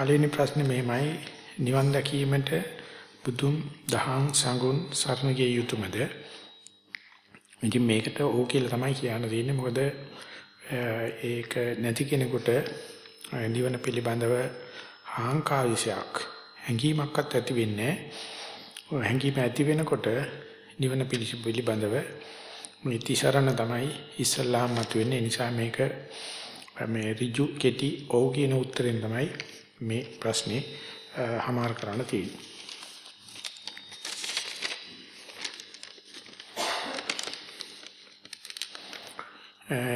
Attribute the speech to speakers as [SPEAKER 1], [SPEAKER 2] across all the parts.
[SPEAKER 1] පළවෙනි ප්‍රශ්නේ මෙහෙමයි නිවන් දැකීමට බුදුන් දහම් සංගුණ සරණ ගිය යුතුයමද? ඉතින් මේකට ඕක කියලා තමයි කියන්න තියෙන්නේ මොකද ඒක නැති කෙනෙකුට නිවන පිළිබඳව අහංකාවිෂයක් හැඟීමක්වත් ඇති වෙන්නේ නැහැ. හැඟීම ඇති වෙනකොට නිවන පිළිබඳව මේ තිසරණ තමයි ඉස්සල්ලාම මතුවෙන්නේ. නිසා මේක මේ ඍජු කෙටි ඔව් කියන උත්තරෙන් තමයි මේ ප්‍රශ්නේ හමාර කරන්න තියෙන්නේ.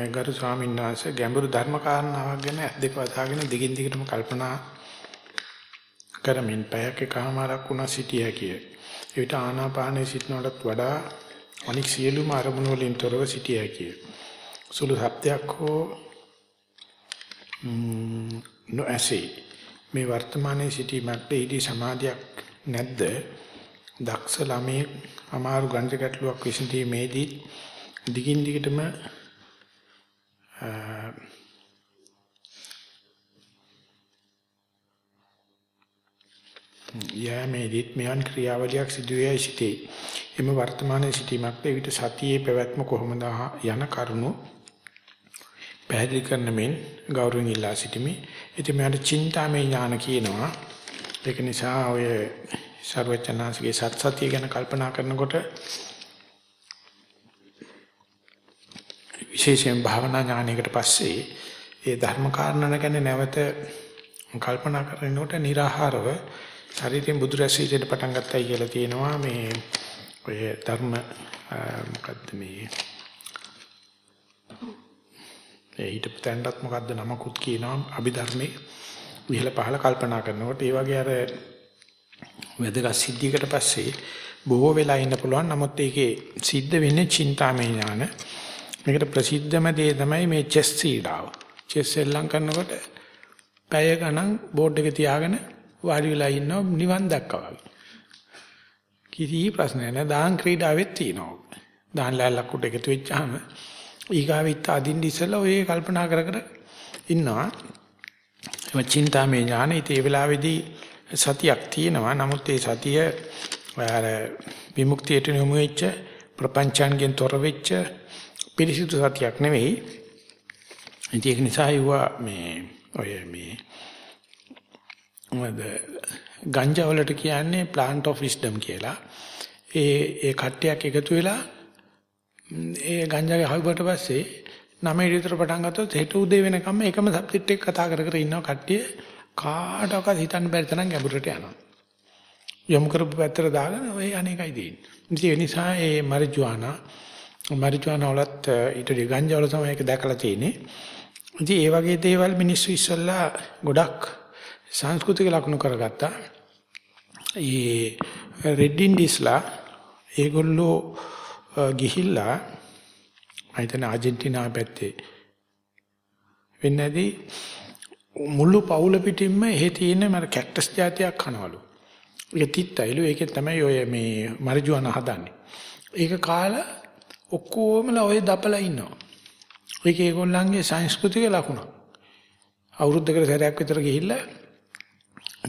[SPEAKER 1] ගරු ස්වාමීන් වහන්සේ ගැඹුරු ධර්ම කාරණාවක් ගැන දෙක වතාගෙන දිගින් දිගටම කල්පනා කරමින් පැයක් එකමාරක් වුණා සිටියා කිය. එවිට ආනාපානයේ සිටනටත් වඩා අනික් සියලුම අරමුණු වලින් තොරව සිටියා කිය. සුළු සත්‍යයක් හෝ නොඇසී මේ වර්තමානයේ සිටීමක් දෙහිදී සමාධියක් නැද්ද? දක්ෂ ළමේ අමාරු ගණිත ගැටලුවක් විසඳීමේදී දිගින් දිගටම යෑමේදීත් මෙවන් ක්‍රියාවලියක් සිදුවේ සිටේ. එම වර්තමානයේ සිටීමක් දෙවිට සතියේ පැවැත්ම කොහොමද යන කරුණු පැහැදිලි කරන මෙන් ගෞරවයෙන් ඉල්ලා සිටිමි. ඉතින් මට චින්තාමය ඥාන කියනවා. ඒක නිසා ඔය සර්වචනාංශගේ සත් සතිය ගැන කල්පනා කරනකොට විශේෂයෙන් භාවනා ඥානයකට පස්සේ ඒ ධර්ම කාරණා ගැන නැවත කල්පනා කරනකොට निराහාරව ශරීරයෙන් බුදු රැසීට පටන් ගත්තයි කියලා තියෙනවා මේ ඔය ධර්ම මොකද්ද මේ ඒ හිටපු තැනටත් මොකද්ද නමකුත් කියනවා. අභිධර්මයේ විහල පහල කල්පනා කරනකොට ඒ වගේ අර වැදගත් සිද්ධියකට පස්සේ බොහෝ වෙලා ඉන්න පුළුවන්. නමුත් ඒකේ සිද්ධ වෙන්නේ චින්තාමය ඥාන. මේකට ප්‍රසිද්ධම දේ තමයි මේ චෙස් සීඩාව චෙස් එල්ලම් කරනකොට පැය ගණන් බෝඩ් එක තියාගෙන වාඩි වෙලා ඉන්නවා නිවන් දැක්කා වගේ. කිසි ප්‍රශ්නයක් නැහැ. දාන් ක්‍රීඩාවෙත් තියෙනවා. දාන් ලැල්ලක් උඩ එකතු වෙච්චාම ඊගාවිත් අදින්න ඉස්සලා ඔය කල්පනා කර කර ඉන්නවා. ඒ චින්තාමය ඥාන ඒ වෙලාවේදී සතියක් තියෙනවා. නමුත් ඒ සතිය අර විමුක්තියට යොමු වෙච්ච ප්‍රපංචයන්ගෙන් තොර වෙච්ච පිරිසිදු සතියක් නෙවෙයි. ඒක නිසා යුවා මේ ඔය මේ මොකද ගංජා වලට කියන්නේ plant of wisdom කියලා. ඒ ඒ කට්ටියක් එකතු වෙලා ඒ ගංජාගේ හවුවට පස්සේ නමේ විතර පටන් ගත්තොත් හෙට උදේ වෙනකම් එකම සබ්ජෙක්ට් එක කතා කර කර ඉන්නවා කට්ටිය කාටවත් හිතන්න බැරි තරම් ගැඹුරට යනවා. යොමු කරපු පැත්තට දාගෙන ඔය අනේකයි දෙන්නේ. ඒ නිසා ඒ මරිජුවානා මරිජුවානා වලත් ඊට ගංජා වල තමයි ඒක දැකලා තියෙන්නේ. ඉතින් ඒ වගේ දේවල් මිනිස්සු ඉස්සල්ලා ගොඩක් සංස්කෘතික ලක්ෂණ කරගත්තා. ඒ රෙඩ් ඉන්ඩිස්ලා ඒගොල්ලෝ ගිහිල්ලා මම හිතන්නේ ආජන්ටිනා පැත්තේ වෙන්නේදී මුළු පවුල පිටින්ම එහෙ තියෙන මර කැක්ටස් జాතියක් කනවලු. ඒක තිත්තයිලු ඒකේ තමයි ඔය මේ මරිජුවන හදන්නේ. ඒක කාලා ඔක්කොමලා ඔය දපලා ඉන්නවා. ඒක ඒගොල්ලන්ගේ සංස්කෘතික ලකුණ. අවුරුද්දකට සැරයක් විතර ගිහිල්ලා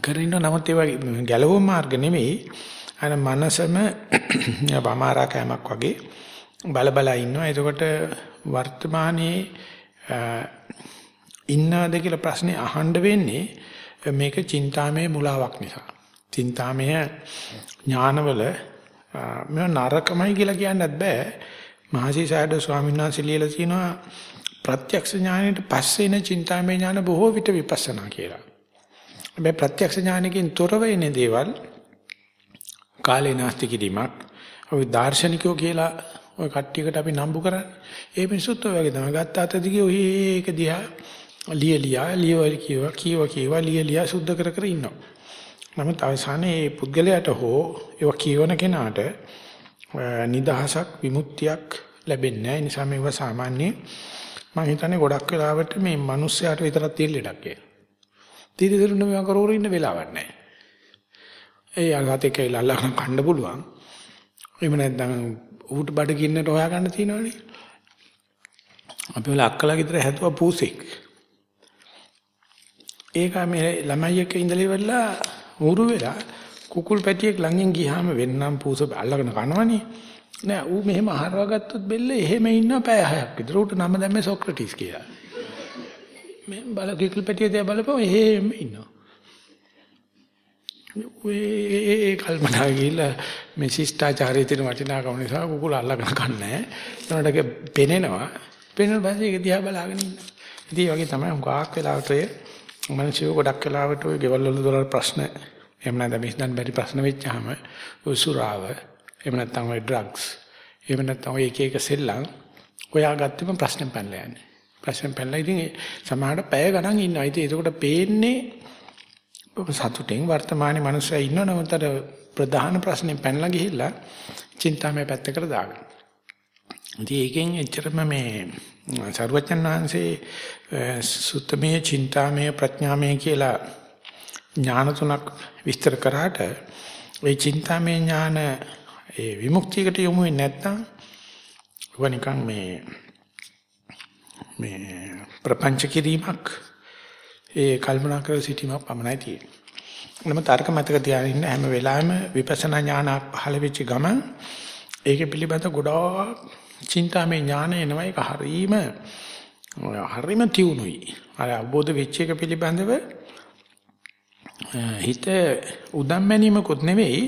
[SPEAKER 1] කරින්න නමුත් ඒ වගේ ගැලවුම් මාර්ග නෙමෙයි අර මනසම වමාරා කෑමක් වගේ බල බල ඉන්නවා. එතකොට වර්තමානයේ ඉන්නවද කියලා ප්‍රශ්නේ අහන්න වෙන්නේ මේක චින්තාමය මුලාවක් නිසා. චින්තාමය ඥානවල මේ නරකමයි කියලා කියන්නත් බෑ. මහසි සයඩෝ ස්වාමීන් වහන්සේ ලියලා තියෙනවා ප්‍රත්‍යක්ෂ ඥානයට පස්සේ එන චින්තාමය ඥාන බොහෝ විට විපස්සනා කියලා. හැබැයි ප්‍රත්‍යක්ෂ ඥානකින් තොරව එන දේවල් කාලේ නාස්ති කිරීමක් ඔය දාර්ශනිකයෝ කියලා ඔය කට්ටියකට අපි නම්බු කරන්නේ. ඒ මිනිස්සුත් ඔය වගේ තමයි. ගත්ත අත දිගේ ඔය ඒක දිහා ලියලියා ලියවල කියවා කියව කියවා ලියලියා සුද්ධ කර කර ඉන්නවා. නමුත් අවසානයේ මේ පුද්ගලයාට හෝ ඒව කියවන කෙනාට නිදහසක් විමුක්තියක් ලැබෙන්නේ නැහැ. ඒ නිසා මේව සාමාන්‍ය මම හිතන්නේ ගොඩක් වෙලාවට මේ මිනිස්යාට විතරක් තියෙන ලෙඩක් කියලා. තීරිදරුන්න මේවා කරෝර ඉන්න වෙලාවක් නැහැ. ඒ අගතේ කියලා අල්ලගෙන කන්න පුළුවන්. එහෙම නැත්නම් ඌට බඩ ගින්නට හොයා ගන්න තියෙනවනේ. අපි වල අක්කලා ගෙදර හැදුවා පූසෙක්. ඒක මේ ළමයි එක්ක ඉඳලා ඉවරලා ඌරු වෙලා කුකුල් පැටියෙක් ළඟින් ගියාම වෙන්නම් පූස අල්ලගෙන කනවනේ. නෑ ඌ මෙහෙම අහරවා ගත්තොත් බෙල්ල එහෙම ඉන්න පැය හයක් විතර. ඌට නම දැම්මේ සොක්‍රටිස් කියලා. මේ බල කුකුල් පැටිය දිහා බලපුවම එහෙම ඉන්නවා. ඒ කල්පනා ගිහිල්ලා මේ ශිෂ්ටාචාරයේ තියෙන වටිනාකම නිසා කුකුල අල්ලගෙන කන්නේ. ඒනට පෙනෙනවා. පෙනෙන පස්සේ ඒක දිහා බලාගෙන ඉන්නවා. ඉතින් වගේ තමයි හුඟක් වෙලාවට ඔය මිනිස්සු ගොඩක් වෙලාවට ඔය ගෙවල් වල දොරල් ප්‍රශ්න එහෙම නැත්නම් මිස්දන් බැරි ප්‍රශ්න වෙච්චාම ඔය සුරාව එහෙම නැත්නම් ඔය ඩ්‍රග්ස් එහෙම නැත්නම් ඔය එක එක සෙල්ලම් ඔයාගත්තම ප්‍රශ්න පැනලා යන්නේ. ප්‍රශ්න පැනලා ඉතින් සමහරට පැය ගණන් ඉන්නවා. ඉතින් ඒකට පේන්නේ සතුටෙන් වර්තමානයේ මිනිස්සු ඉන්නව නමුත් අර ප්‍රධාන ප්‍රශ්නේ පැනලා ගිහිල්ලා චින්තාමය පැත්තකට දාගන්න. ඉතින් ඒකෙන් එච්චරම මේ සර්වචන් වහන්සේ සුත්තමේ චින්තාමය ප්‍රඥාමය කියලා ඥාන තුනක් විස්තර කරාට ඒ චින්තාමය ඥාන ඒ විමුක්තියකට යොමු වෙන්නේ නැත්නම් වනිකන් මේ මේ ප්‍රපංච කිරීමක් ඒ කල්පනා කර සිටීමක් පමණයි තියෙන්නේ. නම තර්ක මතක තියාගෙන ඉන්න හැම වෙලාවෙම විපස්සනා ඥාන පහළ වෙච්ච ගමන් ඒක පිළිබඳ ගොඩාක් චින්තාමය ඥාන එනවා ඒක හරීම හරීම තියුණුයි. අර අවබෝධ වෙච්ච එක පිළිබඳව හිත උදම්මැනීමකුත් නෙවෙයි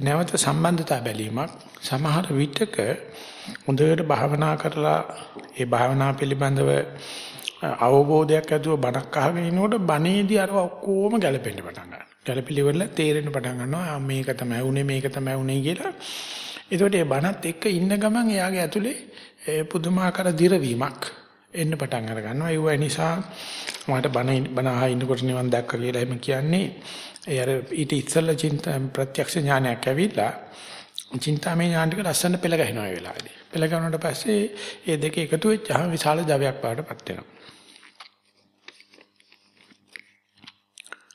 [SPEAKER 1] නැවත සම්බන්ධතා බැලීමක් සමහර විටක හොඳට භාවනා කරලා ඒ භාවනා පිළිබඳව අවබෝධයක් ඇතුව බණක් අහගෙන ඉනකොට බණේදී අර ඔක්කොම ගැලපෙන්න පටන් ගන්නවා. ගැලපිලිවල තේරෙන්න පටන් ගන්නවා මේක තමයි උනේ මේක තමයි උනේ කියලා. ඒකට ඒ බණත් එක්ක ඉන්න ගමන් එයාගේ ඇතුලේ පුදුමාකාර දිරවීමක් එන්න පටන් අර ගන්නවා. ඒ නිසා මට බණ බණ අහා ඉන්නකොට නිවන් දැක්ක කියලා එහෙම කියන්නේ ඒ අර ඊට ඉස්සෙල්ලා චින්ත ප්‍රත්‍යක්ෂ ඥානයක් ඇවිල්ලා චින්තාමය ඥානික ලස්සන පෙළ ගහනවා ඒ වෙලාවේදී. පෙළ ගන්නකොට පස්සේ මේ දෙක එකතු වෙච්චාම විශාල ජවයක් පාටපත් වෙනවා.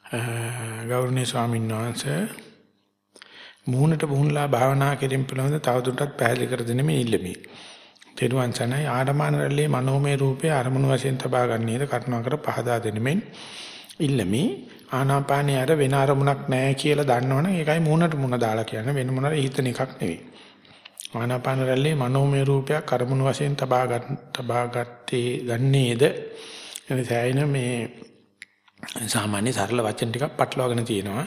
[SPEAKER 1] ගෞරවනීය ස්වාමීන් වහන්සේ මුහුණට මුහුණලා භාවනා කිරීම පිළිබඳ තවදුරටත් පැහැදිලි කර දෙනෙමි ඉල්ලමි. තෙරුවන් සනයි ආඩමාන රැල්ලේ මනෝමය රූපේ අරමුණු වශයෙන් තබා ගන්නේද කරුණාකර පහදා දෙනෙමින් ඉල්ලමි. ආනාපානිය අර වෙන අරමුණක් නැහැ කියලා දන්නවනම් ඒකයි මුහුණට මුහුණ දාලා කියන්නේ වෙන මොනවාර හිතන එකක් නෙවෙයි. ආනාපාන රැල්ලේ මනෝමය රූපයක් අරමුණු වශයෙන් තබා ගන්න තබා ගත්තේ ගන්නේද එනිසා මේ සාමාන්‍ය සරල වචන ටිකක් පටලවාගෙන තියෙනවා.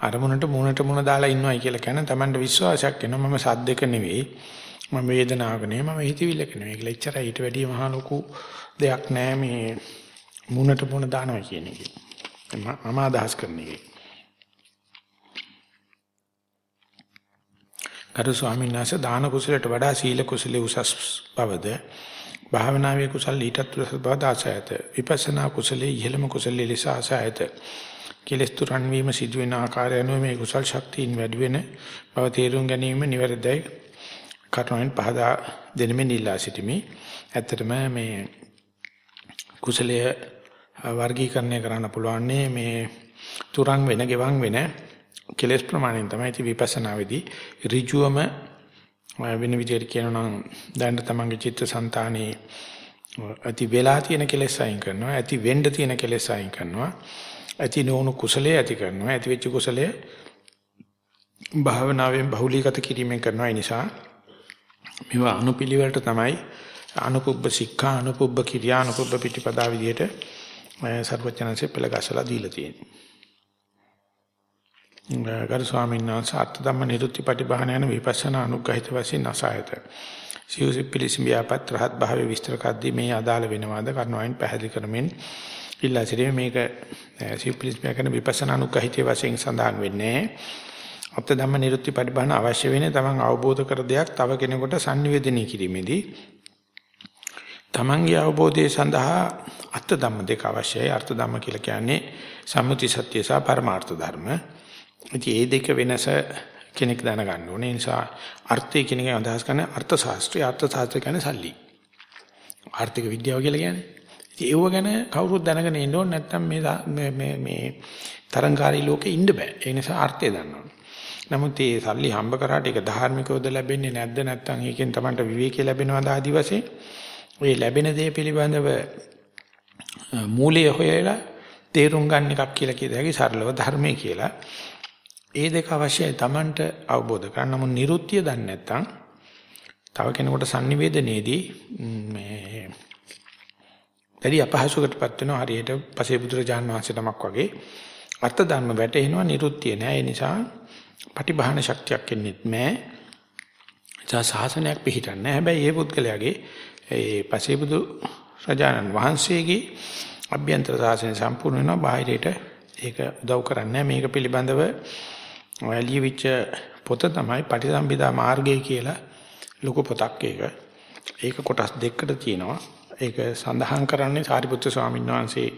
[SPEAKER 1] අරමුණට මුණට මුණ දාලා ඉන්නවයි කියලා කියන තමන්ට විශ්වාසයක් එනවා මම සද්දක නෙවෙයි. මම වේදනාවක නෙවෙයි මම හිතවිල්ලක නෙවෙයි කියලා එච්චරයි ඊට වැඩිය මහා ලොකු දෙයක් නෑ මේ මුණට මුණ දානවා කියන එක. මම අදහස් කරන එක. ගරු ස්වාමීන් වහන්සේ දාන කුසලයට වඩා සීල කුසලයේ උසස් බවද භාවනාවේ කුසල ඊටත් උසස් බව දාසයත විපස්සනා කුසලයේ ඉහළම කුසලයේ ලෙස ආසයත කෙලස් තුරන් වීම සිදුවෙන ආකාරය අනුව මේ කුසල් ශක්තියින් වැඩි වෙන බව තේරුම් ගැනීම නිවැරදියි. කරුණෙන් පහදා දෙනෙමින් ඉල්ලා සිටිමි. ඇත්තටම මේ කුසලය වර්ගීකරණය කරන්න පුළුවන් මේ තුරන් වෙන ගෙවන් වෙන කෙලස් ප්‍රමාණයෙන් තමයි. ඉති විපස්සනාවේදී ඍජුවම වෙන විදිහට කියනවා නම් දැන් තමන්ගේ චිත්තසංතානයේ ඇති වෙලා තියෙන කෙලෙස් අයින් කරනවා ඇති වෙන්න තියෙන කෙලෙස් අයින් කරනවා ඇති නොවුණු කුසලයේ ඇති කරනවා ඇති වෙච්ච කුසලයේ භාවනාවෙන් බහුලීගත කිරීමෙන් කරනවා. ඒ නිසා මේවා අනුපිළිවෙලට තමයි අනුපුබ්බ සික්ඛා අනුපුබ්බ කිරියා අනුපුබ්බ පිටිපදා විදිහට සර්වඥාන්සේ පෙළගසලා දීලා තියෙනවා ගරු ස්වාමීන් වහන්සේ අර්ථ ධම්ම නිරුත්ති පටිභාන යන විපස්සනා අනුග්‍රහිත වශයෙන් අසහායත. සිව්සි පිළිසිම් ව්‍යාපත් රහත් භාවයේ විස්තර කද්දී මේ අදාළ වෙනවාද කරනවායින් පැහැදිලි කරමින් ඉල්ලා සිටියේ මේක සිව් පිළිසිම් කරන විපස්සනා අනුග්‍රහිත වශයෙන් සඳහන් වෙන්නේ. අර්ථ ධම්ම නිරුත්ති පටිභාන අවශ්‍ය වෙන්නේ තමන් අවබෝධ කර දෙයක් තව කෙනෙකුට sannivedanaya කිරීමේදී තමන්ගේ අවබෝධය සඳහා අර්ථ ධම්ම දෙක අවශ්‍යයි. අර්ථ ධම්ම කියලා කියන්නේ සම්මුති සත්‍ය සහ පරමාර්ථ ධර්ම. ඉතින් මේ දෙක වෙනස කෙනෙක් දැනගන්න ඕනේ. ඒ නිසා අර්ථය කියන එක අදහස් කරන අර්ථ ශාස්ත්‍රය අර්ථ ශාස්ත්‍රය කියන්නේ සල්ලි. ආර්ථික විද්‍යාව කියලා කියන්නේ. ඉතින් ඒව ගැන කවුරුත් දැනගෙන ඉන්න ඕනේ නැත්නම් මේ මේ මේ තරංකාරී ලෝකේ ඉන්න බෑ. ඒ නිසා අර්ථය දන්න ඕනේ. නමුත් මේ සල්ලි හම්බ කරාට ඒක ධාර්මිකවද ලැබෙන්නේ නැද්ද නැත්නම් ඒකෙන් Tamanට විවේකී ලැබෙනවද ආදි වශයෙන් ඔය ලැබෙන දේ පිළිබඳව මූලය හොයලා තේරුම් ගන්න එකක් කියලා කියද හැකි සරලව ධර්මයේ කියලා. ඒ දෙක අවශ්‍යයි Tamanට අවබෝධ කරගන්න. නමුත් නිරුත්තිය දන්නේ නැත්නම් තව කෙනෙකුට sannivedanයේදී මේ වැඩි අපහසුකටපත් වෙනවා. හරියට පසේ බුදුරජාන් වහන්සේ නමක් වගේ අර්ථ ධර්ම වැටෙනවා. නිරුත්තිය නෑ. ඒ නිසා පටිභාන ශක්තියක් එන්නේ නැහැ. ඒ සාසනයක් පිළිහිටන්නේ හැබැයි ඒ පුද්ගලයාගේ ඒ පසේ බුදු රජාණන් වහන්සේගේ අභ්‍යන්තර සාසනය සම්පූර්ණ වෙනවා. බාහිරයට ඒක උදව් කරන්නේ මේක පිළිබඳව ලියවිච්ච පොත තමයි පටිසම්භිදා මාර්ගය කියලා ලොකු පොතක් ඒක. ඒක කොටස් දෙකකට තියෙනවා. ඒක සඳහන් කරන්නේ සාරිපුත්‍ර ස්වාමීන් වහන්සේ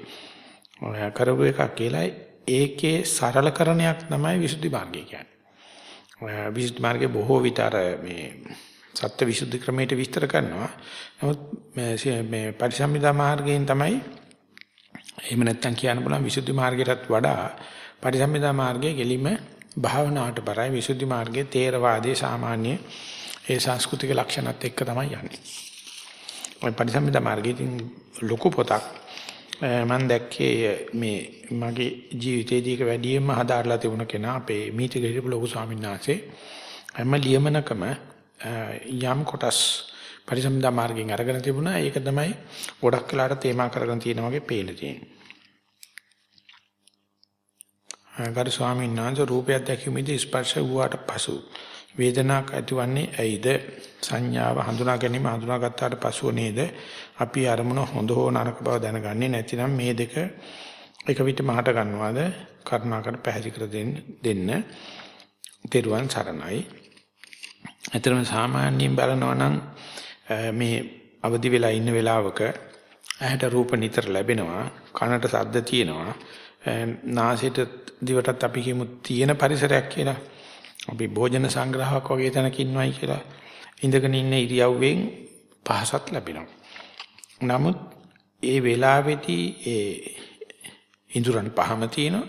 [SPEAKER 1] කරපු එකක් කියලා. ඒකේ සරලකරණයක් තමයි විසුද්ධි මාර්ගය කියන්නේ. විසුද්ධි මාර්ගයේ බොහෝ විට අර මේ සත්‍ය විසුද්ධි ක්‍රමයට විස්තර කරනවා. නමුත් මේ පරිසම්මිදා මාර්ගයෙන් තමයි එහෙම නැත්තම් කියන්න පුළුවන් විසුද්ධි මාර්ගයටත් වඩා පරිසම්මිදා මාර්ගයේ ගෙලිම භාවනාවට බරයි විසුද්ධි මාර්ගයේ තේරවාදයේ සාමාන්‍ය ඒ සංස්කෘතික ලක්ෂණත් එක්ක තමයි යන්නේ. ඔය පරිසම්පදා මාර්ගයේ ලොකු පොතක් මම දැක්කේ මේ මගේ ජීවිතයේදී එක වැඩියෙන්ම හදාarලා තිබුණ කෙනා අපේ මීටිගේ හිටපු ලොකු ස්වාමීන් වහන්සේ හැම ලියමනකම යම් කොටස් පරිසම්පදා මාර්ගයෙන් අරගෙන තිබුණා ඒක තමයි ගොඩක් වෙලාට තේමා කරගෙන තියෙන වගේ පේන තියෙන්නේ. ගරු ස්වාමීන් වහන්සේ රූපයක් දැකීමේදී ස්පර්ශ වූාට පසු වේදනාවක් ඇතිවන්නේ ඇයිද? සංඥාව හඳුනා ගැනීම හඳුනාගත්තාට පසුව නේද? අපි අරමුණ හොඳ හෝ නරක බව දැනගන්නේ නැතිනම් මේ දෙක එක විට මහට ගන්නවාද? කරුණාකර පැහැදිලි කර දෙන්න දෙන්න. තෙරුවන් සරණයි. ඇතරම සාමාන්‍යයෙන් බලනවා නම් මේ අවදි වෙලා ඉන්න වෙලාවක ඇහැට රූප නිතර ලැබෙනවා කනට ශබ්ද තියෙනවා නාසයට දිවටත් අපි කියමු තියෙන පරිසරයක් කියලා අපි භෝජන සංග්‍රහයක් වගේ තැනක ඉන්නවයි කියලා ඉඳගෙන ඉන්න ඉරියව්වෙන් පහසක් ලැබෙනවා. නමුත් ඒ වෙලාවේදී ඒ ඉඳුරන් පහම තියෙනවා.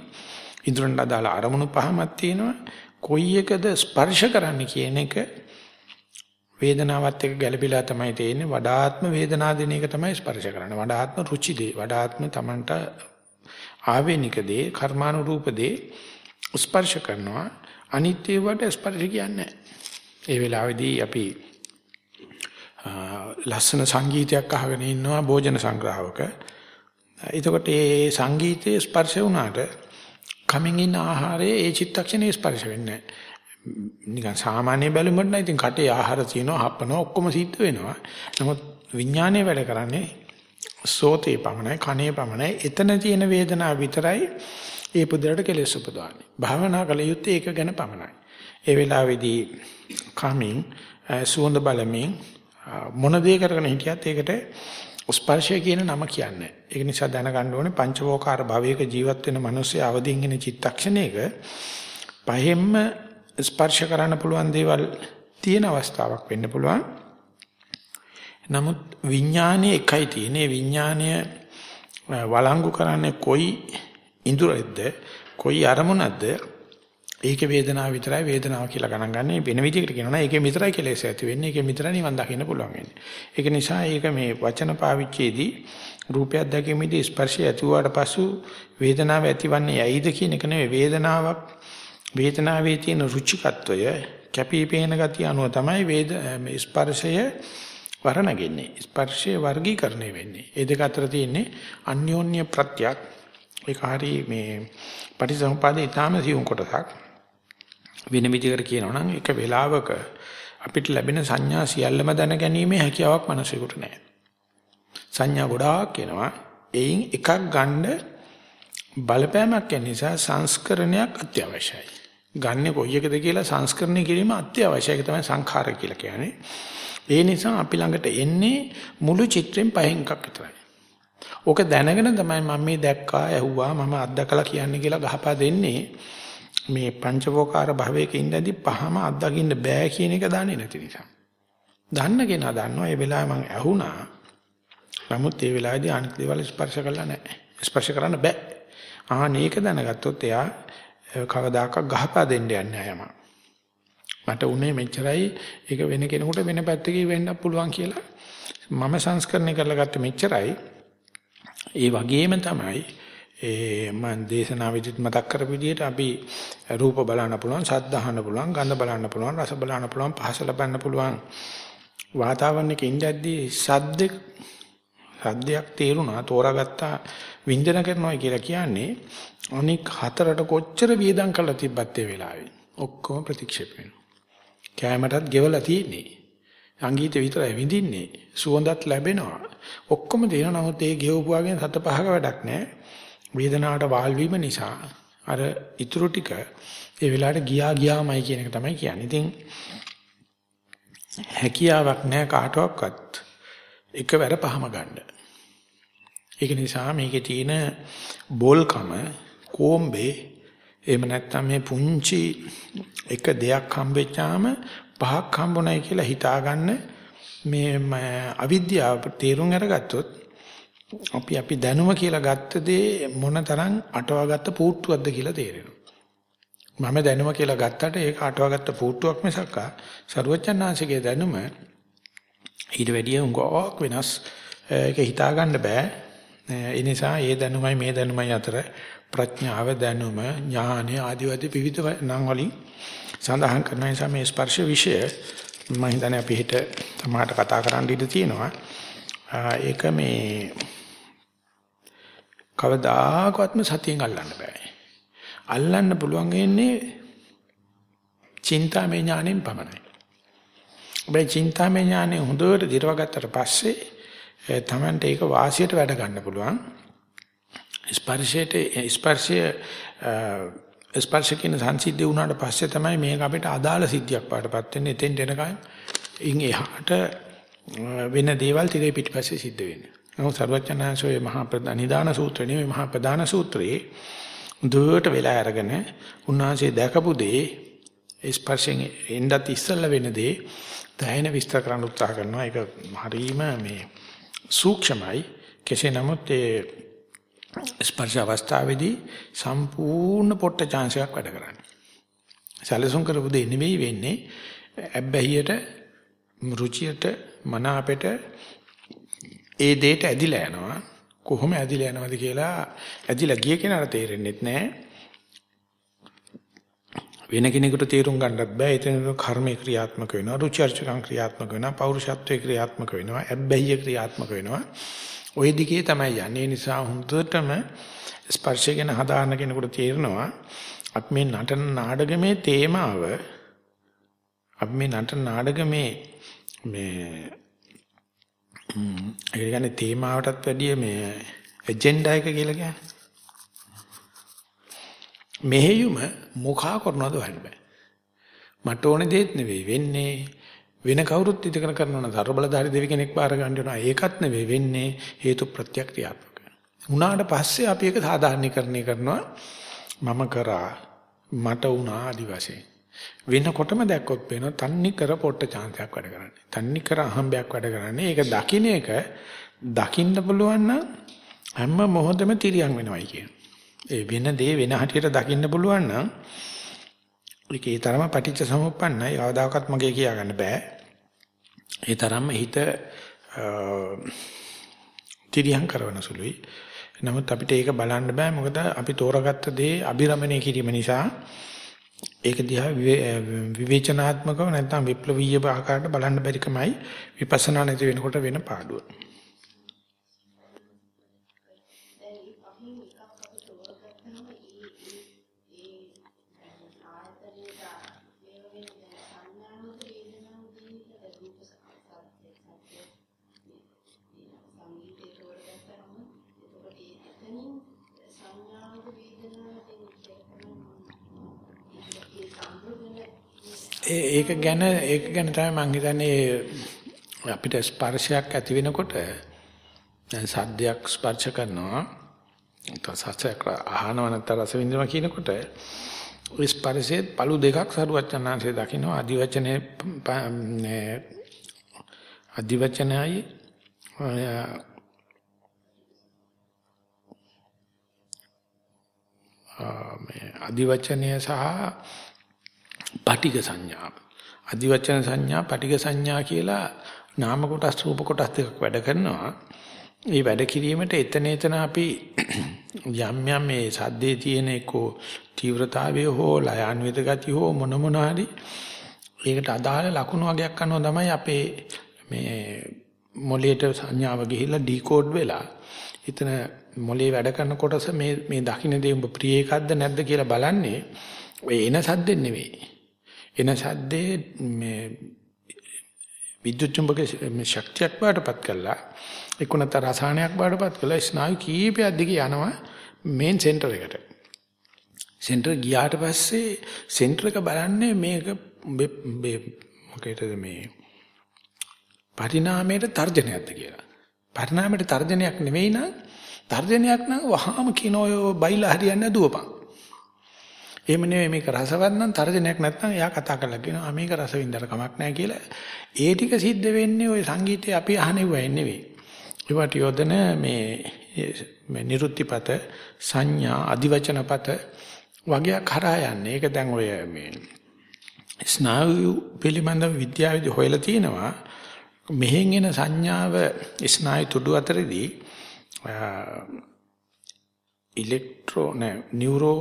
[SPEAKER 1] ඉඳුරන් අදාළ අරමුණු පහමක් තියෙනවා. කොයි එකද ස්පර්ශ කරන්න කියන එක වේදනාවත් එක්ක ගැළපීලා තමයි තේින්නේ. වඩාත්ම වේදනා දෙන එක තමයි ස්පර්ශ කරන්නේ. වඩාත්ම රුචි දේ වඩාත්ම Tamanට ආවේනික දේ කර්මානුරූප දේ ස්පර්ශ කරනවා. අනිත් ඒවට ස්පර්ශ කියන්නේ ඒ වෙලාවේදී අපි ලස්සන සංගීතයක් අහගෙන ඉන්නවා භෝජන සංග්‍රහවක. එතකොට ඒ සංගීතයේ ස්පර්ශ වුණාට කමින් ඉන්න ආහාරයේ ඒ චිත්තක්ෂණේ ස්පර්ශ වෙන්නේ නිකන් සාමාන්‍ය බැලුමට නම් ඉතින් කටේ ආහාර තියෙනවා හපනවා ඔක්කොම සිද්ධ වෙනවා. නමුත් විඥානයේ වැඩ කරන්නේ සෝතේ පමණයි කනේ පමණයි එතන තියෙන වේදනාව විතරයි ඒ පුදුරට කෙලෙස් උපදවන්නේ. භාවනා කළ යුත්තේ ඒක ගැන පමණයි. ඒ වෙලාවේදී කමින් සුවඳ බලමින් මොන දේ කරගෙන හිටියත් ඒකට ස්පර්ශය කියන නම කියන්නේ. ඒක නිසා දැනගන්න ඕනේ පංචවෝකාර භවයක ජීවත් වෙන මිනිස්සු අවදීන් ඉන චිත්තක්ෂණයක පහෙන්ම ස්පර්ශ කරන්න පුළුවන් දේවල් තියෙන අවස්ථාවක් වෙන්න පුළුවන්. නමුත් විඥානයේ එකයි තියෙන්නේ. විඥානය වළංගු කරන්නේ කොයි ඉඳුරෙද්ද කොයි අරමුණක්ද? ඒකේ වේදනාව විතරයි වේදනාව කියලා ගණන් ගන්න. වෙන විදිහකට කියනවා ඒකේ විතරයි කෙලෙස් ඇති වෙන්නේ. ඒකේ විතරයි නිවන් දකින්න පුළුවන් වෙන්නේ. ඒක නිසා ඒක මේ වචන පාවිච්චයේදී රූපයක් දැකීමේදී ස්පර්ශය ඇති වුණාට පසු වේදනාව ඇතිවන්නේ ඇයිද කියන එක නෙවෙයි වේදනාවක් වේදනාවේ තියෙන රුචිකත්වය කැපිපේන ගතිය අනුව තමයි වේද ස්පර්ශය වරණගෙන්නේ ස්පර්ශය වර්ගීකරණය වෙන්නේ ඒ දෙක අතර තියෙන්නේ අන්‍යෝන්‍ය ප්‍රත්‍යක් ඒක හරි මේ පටිසමුපාදේ ඊටාම සියුම් කොටසක්. වෙන විදිහකට කියනවා නම් එක වෙලාවක අපිට ලැබෙන සංඥා සියල්ලම දැනගැනීමේ හැකියාවක් මනසෙකුට නැහැ. සංඥා ගොඩාක් එනවා. එයින් එකක් ගන්න බලපෑමක් නිසා සංස්කරණයක් අත්‍යවශ්‍යයි. ගන්න කොයි එකද කියලා සංස්කරණය කිරීම අත්‍යවශ්‍යයි. ඒක තමයි සංඛාර කියලා කියන්නේ. ඒ නිසා අපි ළඟට එන්නේ මුළු චිත්‍රෙන් පහෙන් එකක් විතරයි. ඕක දැනගෙන තමයි මම මේ දැක්කා ඇහුවා මම අත්දකලා කියන්නේ කියලා ගහපා දෙන්නේ මේ පංචවෝකාර භවයක ඉඳදී පහම අත්දකින්න බෑ කියන එක දන්නේ නැති නිසා. දන්න කෙනා දන්නවා ඒ වෙලාවේ මම ඇහුණා. නමුත් ඒ වෙලාවේදී අනිත් දේවල් ස්පර්ශ කළා නැහැ. ස්පර්ශ කරන්න බෑ. ආහන ඒක දැනගත්තොත් එයා කවදාකවත් ගහපා දෙන්න යන්නේ නැහැ මට උනේ මෙච්චරයි. ඒක වෙන කෙනෙකුට වෙන පැත්තකින් වෙන්නත් පුළුවන් කියලා. මම සංස්කරණය කරලා ගත්ත මෙච්චරයි. ඒ වගේම තමයි ඒ මම දේශනාවෙදිත් මතක් කරපු විදිහට අපි රූප බලන්න පුළුවන්, ශබ්ද අහන්න පුළුවන්, ගන්ධ බලන්න පුළුවන්, රස බලන්න පුළුවන්, පහස ලබන්න පුළුවන්. වාතාවරණයක ඉඳද්දී ශබ්ද සද්දයක් තේරුණා තෝරාගත්තා වින්දන කරනවා කියලා කියන්නේ අනික් හතරට කොච්චර වියදම් කරලා තිබ්බත් ඒ වෙලාවේ ඔක්කොම ප්‍රතික්ෂේප වෙනවා. කැමරටත් ගෙවලා තියෙන්නේ. සංගීත විතරයි විඳින්නේ. සුවඳත් ලැබෙනවා. ඔක්කොම තියෙනවා. නමුත් ඒ ගෙවපුවාගෙන් සත පහක වැඩක් නැහැ. වේදනාවට වාල් වීම නිසා අර ඉතුරු ටික ඒ වෙලාවට ගියා ගියාමයි කියන එක තමයි කියන්නේ. ඉතින් හැකියාවක් නැහැ කාටවත් එකවර පහම ගන්න. ඒක නිසා මේකේ තියෙන බෝල්කම කොම්බේ එහෙම නැත්නම් මේ පුංචි එක දෙයක් හම්බෙච්චාම පහක් හම්බුනායි කියලා හිතාගන්න මේ අවිද්‍යාව තේරුම් අරගත්තොත් අපි අපි දැනුම කියලා ගත්ත දේ මොනතරම් අටවාගත්ත පූට්ටුවක්ද කියලා තේරෙනවා. මම දැනුම කියලා ගත්තට ඒක අටවාගත්ත පූට්ටුවක් මිසක් සරුවචනාංශගේ දැනුම ඊට වැඩිය උඟාවක් වෙනස් ඒක හිතාගන්න බෑ. ඒ නිසා ඒ දැනුමයි මේ දැනුමයි අතර ප්‍රඥාව දැනුම ඥානය ආදී වදී විවිධ නම් වලින් සඳහන් කරන නිසා මේ ස්පර්ශ විෂය මම හිතන්නේ අපි හිට සමහරට කතා කරන්න ඉඩ තියෙනවා. ඒක මේ කවදාකවත්ම සතියෙන් අල්ලන්න බෑ. අල්ලන්න පුළුවන් වෙන්නේ චින්තාමය ඥාණයෙන් පමණයි. ඔබේ චින්තාමය ඥාණය හොඳට දිරවගත්තට පස්සේ තමන්ට ඒක වාසියට වැඩ ගන්න පුළුවන්. ස්පර්ශයට ස්පර්ශය ස්පර්ශ කියන සංසිද්ධිය වුණාට පස්සේ තමයි මේක අපිට අදාළ සිද්ධියක් පාටපත් වෙන්නේ. එතෙන් දෙනකන් ඉන් එහාට වෙන දේවල් tire පිටිපස්සේ සිද්ධ වෙන්නේ. නමුත් සර්වඥාන්සෝයේ මහා ප්‍රධානිදාන සූත්‍රය නෙවෙයි මහා ප්‍රධාන සූත්‍රයේ දුවට වෙලා අරගෙන උන්වහන්සේ දැකපු දේ ස්පර්ශයෙන් එන්නත් ඉස්සල්ලා වෙන දේ දැයින විස්තර කරන්න උත්සාහ කරනවා. ඒක හරීම මේ සූක්ෂමයි. කෙසේ නමුත් ඒ ස්පර්ශ අවස්ථාවේදී සම්පූර්ණ පොට්ට chance එකක් වැඩ කරන්නේ. සැලසුම් කරපු දෙ නෙවෙයි වෙන්නේ. ඇබ්බැහියට රුචියට මන අපෙට ඒ දෙයට ඇදිලා යනවා. කොහොම ඇදිලා යනවද කියලා ඇදිලා ගිය කෙනාට තේරෙන්නේ නැහැ. වෙන කෙනෙකුට තේරුම් ගන්නත් බෑ. එතන කර්මේ ක්‍රියාත්මක වෙනවා, රුචි අරුචිකම් ක්‍රියාත්මක වෙනවා, පෞරුෂත්වයේ ක්‍රියාත්මක වෙනවා, ඇබ්බැහිය ක්‍රියාත්මක වෙනවා. ওই දිගේ තමයි යන්නේ. ඒ නිසා හොඳටම ස්පර්ශය ගැන හදාන්න කෙනෙකුට තේරෙනවා අපි මේ නටන නාටකමේ තේමාව අපි මේ නටන නාටකමේ මේ ඒ කියන්නේ තේමාවටත් වැඩිය මේ එජෙන්ඩා එක කියලා කියන්නේ. මෙහෙයුම මොකා කරනවද හොයන්න බෑ. මට ඕනේ දෙයක් නෙවෙයි වෙන්නේ වෙන කවුරුත් ඉදකන කරනවා නම් සර්බලධාරි දෙවි කෙනෙක් බාර ගන්න වෙනවා. ඒකත් නෙවෙයි වෙන්නේ හේතු ප්‍රත්‍යක්‍රියාත්මක. උනාට පස්සේ අපි ඒක සාධාරණීකරණය කරනවා. මම කරා මට වුණා ආදි වශයෙන්. වෙනකොටම දැක්කොත් වෙනවා තන්නි කර පොට්ට chance එකක් වැඩ කරන්නේ. තන්නි කර අහම්බයක් වැඩ කරන්නේ. ඒක දකින්න එක දකින්න පුළුවන් නම් හැම මොහොතෙම තිරියන් වෙනවයි කියන. ඒ වෙන දේ වෙන හැටියට දකින්න පුළුවන් නම් ඒකේ තරම පටිච්ච සමුප්පන්නයි. කවදාකවත් මගේ කියා ගන්න බෑ. ඒ තරම්ම හිත තිරියම් කරන සුළුයි. නමුත් අපිට ඒක බලන්න බෑ මොකද අපි තෝරාගත්ත දේ අභිරමණය කිරීම නිසා ඒක දිහා විවේචනාත්මකව නැත්නම් විප්ලවීය ආකාරයට බලන්න බැරිකමයි විපස්සනා නැති වෙනකොට වෙන පාඩුව. ඒක ගැන ඒක ගැන තමයි මම හිතන්නේ අපිට ස්පර්ශයක් ඇති වෙනකොට දැන් සද්දයක් ස්පර්ශ කරනවා. තසසක් අහනවා නැත්නම් රස විඳිනවා කියනකොට ඔය ස්පර්ශයේ පළු දෙකක් සරුවචනාංශය දකින්න අදිවචනේ අදිවචනයි මේ අදිවචනය සහ පටිඝ සංඥා. අදිවචන සංඥා, පටිඝ සංඥා කියලා නාම කොටස් රූප කොටස් දෙකක් වැඩ කරනවා. මේ වැඩ කිරීමට එතන එතන අපි යම් යම් මේ සද්දේ තියෙන එක්කෝ තීව්‍රතාවය හෝ ලයාන්විත ගතිය හෝ මොන මොන හරි ඒකට අදාළ ලකුණු වගේක් අනුව තමයි අපේ මේ මොළයට සංඥාව ගිහිල්ලා ඩිකෝඩ් වෙලා එතන මොළේ වැඩ කරන කොටස මේ මේ දකින්න දේ උඹ ප්‍රිය එකක්ද නැද්ද කියලා බලන්නේ ඔය එන සද්දෙන් නෙවෙයි. එන සද්දේ මේ විද්‍යුත් චුම්බක ශක්තියක් බාටපත් කළා එකුණත රසායනයක් බාටපත් කළා ස්නායු කීපයක් දිගේ යනවා මේන් සෙන්ටර් එකට. සෙන්ටර් ගියාට පස්සේ සෙන්ටර් එක බලන්නේ මේක මොකේද මේ පරිණාමයට තර්ජනයක්ද කියලා. පරිණාමයට තර්ජනයක් නෙවෙයි නම් තර්ජනයක් නම් වහාම කියන ඔය බයිලා හරියන්නේ දුවපන්. එහෙම නෙවෙයි මේක රසවත් නම් තර්ජනයක් නැත්නම් එයා කතා කරලා කියනවා මේක රස වින්දර කමක් නැහැ කියලා. ඒ ටික සිද්ධ වෙන්නේ ওই සංගීතය අපි අහනෙවයි නෙවෙයි. ඒවට යොදන මේ මේ නිරුත්තිපත සංඥා අදිවචනපත වගේ කරා යන්නේ. ඒක දැන් ඔය මේ ස්නායු පිළිබඳව විද්‍යාවේදී හොයලා තියෙනවා. මෙහෙන් එන සංඥාව ස්නායු තුඩු අතරේදී ඉලෙක්ට්‍රෝ නෑ නියුරෝ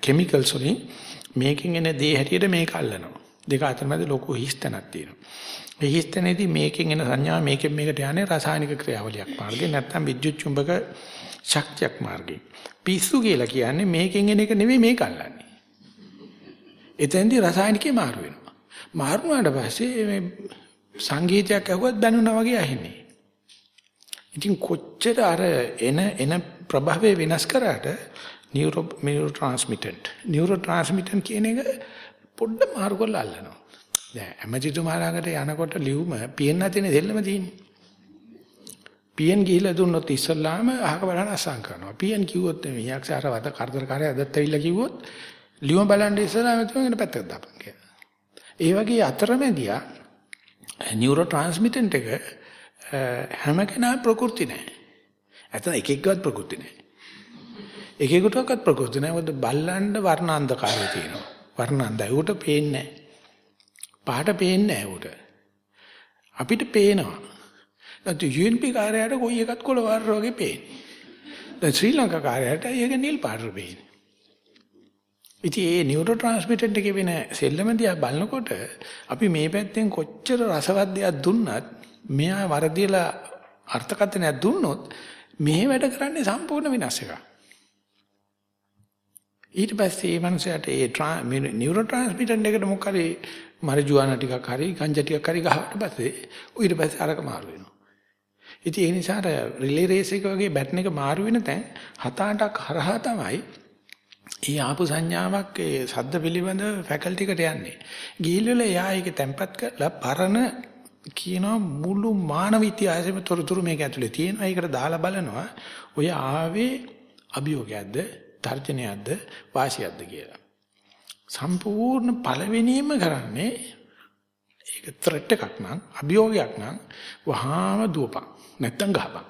[SPEAKER 1] කිමිකල්ස් වලින් මේකෙන් එන දේ හැටියට මේක අල්ලනවා. දෙක අතර මැද ලොකු හිස්තැනක් තියෙනවා. මේ හිස්තැනේදී මේකෙන් එන සංඥාව මේකෙන් මේකට යන්නේ රසායනික ක්‍රියාවලියක් මාර්ගේ නැත්නම් විද්‍යුත් චුම්බක ශක්තියක් මාර්ගේ. පිස්සු කියලා කියන්නේ මේකෙන් එන එක නෙවෙයි මේක අල්ලන්නේ. එතෙන්දී රසායනිකේ මාරු වෙනවා. මාරු වුණාට පස්සේ මේ සංගීතයක් ඇහුවත් දැනුණා වගේ ඇහෙන්නේ. ඉතින් කොච්චර අර එන එන ප්‍රභාවය වෙනස් කරාට neuro neurotransmitter neurotransmitter කියන එක පොඩ්ඩ මාරු කරලා අල්ලනවා. දැන් ඇමතිතුමාලාකට යනකොට ලියුම පියෙන් නැතිනේ දෙල්ලම තියෙන්නේ. පියෙන් ගිහිල්ලා දුන්නොත් ඉස්සල්ලාම අහක බලන අසං කරනවා. පියෙන් කිව්වොත් මේ යක්ෂාර වද කරදරකාරය අදත් ඇවිල්ලා කිව්වොත් ලියුම බලන්න ඉස්සලා මෙතුමගෙන පැත්තකට දාපන් කියලා. ඒ වගේ අතරමැදියා නියුරෝ ට්‍රාන්ස්මිටන්ට් එක හැම කෙනා ප්‍රകൃති නැහැ. ඇත්තට එක එක්කවත් ප්‍රകൃති නැහැ. එකෙකුටවත් ප්‍රകൃති නැහැ. මොකද බල්ලන්ඩ වර්ණ අන්ධකාරය තියෙනවා. වර්ණ අන්ධය උට පේන්නේ නැහැ. පාට පේන්නේ නැහැ උට. අපිට පේනවා. නැත්නම් UNP කාර්යයට කොයි එකත් කොළ වර්ණ වගේ පේන්නේ. දැන් ශ්‍රී ලංකා කාර්යයට ඒක නිල් පාට පේන්නේ. ඉතින් ඒ නියුරෝ ට්‍රාන්ස්මිටර් එකේ වෙන සෙල්ලම දිහා බලනකොට අපි මේ පැත්තෙන් කොච්චර රසවත් දෙයක් දුන්නත් මෙයා වරදිලා අර්ථකථනයක් දුන්නොත් මෙහෙ වැඩ කරන්නේ සම්පූර්ණ විනාශ එකක්. ඊට පස්සේ මේ මනුස්සයාට ඒ නියුරෝ ට්‍රාන්ස්මිටර් එකට මොකක් හරි මරිජුවානා ටිකක් හරි ගංජා ටිකක් හරි ගහවට පස්සේ ඊට පස්සේ අරක මාරු වෙනවා. ඉතින් ඒ නිසා රිලේ රේස් එක වගේ බැටන් එක මාරු වෙන තැන් හත අටක් හරහා තමයි ඒ ආපු සංඥාවක් ඒ සද්ද පිළිබඳ ෆැකල්ටි එකට යන්නේ. ගිහිල්ලා එයා ඒක තැම්පත් කරලා පරණ කියනවා මුළු මානව ඉතිහාසෙම තොරතුරු මේක ඇතුලේ තියෙනවා. ඒකට දාලා බලනවා ඔය ආවේ අභියෝගයක්ද, තර්ජනයක්ද, වාසියක්ද කියලා. සම්පූර්ණ පළවෙනිම කරන්නේ ඒක ත්‍රෙට් එකක් නම්, අභියෝගයක් නම් වහාම දුවපන්. නැත්තම් ගහපන්.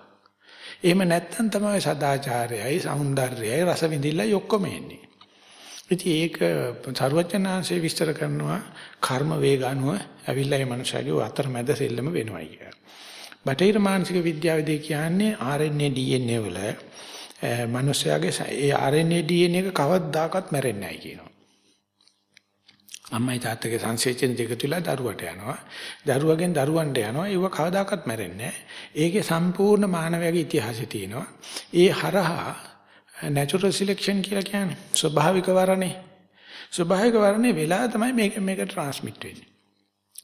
[SPEAKER 1] එහෙම නැත්තම් තමයි සදාචාරයයි సౌందර්යයයි රස විඳිල්ලයි ඔක්කොම එන්නේ. ඉතින් ඒක සරුවචනාංශයේ විස්තර කරනවා කර්ම වේග අනුව ඇවිල්ලා මේ මනුස්සයගේ අතරමැද සෙල්ලම වෙනවා කියලා. බටහිර මානසික විද්‍යාවේදී කියන්නේ RNA DNA වල මනුස්සයාගේ ඒ RNA DNA එක කවදාකවත් මැරෙන්නේ නැහැ කියනවා. අම්මයි තාත්තගේ සංසේචන දෙක තුල දරුවට යනවා. දරුවගෙන් දරුවන්ට යනවා. ඒව කවදාකවත් මැරෙන්නේ ඒකේ සම්පූර්ණ මානවයාගේ ඉතිහාසය තියෙනවා. ඒ හරහා natural selection කියලා කියන්නේ ස්වභාවික වරණේ. ස්වභාවික වරණේ වෙලා තමයි මේක මේක ට්‍රාන්ස්මිට් වෙන්නේ.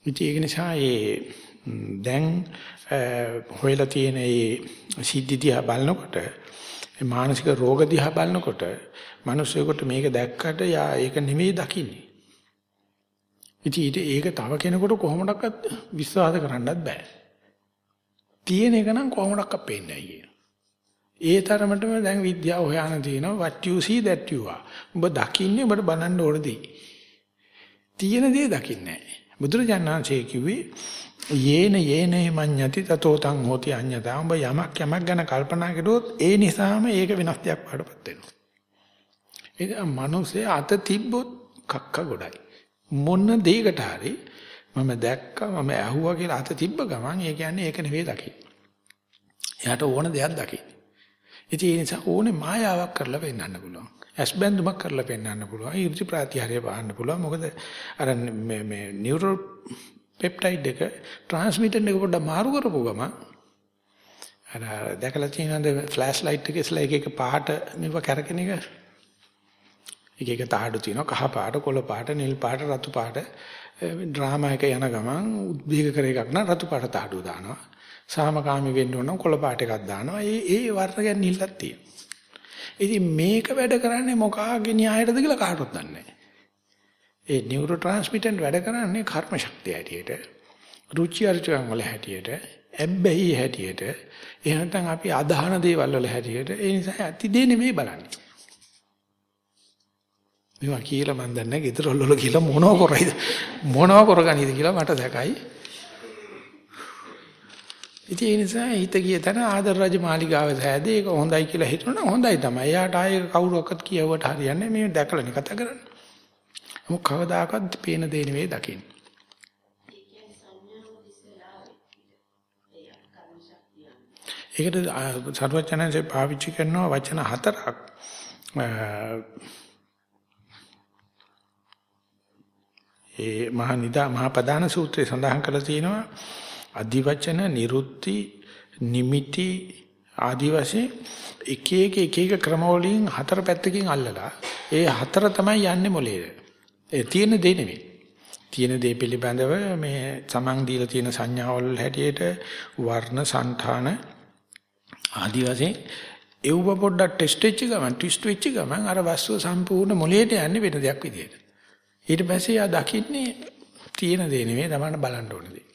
[SPEAKER 1] ඉතින් ඒක නිසා ඒ දැන් හොයලා තියෙන මේ සිද්ධි දිහා බලනකොට මානසික රෝග දිහා බලනකොට මිනිස්සුෙකුට මේක දැක්කට යා ඒක නෙමෙයි දකින්නේ. ඉතින් ඒක තව කෙනෙකුට කොහොමඩක්වත් විශ්වාස කරන්නත් බෑ. තියෙන එක නම් කොහොමඩක්වත් පේන්නේ නැහැ ඒ තරමටම දැන් විද්‍යාව හොයන තියෙනවා what you see that you are. ඔබ දකින්නේ ඔබට බලන්න ඕන දේ. තියෙන දේ දකින්නේ නැහැ. බුදුරජාණන්සේ කිව්වේ යේන යේනේ මඤ්ඤති තතෝ තං හෝති අඤ්ඤතා. ඔබ යමක් යමක් ගැන කල්පනා කළොත් ඒ නිසාම ඒක වෙනස් දෙයක් වඩපත් වෙනවා. ඒක මනුස්සේ අත තිබ්බොත් කක්ක ගොඩයි. මොන දෙයකට හරි මම දැක්කා මම ඇහුවා කියලා අත තිබ්බ ගමන් ඒ කියන්නේ ඒක නෙවෙයි දකින්නේ. එයාට ඕන දෙයක් දකින්න. ඉතින් ඒ නිසා ඕනේ මායාවක් කරලා පෙන්වන්න පුළුවන්. ඇස් බැඳුමක් කරලා පෙන්වන්න පුළුවන්. ඊර්ති ප්‍රත්‍යහාරය වහන්න පුළුවන්. මොකද අර මේ මේ නියුරල් පෙප්ටයිඩ් එක ට්‍රාන්ස්මිටර් එක පොඩ්ඩක් මාරු කරපුව ගම අර දැකලා තියෙනවද ෆ්ලෑෂ් ලයිට් එකේ ඉස්ලා එක එක පාට මේව කරකින එක. එක එක තාඩු තියෙනවා. කහ පාට කොළ පාට නිල් පාට රතු පාට. ඩ්‍රාමා එක යන ගමන් උද්වේග කර එකක් නම් රතු පාට තාඩුව දානවා. සාමකාමී වෙන්න ඕන නම් කොළ පාට එකක් දානවා. ඒ ඒ වර්ණ ගැන නිල්ලක් තියෙනවා. ඉතින් මේක වැඩ කරන්නේ මොකාගේ න්‍යායයටද කියලා කාටවත් දන්නේ නැහැ. ඒ නියුරෝ ට්‍රාන්ස්මිටර් වැඩ කරන්නේ කර්ම ශක්තිය හැටියට රුචි අරුචිකම් වල හැටියට ඇබ්බැහි හැටියට එහෙම නැත්නම් අපි අදහන දේවල් වල හැටියට. ඒ නිසා ඇති දේ නෙමෙයි බලන්නේ. මේවා කියලා මන් දන්නේ නැහැ ගෙදර වල කියලා මොනව කරයිද? මොනව කරගනීද කියලා මට දැකයි. ඉතින් ඒ නිසා හිත ගිය තැන ආදර රජ මාලිගාව සෑදී ඒක හොඳයි කියලා හිතනවා හොඳයි තමයි. එයාට ආයේ කවුරුවක්වත් කියවුවට හරියන්නේ මේ දැකලානේ කතා කරන්නේ. මොක කවදාකවත් පේන දේ නෙවෙයි දකින්නේ. ඒකට සර්වඥාන්සේ පාවිච්චි කරනවා වචන හතරක්. ඒ මහා නිදා මහා ප්‍රධාන සූත්‍රයේ සඳහන් කරලා තියෙනවා අදිවචන නිරුත්ති නිමිති ආදි වශයෙන් එක එක එක එක ක්‍රම වලින් හතර පැත්තකින් අල්ලලා ඒ හතර තමයි යන්නේ මොලේට. ඒ තියෙන දේ නෙමෙයි. තියෙන දේ පිළිබඳව මේ සමන් දීලා තියෙන සංඥාවල් හැටියට වර්ණ సంతාන ආදි වශයෙන් ඒව පොඩ්ඩක් ටෙස්ට් වෙච්ච ගමන් ට්විස්ට් වෙච්ච ගමන් අර වස්තුව සම්පූර්ණ මොලේට යන්නේ වෙන දෙයක් විදියට. ඊට පස්සේ යා දකින්නේ තියෙන දේ නෙමෙයි තමන්න බලන්න ඕන දේ.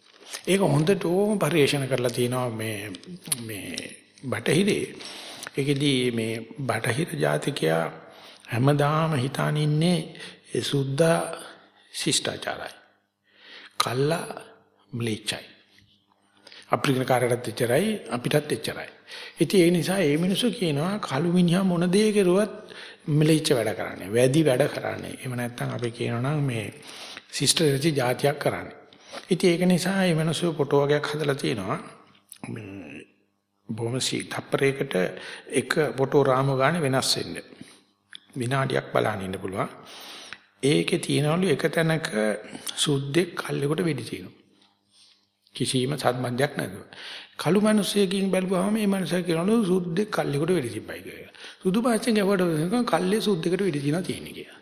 [SPEAKER 1] ඒක හොඳටම පරිශන කරලා තිනවා මේ මේ බටහිරේ. ඒකෙදී මේ බටහිර ජාතිකයා හැමදාම හිතාන ඉන්නේ ඒ සුද්ධා ශිෂ්ටාචාරයි. කල්ලා ම්ලේච්චයි. අප්‍රිකන කාරයටත් එච්චරයි අපිටත් එච්චරයි. ඉතින් ඒ නිසා ඒ මිනිස්සු කියනවා කළු මිනිහා මොන දේ කෙරුවත් ම්ලේච්ච වැඩ කරන්නේ. වැඩි වැඩ කරන්නේ. එහෙම නැත්නම් අපි කියනවා නම් මේ ශිෂ්ටාචාරී જાතියක් කරන්නේ. ඉතින් ඒක නිසා මේ මිනිස්සු ෆොටෝ වගේක් හදලා තියෙනවා. බොහොම සීතප්පරයකට එක ෆොටෝ රාම ගන්න වෙනස් වෙන්න. විනාඩියක් බලන්න ඉන්න පුළුවන්. ඒකේ තියනවලු එක තැනක සුද්දෙක් කල්ලෙකට වෙඩි තියෙනවා. කිසිම සම්බන්ධයක් නැතුව. කළු මිනිස්සෙකින් බැලුවාම මේ මිනිසා කියනවලු සුද්දෙක් කල්ලෙකට වෙඩි තිබ්බයි කියලා. සුදු පාච්චෙන් ගැවට කල්ලේ සුද්දෙකට වෙඩි තියනවා තියෙන්නේ කියලා.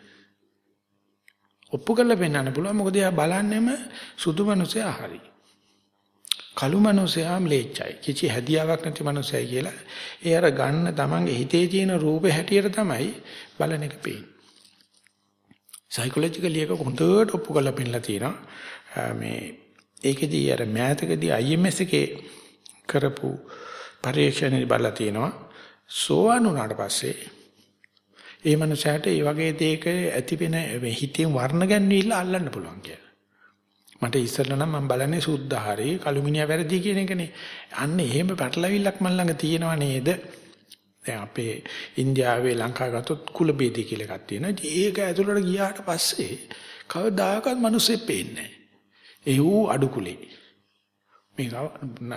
[SPEAKER 1] ඔප්පු කරලා පෙන්නන්න පුළුවන් මොකද එයා බලන්නෙම සුදු මිනිසයා හරි. කළු මිනිසයා ම්ලේච්චයි. කිසි හැදියාවක් නැති මිනිසයයි කියලා. ඒ අර ගන්න තමන්ගේ හිතේ තියෙන රූපේ හැටියට තමයි බලන එක පේන්නේ. සයිකොලොජිකලි එක හොඳට ඔප්පු කරලා පෙන්නලා තියෙනවා. මේ ඒකෙදී අර මෑතකදී IMS එකේ කරපු පරීක්ෂණේ බලලා තියෙනවා. සෝවන් වුණාට පස්සේ ඒ මනුස්සයාට ඒ වගේ දෙයක ඇති වෙන හිතෙන් වර්ණ ගැන්විලා අල්ලන්න පුළුවන් කියලා. මට ඉස්සෙල්ලා නම් මම බලන්නේ සුද්ධ හරි කලුමිනියා වැරදි කියන එකනේ. අන්න එහෙම පැටලවිල්ලක් මන් ළඟ තියෙනව නේද? දැන් අපේ ඉන්දියාවේ ලංකාව ගත්තොත් කුල බේදී කියලා එකක් තියෙනවා. ඒක ඇතුළට ගියාට පස්සේ කවදාකවත් මිනිස්සෙ පේන්නේ නැහැ. ඒ වූ අඩු කුලේ. මේක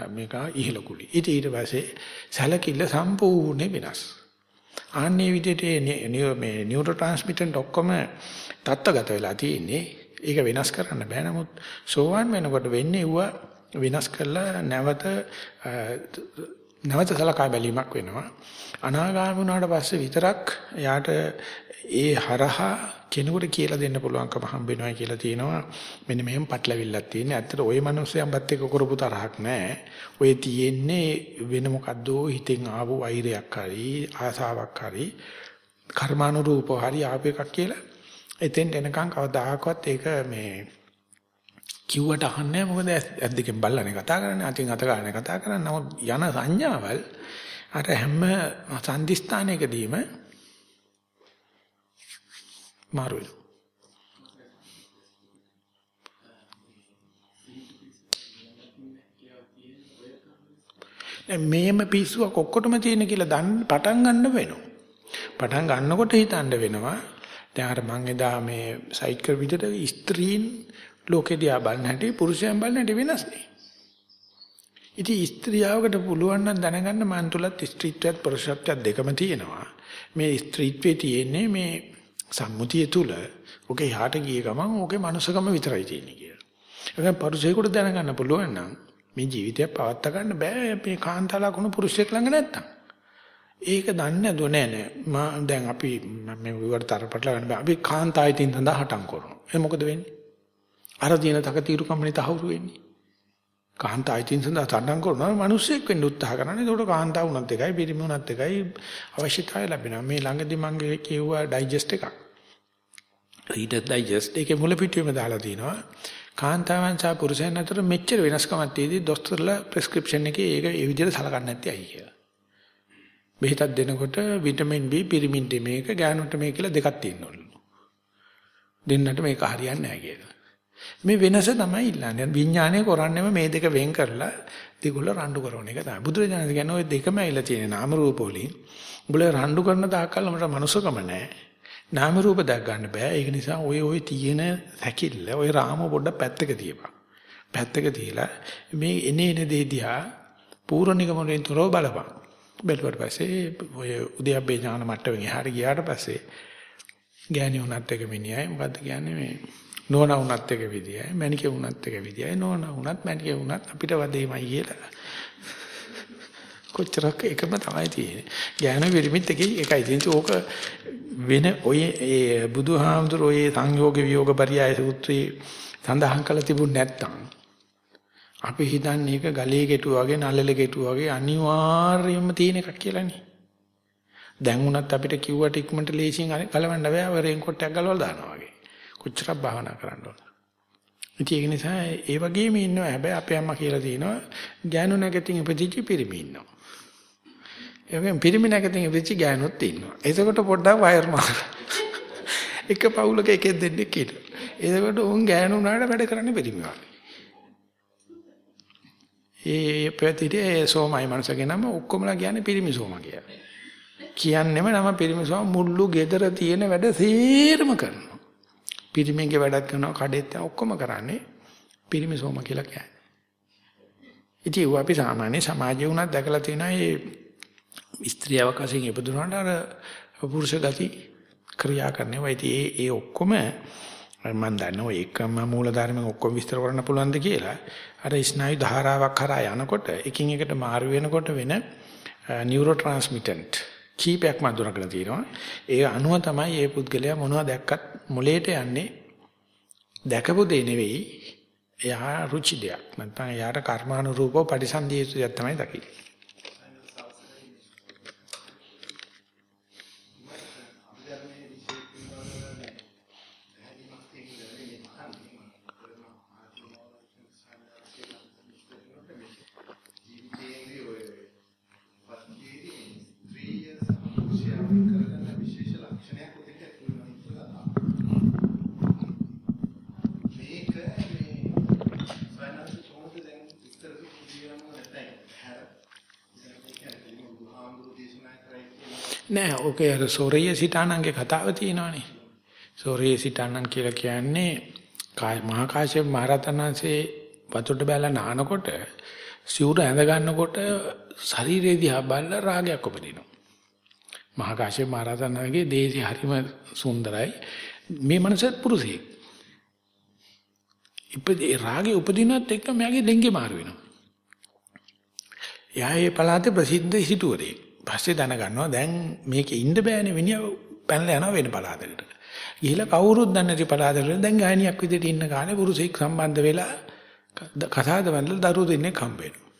[SPEAKER 1] මේක ඉහළ කුලේ. ඊට ඊට පස්සේ සැලකිල්ල සම්පූර්ණ වෙනස්. ආන්නේ විදිහට මේ නියුරෝ ට්‍රාන්ස්මිටර් ඔක්කොම තත්ත්වගත වෙලා තියෙන්නේ. ඒක වෙනස් කරන්න බෑ. නමුත් සෝවාන් වෙනකොට වෙන්නේ ඌව වෙනස් කරලා නැවත නැවත සලකා බැලීමක් වෙනවා. අනාගාමී වුණාට පස්සේ විතරක් එයාට ඒ හරහා කෙනෙකුට කියලා දෙන්න පුළුවන්කම හම්බ වෙනවා කියලා තියෙනවා. මෙන්න මෙහෙම පටලවිල්ලක් තියෙනවා. ඇත්තට ওই මිනිස්සයන්පත් එක්ක කරපු තරහක් නැහැ. ඔය තියෙන්නේ වෙන මොකද්ද හිතෙන් ආපු වෛරයක් හරි ආසාවක් හරි කර්මානුරූපව හරි ආපු එකක් කියලා. එතෙන් එනකන් කවදාහක්වත් ඒක මේ කිව්වට අහන්නේ මොකද ඇස් දෙකෙන් බලන්නේ කතා කරන්නේ අතින් අත ගන්න කතා කරන්නේ. නමුත් යන සංඥාවල් අර හැම සම්දිස්ථානයකදීම මාරු වෙනවා. මේම පිස්සුවක් ඔක්කොටම තියෙන කියලා දන්න පටන් ගන්න වෙනවා. පටන් ගන්නකොට හිතන්න වෙනවා දැන් අර මං එදා මේ සයිට් කර විදිහට ස්ත්‍රීන් ලෝකෙ දිහා බලන හැටි පුරුෂයන් බලන හැටි වෙනස් නේ. ඉතින් ස්ත්‍රියවකට පුළුවන් නම් දැනගන්න මන් තුලත් ස්ත්‍රීත්වයත් පුරුෂත්වයත් දෙකම තියෙනවා. මේ ස්ත්‍රීත්වයේ තියෙන්නේ මේ සම්මුතිය තුල ඔකේ යහට ගිය ගමන් ඔකේ මනුස්සකම විතරයි තියෙන්නේ කියලා. ඒක පුරුෂයෙකුට දැනගන්න පුළුවන් නම් මේ ජීවිතය පවත්වා ගන්න බෑ මේ කාන්තාලා කොන පුරුෂයෙක් ළඟ නැත්තම්. ඒක දන්නේ නැදුව නෑ නෑ මා දැන් අපි මේ විවෘත තරපටල ගන්න බෑ. අපි කාන්තායිතින් සඳහා හටම් කරනවා. ඒ මොකද වෙන්නේ? අර දින තක తీරු කම්මනේ තහවුරු වෙන්නේ. කාන්තායිතින් සඳහා සටන් කරනවා මිනිස්සෙක් වෙන්න උත්සාහ කරනවා. ඒකට කාන්තාව උනත් එකයි පිරිමි උනත් එකයි අවශ්‍යතාවය ලැබෙනවා. මේ ළඟදි මම කිව්වා ඩයිජෙස්ට් එකක්. රීඩර් ඩයිජෙස්ට් එකේ මුල පිටුවේම දාලා තිනවා. කාන්තාවන් සහ පුරුෂයන් අතර මෙච්චර වෙනස්කමක් තියෙදි දොස්තරලා ප්‍රෙස්ක්‍රිප්ෂන් එකේ ඒක ඒ විදිහට සලකන්නේ නැත්තේ ඇයි කියලා. බෙහෙතක් දෙනකොට විටමින් B පිරිමින් D මේක ගෑනුන්ට මේක කියලා දෙකක් තියෙනවලු. දෙන්නට මේක හරියන්නේ නැහැ කියලා. මේ වෙනස තමයි ඉල්ලන්නේ. විඥානය කරන්නේම මේ දෙක වෙන් කරලා ඒගොල්ල රණ්ඩු කරන එක තමයි. බුදුරජාණන් කියන්නේ ওই දෙකම ඇවිල්ලා තියෙන නාම රූප වලින්. උඹලා රණ්ඩු කරන තාක්කල් මට මනුස්සකම නැහැ. නාම රූප දැක් ගන්න බෑ. ඒක නිසා ඔය ඔය තියෙන හැකිල්ල ඔය රාම පොඩ්ඩක් පැත්තක තියපන්. පැත්තක තියලා මේ එනේ එන දේ දිහා පූර්ණිකමෙන් තොරව බලපන්. බැලුවට පස්සේ ඔය උද්‍යප්පේ ඥාන මට්ටමින් එහාට ගියාට පස්සේ ගෑණි උනත් එක මිනිහයි මොකද්ද කියන්නේ මේ නෝනා උනත් එක විදියයි මැනිකේ උනත් එක විදියයි. නෝනා උනත් මැනිකේ උනත් අපිට වදේමයි කියලා. කොච්චරක් එකම තමයි තියෙන්නේ. ගෑනු විරිමිත් එකයි එකයි තියෙන්නේ. ඕක වෙන ඔය ඒ බුදුහාමුදුරෝ ඒ සංයෝග විയോഗ පරියාය සූත්‍රයේ සඳහන් කළ තිබුණ නැත්තම් අපි හිතන්නේ ඒක ගලේ කෙටුවා වගේ නළල කෙටුවා වගේ අනිවාර්යයෙන්ම තියෙන එකක් කියලානේ. දැන් උනත් අපිට කිව්වට ඉක්මනට ලේසියෙන් ගලවන්න බෑ. ඔය රේන් කොටයක් ගලවලා දානවා වගේ. කොච්චරක් භාවනා කරන්න ඕන. ඉතින් ඒක නිසා ඒ වගේම ඉන්නවා හැබැයි අපේ අම්මා කියලා තියෙනවා ගෑනු නැගතින් ඉපදිච්ච පිරිමි ඉන්නවා. ඒ වගේම පිරිමි නැගතින් ඉපදිච්ච ගෑනුත් ඉන්නවා. එතකොට පොඩ්ඩක් වයර් මාර. එක පවුලක එකෙක් දෙන්නෙක් කියනවා. එතකොට උන් ගෑනු උනාට වැඩ කරන්නේ පිරිමි වගේ. ඒ ප්‍රතිදී සෝමයි මනසගේ නම ඔක්කොමලා කියන්නේ පිරිමි සෝම කියලා. කියන්නේම නම පිරිමි සෝම මුල්ලු gedara තියෙන වැඩ සේරම කරනවා. පිරිමින්ගේ වැඩක් කරනවා කඩේත් ඔක්කොම කරන්නේ පිරිමි සෝම කියලා කියන්නේ. ඉතින් අපි සාමාන්‍ය සමාජයේ උනත් දැකලා තියෙනවා මේ ස්ත්‍රී අවකාශයෙන් ඉපදුනාට අර පුරුෂ ගති ක්‍රියා කරනවා. ඉතින් ඒ ඒ ඔක්කොම මම දන්නවා ඒකම මූල ධර්මයෙන් ඔක්කොම විස්තර කරන්න පුළුවන්ද කියලා. අර ස්නායු ධාරාවක් කරා යනකොට එකින් එකට මාරු වෙනකොට වෙන uh, නියුරෝ ට්‍රාන්ස්මිටන්ට් කීපයක් මඳුරගෙන තියෙනවා. ඒ අනුව තමයි මේ පුද්ගලයා මොනවද දැක්කත් මොලේට යන්නේ දැකපු දේ නෙවෙයි එයා රුචි දෙයක්. නැත්නම් එයාට කර්මානුරූපව පරිසන්දිය යුතු දෙයක් තමයි දකින්නේ. නෑ ඔකේ අර සෝරිය සිතානන්ගේ කතාව තියෙනවානේ. සෝරිය සිතානන් කියලා කියන්නේ කාය මහා කාශ්‍යප මහ රහතන්සේ වතුරට බැලලා නානකොට සිවුර ඇඳ ගන්නකොට ශරීරේ දිහා බලලා රාගයක් උපදිනවා. මහා කාශ්‍යප මහ රහතන්ගේ දේශي හරිම සුන්දරයි. මේ මනසත් පුරුෂයෙක්. ඉපදී රාගේ උපදිනත් එක්ක මෙයාගේ දෙංගේ මාරු වෙනවා. එයා ඒ පළාතේ ප්‍රසිද්ධ සිටුවරේ. පස්සේ දැනගන්නවා දැන් මේකේ ඉන්න බෑනේ වෙනිය පැනලා යනවා වෙන පළාතකට. ගිහිලා කවුරුත් දන්නේ නැති පළාතකට දැන් ගායනියක් විදිහට ඉන්න කාලේ පුරුෂෙක් සම්බන්ධ වෙලා කතාද වන්දලා දරුවෝ දෙන්නේ හම්බ වෙනවා.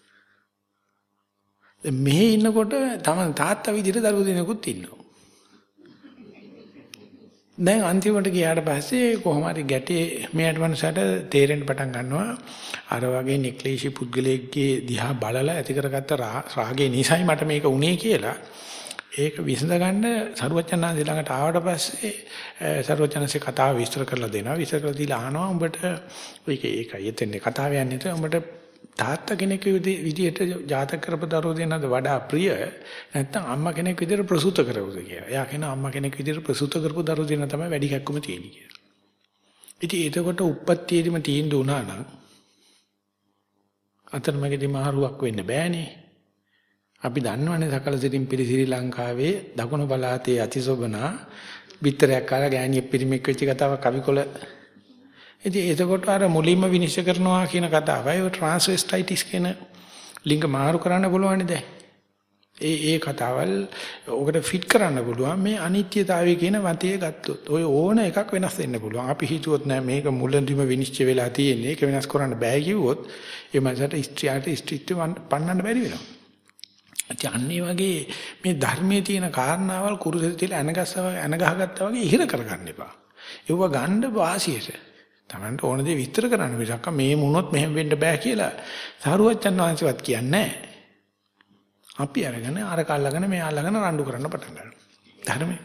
[SPEAKER 1] දැන් මෙහි ඉන්නකොට තමන් තාත්තා විදිහට දරුවෝ දෙනෙකුත් ඉන්නවා. දැන් අන්තිමට ගියාට පස්සේ කොහොම හරි ගැටේ මෙයාට මනසට තේරෙන්න පටන් ගන්නවා. අර වගේ නික්ලේශී පුද්ගලයෙක්ගේ දිහා බලලා ඇති කරගත්ත රාගේ නිසයි මට මේක උනේ කියලා. ඒක විසඳ ගන්න සරුවචනාන්සේ ළඟට ආවට පස්සේ සරුවචනන්සේ කතාව විස්තර කරලා දෙනවා. විස්තර කරලා දීලා අහනවා. උඹට ඒක ඒකයි. එතෙන්නේ කතාව යන්නේ. උඹට තාත්තා කෙනෙක් විදිහට ජාතක කරපු දරුවෝ දෙන්නද වඩා ප්‍රිය නැත්නම් අම්මා කෙනෙක් විදිහට ප්‍රසූත කරවුද කියලා. එයා කියනවා අම්මා කෙනෙක් විදිහට ප්‍රසූත කරපු දරුවෝ දෙන්න තමයි වැඩි කැක්කම තියෙන්නේ කියලා. ඉතින් එතකොට උප්පත්තියේදීම තීන්දුව වුණා නම් අතරමැදි මාරුවක් වෙන්න බෑනේ. අපි දන්නවනේ සකල සිටින් පිරි ශ්‍රී ලංකාවේ දකුණු පළාතේ අතිශෝභනා පිටරයක් කාලා ගෑණියෙක් පිරිමෙක් වෙච්ච කතාවක් කවිකොල. ඉතින් එතකොට අර මුලින්ම විනිශ්චය කරනවා කියන කතාවයි ඔය ට්‍රාන්ස්වෙස්ටයිටිස් කියන ලිංග මාරු කරන්න පුළුවන් නේද? ඒ ඒ කතාවල් ඔකට ෆිට කරන්න පුළුවන් මේ අනිත්‍යතාවය කියන වතේ ගත්තොත් ඔය ඕන එකක් වෙනස් වෙන්න පුළුවන්. අපි හිතුවොත් නෑ මේක මුලින්දිම විනිශ්චය වෙලා තියෙන්නේ. ඒක වෙනස් කරන්න බෑ කිව්වොත් ඒ මනසට ස්ත්‍රියට ස්ත්‍රිත්ව පන්නන්න බැරි වෙනවා. අන්නේ වගේ මේ ධර්මයේ තියෙන කාරණාවල් කුරුසෙට තියලා අනගස්සව අනගහගත්තා වගේ ඉහිර කරගන්න එපා. ඒව ගන්න වාසියට. Tamanට ඕන දේ විස්තර කරන්න මිසක් මේ මොනොත් මෙහෙම වෙන්න බෑ කියලා සාරුවච්චන් වහන්සේවත් කියන්නේ නැහැ. අපි අරගෙන අර කල්ලාගෙන මේ අල්ලගෙන රණ්ඩු කරන්න පටන් ගන්නවා. ධර්මයේ.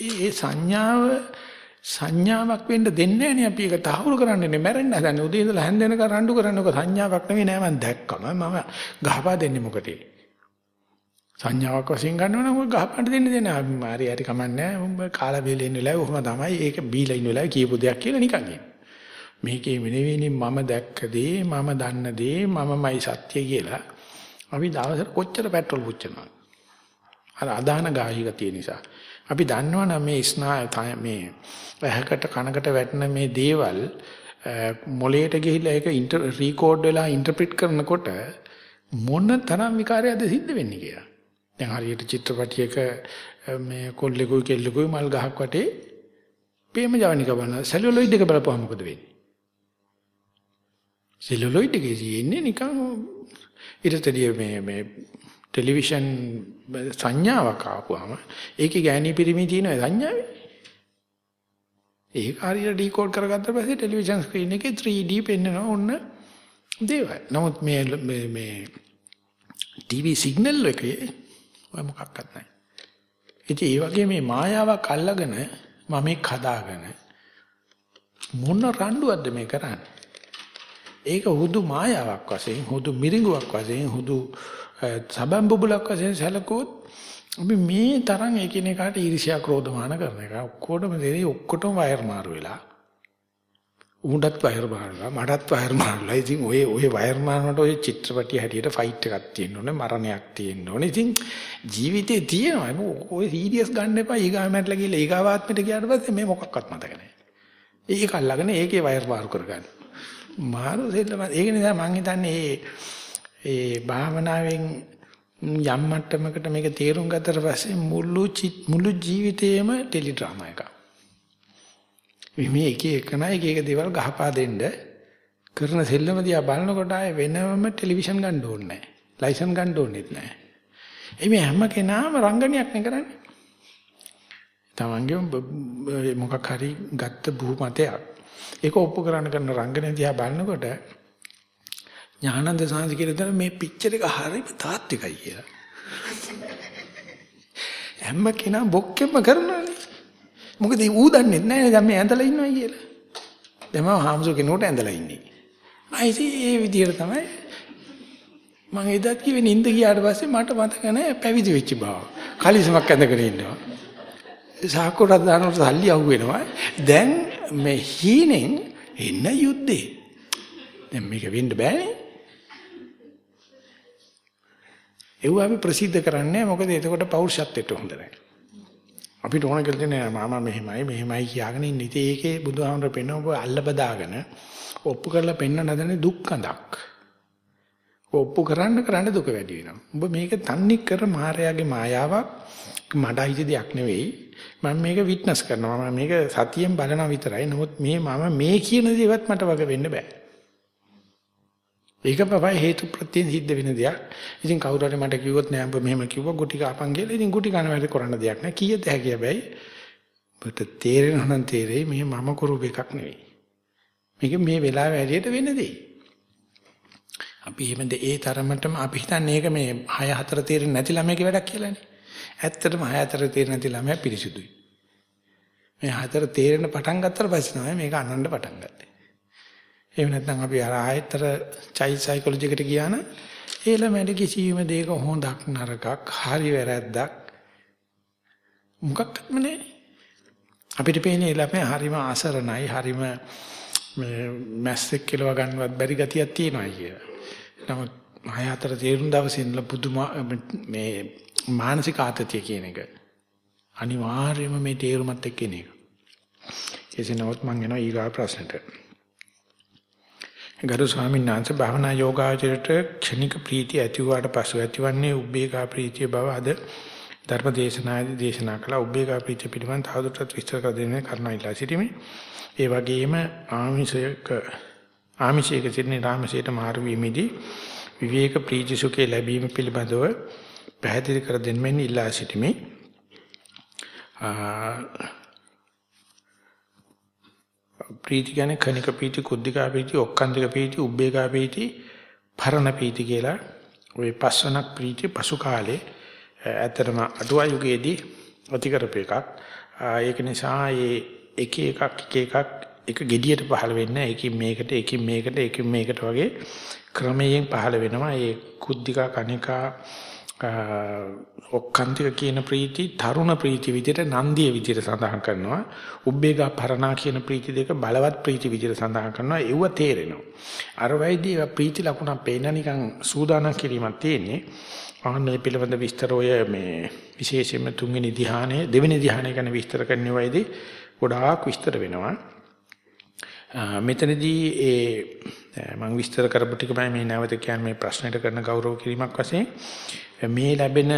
[SPEAKER 1] ඒ සංඥාව සංඥාවක් වෙන්න දෙන්නේ නැහැ අපි ඒක තහවුරු කරන්නේ මැරෙන්න හදන්නේ උදේ ඉඳලා හැන්ද වෙනකන් රණ්ඩු කරනකො සංඥාවක් නෙවෙයි නෑ මම දැක්කම මම ගහපා දෙන්නේ මොකටේ සංඥාවක් වශයෙන් ගන්නව නම් ඔය ගහපන්න දෙන්න දෙන්න. හරි හරි කමන්නේ උඹ කාලා බීලා ඉන්න වෙලාවේ ඔහොම තමයි. ඒක බීලා ඉන්න වෙලාවේ කියපු දෙයක් කියලා නිකන් කියන්නේ මේකේ නෙවෙයිනේ මම දැක්ක දේ මම දන්න දේ මමමයි සත්‍ය කියලා. අපි දවසට කොච්චර පෙට්‍රල් පුච්චනවා අර අදාන ගාහික නිසා. අපි දන්නවනම් මේ ස්නා මේ ඇහැකට කනකට වැටෙන මේ දේවල් මොලේට ගිහිල්ලා ඒක රීකෝඩ් වෙලා ඉන්ටර්ප්‍රිට් කරනකොට මොන තරම් විකාරයක්ද සිද්ධ වෙන්නේ කියලා. දැන් හරියට චිත්‍රපටියක මේ කොල්ලෙකුයි කෙල්ලෙකුයි මල් ගහක් වටේ ප්‍රේම ජවනික බලන සෙලුලොයිඩ් එක බලපුවම මොකද වෙන්නේ? සෙලුලොයිඩ් එකේ තියෙන්නේ නිකන් ඊටතදී මේ මේ ටෙලිවිෂන් සංඥාවක් ආපුවාම ඒකේ ගෑණි පිරිමි තියෙන සංඥාවේ ඒක හරියට ඩිකෝඩ් කරගත්ත පස්සේ ටෙලිවිෂන් ස්ක්‍රීන් එකේ 3D පෙන්වනවා ඔන්න දේවල්. නමුත් මේ මේ මේ ටීවී සිග්නල් එකේ ඔය මොකක්වත් නැහැ. ඉතින් ඒ වගේ මේ මායාවක් අල්ලගෙන මම මේ හදාගෙන මොන රණ්ඩුවක්ද මේ කරන්නේ? ඒක හුදු මායාවක් වශයෙන්, හුදු මිරිඟුවක් වශයෙන්, හුදු සබම් බුබුලක් වශයෙන් සැලකුවොත් අපි මේ තරම් එකිනෙකාට ඊර්ෂ්‍යා ක්‍රෝධමාන කරන එක ඔක්කොටම දෙරේ ඔක්කොටම වයර් මාරු වෙලා උණ්ඩත් වයර් මාරුලා මඩත් වයර් මාරුලා. ඉතින් ඔය ඔය වයර් මාරනට ඔය චිත්‍රපටිය හැටියට ෆයිට් එකක් තියෙන්න ඕනේ මරණයක් තියෙන්න ඕනේ. ඉතින් ජීවිතේ තියෙනවා. ඔය සීරියස් ගන්න එපා ඊගා මැරලා ගිහලා ඊගාවාත්මෙට ගියාට පස්සේ මේ මොකක්වත් මතක නැහැ. ඒක අල්ලගෙන ඒකේ වයර් මාරු කරගන්න. මාරු දෙන්න ඒක නිසා මම හිතන්නේ මේ ඒ භාවනාවෙන් යම් මට්ටමකට මේක තේරුම් ගත්තට පස්සේ මුළු මුළු ජීවිතේම ටෙලි ඩ්‍රාමා එකක්. මේ එක එකන එක එක දේවල් ගහපා දෙන්න කරන සෙල්ලම දිහා බලනකොට ආයේ වෙනම ටෙලිවිෂන් ගන්න ඕනේ නැහැ. ලයිසන් ගන්න ඕනෙත් නැහැ. එimhe හැම කෙනාම රංගනයක් නේ කරන්නේ. තමන්ගේ මොකක් හරි ගත්ත බුහමතයක්. ඒක ඔප්පු කරන්න කරන රංගනය දිහා බලනකොට ඥානන්ද සාංශ කියලා තමයි මේ පික්චර් එක හරිම තාත්විකයි කියලා. හැම කෙනා බොක්කෙම කරනවානේ. මොකද ඌ දන්නේ නැහැ දැන් මේ ඇඳලා ඉන්නවා කියලා. දැන් මම හාමුදුර කෙනෙකුට ඇඳලා ඉන්නේ. ආයිති ඒ විදිහට තමයි මම එදත් කිව්වේ නිින්ද ගියාට පස්සේ මට මතක නැහැ පැවිදි වෙච්ච බව. කලිසමක් ඇඳගෙන ඉන්නවා. සාකුරක් දානකොට සල්ලි අහු වෙනවා. දැන් මේ හීනෙන් එන්න යුද්ධේ. දැන් මේක වෙන්න බෑනේ. ඒව අපි ප්‍රසිද්ධ කරන්නේ මොකද එතකොට පෞරුෂත්වයට හොඳ නැහැ. අපිට ඕන කියලා තියෙන මාමා මෙහෙමයි මෙහෙමයි කියාගෙන ඉන්න. ඉතින් ඒකේ බුදුහාමර පෙන්න ඔබ අල්ල බදාගෙන ඔප්පු කරලා පෙන්න නදන්නේ දුක්ඛඳක්. ඔප්පු කරන්න කරන්න දුක වැඩි වෙනවා. ඔබ මේක තන්නේ කර මායාවේ මායාවක් මඩයිති දෙයක් නෙවෙයි. මම මේක විට්නස් කරනවා. මම මේක සතියෙන් බලනවා විතරයි. නමුත් මේ මම මේ කියන දේවත් මට වග වෙන්න බෑ. ඒක පවයි හේතු ප්‍රත්‍යයෙන් සිද්ධ වෙන දෙයක්. ඉතින් කවුරු හරි මට කිව්වොත් නෑ ඔබ මෙහෙම කිව්වා ගුටි කාපන් කියලා. ඉතින් ගුටි කන වැඩ කරන්න දෙයක් නෑ. කීයද හැකිය හැබැයි ඔබට තේරෙනවා නම් තේරෙයි මේ මම කරුව එකක් නෙවෙයි. මේක මේ වෙලාවේ ඇරියට වෙන දෙයක්. අපි එහෙමද ඒ තරමටම අපි හිතන්නේ ඒක මේ 6 4 තේරෙන්නේ නැති ළමයිගේ වැඩක් කියලානේ. ඇත්තටම 6 4 තේරෙන්නේ නැති ළමයා පිරිසුදුයි. මේ 4 තේරෙන පටන් ගත්තට පස්සේ තමයි මේක අනන්න පටන් ගත්තේ. එහෙම නැත්නම් අපි අර ආයතර චයිල්ඩ් සයිකොලොජි එකට ගියා නම් ඒ ළමයට කිසිම දෙයක හොඳක් නරකක් හරි වැරද්දක් මොකක්වත්ම නැහැ. අපිට පේන්නේ ළමයා හරිම අසරණයි හරිම මේ මැස්සෙක් කෙලව ගන්නවත් බැරි ගතියක් තියෙනවා කියලා. නමුත් හය හතර තේරුම් දවසේ ඉඳලා පුදුම මේ මානසික ආතතිය කියන එක අනිවාර්යයෙන්ම මේ තේරුමත් එක්ක එන එක. එසේ නමුත් මම එනවා ඊගා ප්‍රශ්නට. ගරු ස්වාමීන් වහන්සේ භාවනා යෝගාචරයට ක්ෂණික ප්‍රීතිය ඇතිවාට පසු ඇතිවන්නේ උබ්බේකා ප්‍රීතිය බව අද ධර්ම දේශනාදී දේශනා කළ උබ්බේකා ප්‍රීතිය පිළිබඳ තවදුරටත් විස්තර කර දෙන්න කරුණායිලා සිටිමි. ඒ වගේම ආමිෂයක ආමිෂයක සිටින රාමසයට මාරු වීමේදී විවේක ප්‍රීති සුඛේ ලැබීම පිළිබඳව පැහැදිලි කර දෙන්නෙන් ඉල්ලා සිටිමි. ප්‍රීති කියන්නේ කනික ප්‍රීති, කුද්ධිකා ප්‍රීති, ඔක්කාන්තික ප්‍රීති, උබ්බේකා ප්‍රීති, පරණ ප්‍රීති කියලා ওই පස්වනක් ප්‍රීති පසු කාලේ ඇත්තටම අටුවා යුගයේදී ඇති කරපු එකක්. ඒක නිසා මේ එක එකක් එක එකක් එක gediයට පහළ වෙන්නේ එකින් මේකට එකින් මේකට එකින් මේකට වගේ ක්‍රමයෙන් පහළ වෙනවා. ඒ කුද්ධිකා කනිකා ඔක්කාන්තික කියන ප්‍රීති තරුණ ප්‍රීති විදිහට නන්දිය විදිහට සඳහන් කරනවා. උබ්බේගා පරණා කියන ප්‍රීති දෙක බලවත් ප්‍රීති විදිහට සඳහන් කරනවා. ඒව තේරෙනවා. අර වයිදී ප්‍රීති ලකුණක් පේන නිකන් සූදානම් කිරීමක් තියෙන්නේ. ආන්නේ පිළිබඳ විස්තර ඔය මේ විශේෂයෙන්ම තුන්වෙනි ධ්‍යානයේ දෙවෙනි ධ්‍යානය ගැන විස්තර කරන වෙයිදී ගොඩාක් විස්තර වෙනවා. මෙතනදී ඒ මම විස්තර කරපු ටිකමයි මේ නැවත කියන්නේ මේ ප්‍රශ්නෙට කරන ගෞරව කිරීමක් වශයෙන්. මේ ලැබෙන